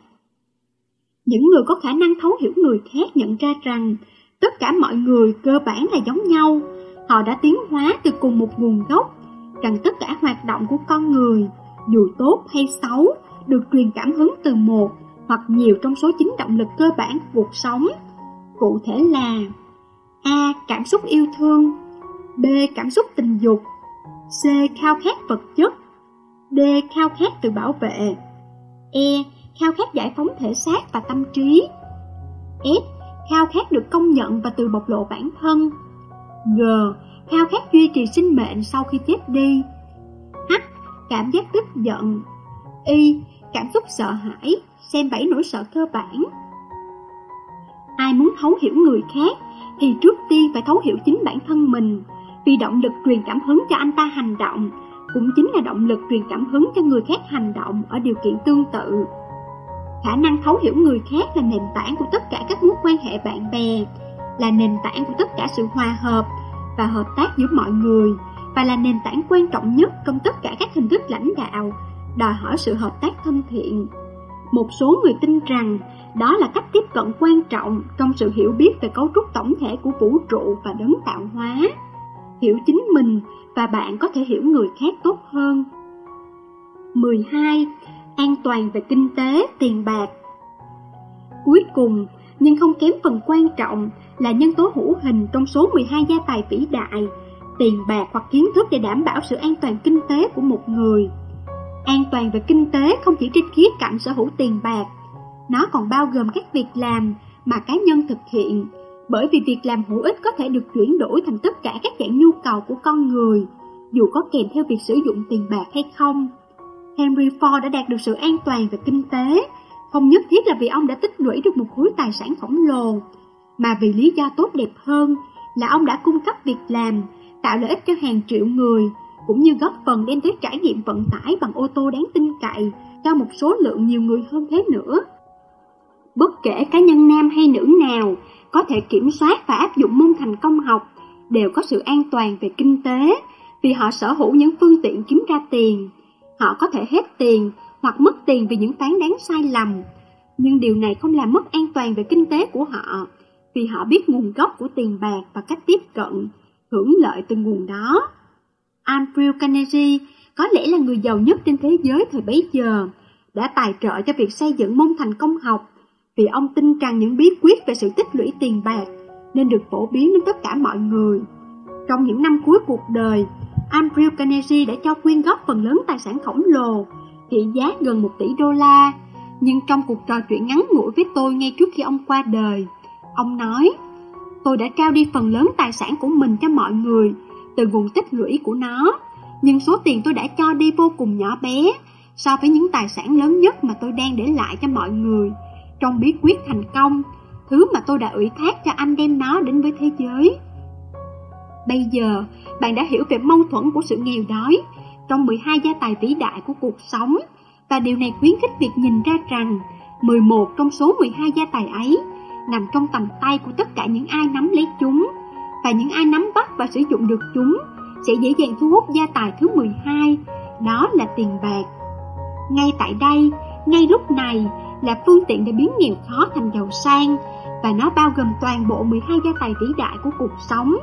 Những người có khả năng thấu hiểu người khác nhận ra rằng tất cả mọi người cơ bản là giống nhau, họ đã tiến hóa từ cùng một nguồn gốc, rằng tất cả hoạt động của con người, dù tốt hay xấu, được truyền cảm hứng từ một hoặc nhiều trong số chín động lực cơ bản của cuộc sống. Cụ thể là A. Cảm xúc yêu thương B. Cảm xúc tình dục C. Khao khát vật chất D. Khao khát tự bảo vệ E. Khao khát giải phóng thể xác và tâm trí F. Khao khát được công nhận và tự bộc lộ bản thân G. Khao khát duy trì sinh mệnh sau khi chết đi H. Cảm giác tức giận Y. Cảm xúc sợ hãi, xem bảy nỗi sợ cơ bản Ai muốn thấu hiểu người khác thì trước tiên phải thấu hiểu chính bản thân mình vì động lực truyền cảm hứng cho anh ta hành động cũng chính là động lực truyền cảm hứng cho người khác hành động ở điều kiện tương tự. Khả năng thấu hiểu người khác là nền tảng của tất cả các mối quan hệ bạn bè, là nền tảng của tất cả sự hòa hợp và hợp tác giữa mọi người và là nền tảng quan trọng nhất trong tất cả các hình thức lãnh đạo, đòi hỏi sự hợp tác thân thiện. Một số người tin rằng đó là cách tiếp cận quan trọng trong sự hiểu biết về cấu trúc tổng thể của vũ trụ và đấng tạo hóa. Hiểu chính mình và bạn có thể hiểu người khác tốt hơn. 12. An toàn về kinh tế, tiền bạc Cuối cùng, nhưng không kém phần quan trọng là nhân tố hữu hình trong số 12 gia tài vĩ đại, tiền bạc hoặc kiến thức để đảm bảo sự an toàn kinh tế của một người. An toàn về kinh tế không chỉ trên khía cạnh sở hữu tiền bạc, nó còn bao gồm các việc làm mà cá nhân thực hiện, bởi vì việc làm hữu ích có thể được chuyển đổi thành tất cả các dạng nhu cầu của con người, dù có kèm theo việc sử dụng tiền bạc hay không. Henry Ford đã đạt được sự an toàn về kinh tế, không nhất thiết là vì ông đã tích lũy được một khối tài sản khổng lồ, mà vì lý do tốt đẹp hơn là ông đã cung cấp việc làm, tạo lợi ích cho hàng triệu người, cũng như góp phần đem tới trải nghiệm vận tải bằng ô tô đáng tin cậy cho một số lượng nhiều người hơn thế nữa. Bất kể cá nhân nam hay nữ nào có thể kiểm soát và áp dụng môn thành công học đều có sự an toàn về kinh tế vì họ sở hữu những phương tiện kiếm ra tiền. Họ có thể hết tiền hoặc mất tiền vì những phán đoán sai lầm. Nhưng điều này không làm mất an toàn về kinh tế của họ vì họ biết nguồn gốc của tiền bạc và cách tiếp cận, hưởng lợi từ nguồn đó. Andrew Carnegie có lẽ là người giàu nhất trên thế giới thời bấy giờ, đã tài trợ cho việc xây dựng môn thành công học vì ông tin rằng những bí quyết về sự tích lũy tiền bạc nên được phổ biến đến tất cả mọi người. Trong những năm cuối cuộc đời, Andrew Carnegie đã cho quyên góp phần lớn tài sản khổng lồ, trị giá gần 1 tỷ đô la. Nhưng trong cuộc trò chuyện ngắn ngủi với tôi ngay trước khi ông qua đời, ông nói, tôi đã trao đi phần lớn tài sản của mình cho mọi người từ nguồn tích lũy của nó, nhưng số tiền tôi đã cho đi vô cùng nhỏ bé so với những tài sản lớn nhất mà tôi đang để lại cho mọi người. Trong bí quyết thành công, thứ mà tôi đã ủy thác cho anh đem nó đến với thế giới. Bây giờ, bạn đã hiểu về mâu thuẫn của sự nghèo đói trong 12 gia tài vĩ đại của cuộc sống, và điều này khuyến khích việc nhìn ra rằng 11 trong số 12 gia tài ấy nằm trong tầm tay của tất cả những ai nắm lấy chúng, và những ai nắm bắt và sử dụng được chúng sẽ dễ dàng thu hút gia tài thứ 12, đó là tiền bạc. Ngay tại đây, ngay lúc này, là phương tiện để biến nghèo khó thành giàu sang và nó bao gồm toàn bộ 12 gia tài vĩ đại của cuộc sống.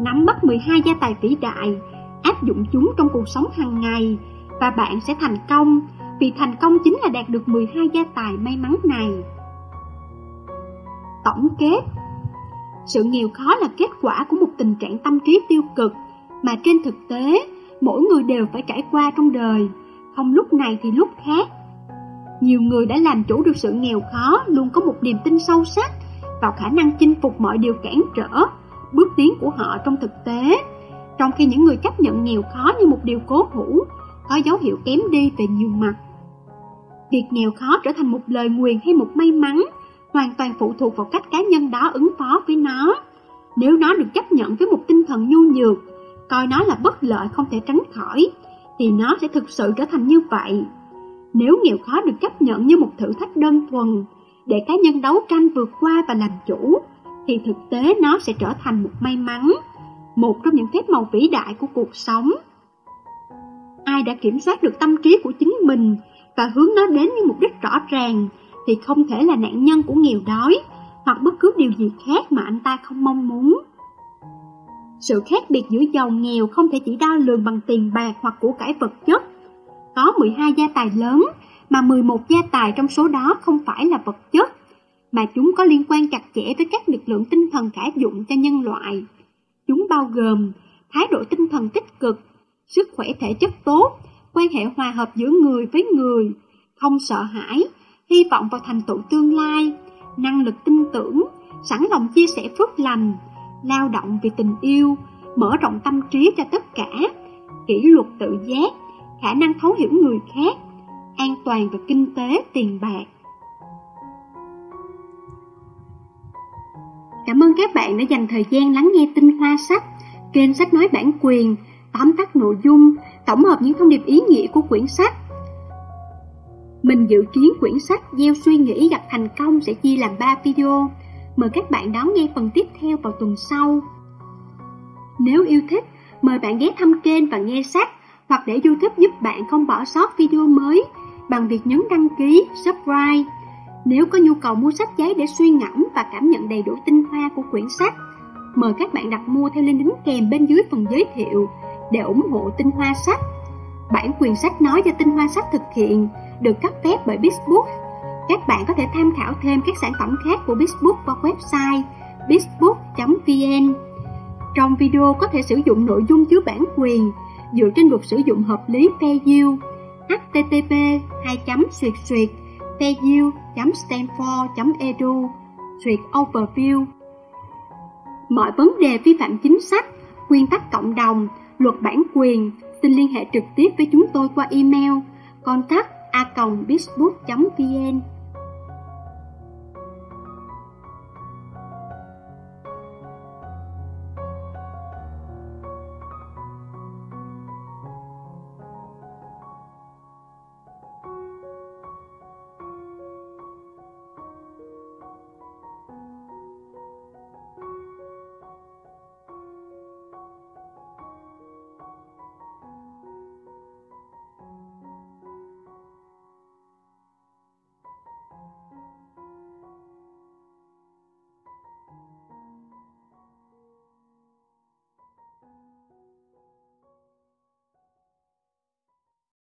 Nắm bắt 12 gia tài vĩ đại, áp dụng chúng trong cuộc sống hàng ngày và bạn sẽ thành công vì thành công chính là đạt được 12 gia tài may mắn này. Tổng kết Sự nghèo khó là kết quả của một tình trạng tâm trí tiêu cực mà trên thực tế mỗi người đều phải trải qua trong đời, không lúc này thì lúc khác nhiều người đã làm chủ được sự nghèo khó luôn có một niềm tin sâu sắc vào khả năng chinh phục mọi điều cản trở, bước tiến của họ trong thực tế. Trong khi những người chấp nhận nghèo khó như một điều cố hữu, có dấu hiệu kém đi về nhiều mặt. Việc nghèo khó trở thành một lời nguyền hay một may mắn hoàn toàn phụ thuộc vào cách cá nhân đó ứng phó với nó. Nếu nó được chấp nhận với một tinh thần nhu nhược, coi nó là bất lợi không thể tránh khỏi, thì nó sẽ thực sự trở thành như vậy. Nếu nghèo khó được chấp nhận như một thử thách đơn thuần, để cá nhân đấu tranh vượt qua và làm chủ, thì thực tế nó sẽ trở thành một may mắn, một trong những phép màu vĩ đại của cuộc sống. Ai đã kiểm soát được tâm trí của chính mình và hướng nó đến những mục đích rõ ràng thì không thể là nạn nhân của nghèo đói hoặc bất cứ điều gì khác mà anh ta không mong muốn. Sự khác biệt giữa giàu nghèo không thể chỉ đo lường bằng tiền bạc hoặc của cải vật chất. Có 12 gia tài lớn mà 11 gia tài trong số đó không phải là vật chất, mà chúng có liên quan chặt chẽ với các lực lượng tinh thần khả dụng cho nhân loại. Chúng bao gồm thái độ tinh thần tích cực, sức khỏe thể chất tốt, quan hệ hòa hợp giữa người với người, không sợ hãi, hy vọng vào thành tựu tương lai, năng lực tin tưởng, sẵn lòng chia sẻ phước lành, lao động vì tình yêu, mở rộng tâm trí cho tất cả, kỷ luật tự giác, khả năng thấu hiểu người khác, an toàn và kinh tế tiền bạc. Cảm ơn các bạn đã dành thời gian lắng nghe tinh hoa sách, kênh sách nói bản quyền, tóm tắt nội dung, tổng hợp những thông điệp ý nghĩa của quyển sách. Mình dự kiến quyển sách Gieo suy nghĩ gặp thành công sẽ chia làm 3 video. Mời các bạn đón nghe phần tiếp theo vào tuần sau. Nếu yêu thích, mời bạn ghé thăm kênh và nghe sách hoặc để YouTube giúp bạn không bỏ sót video mới bằng việc nhấn đăng ký, subscribe. Nếu có nhu cầu mua sách giấy để suy ngẫm và cảm nhận đầy đủ tinh hoa của quyển sách, mời các bạn đặt mua theo link đính kèm bên dưới phần giới thiệu để ủng hộ tinh hoa sách. Bản quyền sách nói do tinh hoa sách thực hiện được cấp phép bởi Bizbook. Các bạn có thể tham khảo thêm các sản phẩm khác của Bizbook qua website bizbook.vn. Trong video có thể sử dụng nội dung chứa bản quyền dựa trên luật sử dụng hợp lý fair use http 2 suyệt suyệt fair stanford edu suyệt overview mọi vấn đề vi phạm chính sách, nguyên tắc cộng đồng, luật bản quyền, xin liên hệ trực tiếp với chúng tôi qua email contact a.bizbook.vn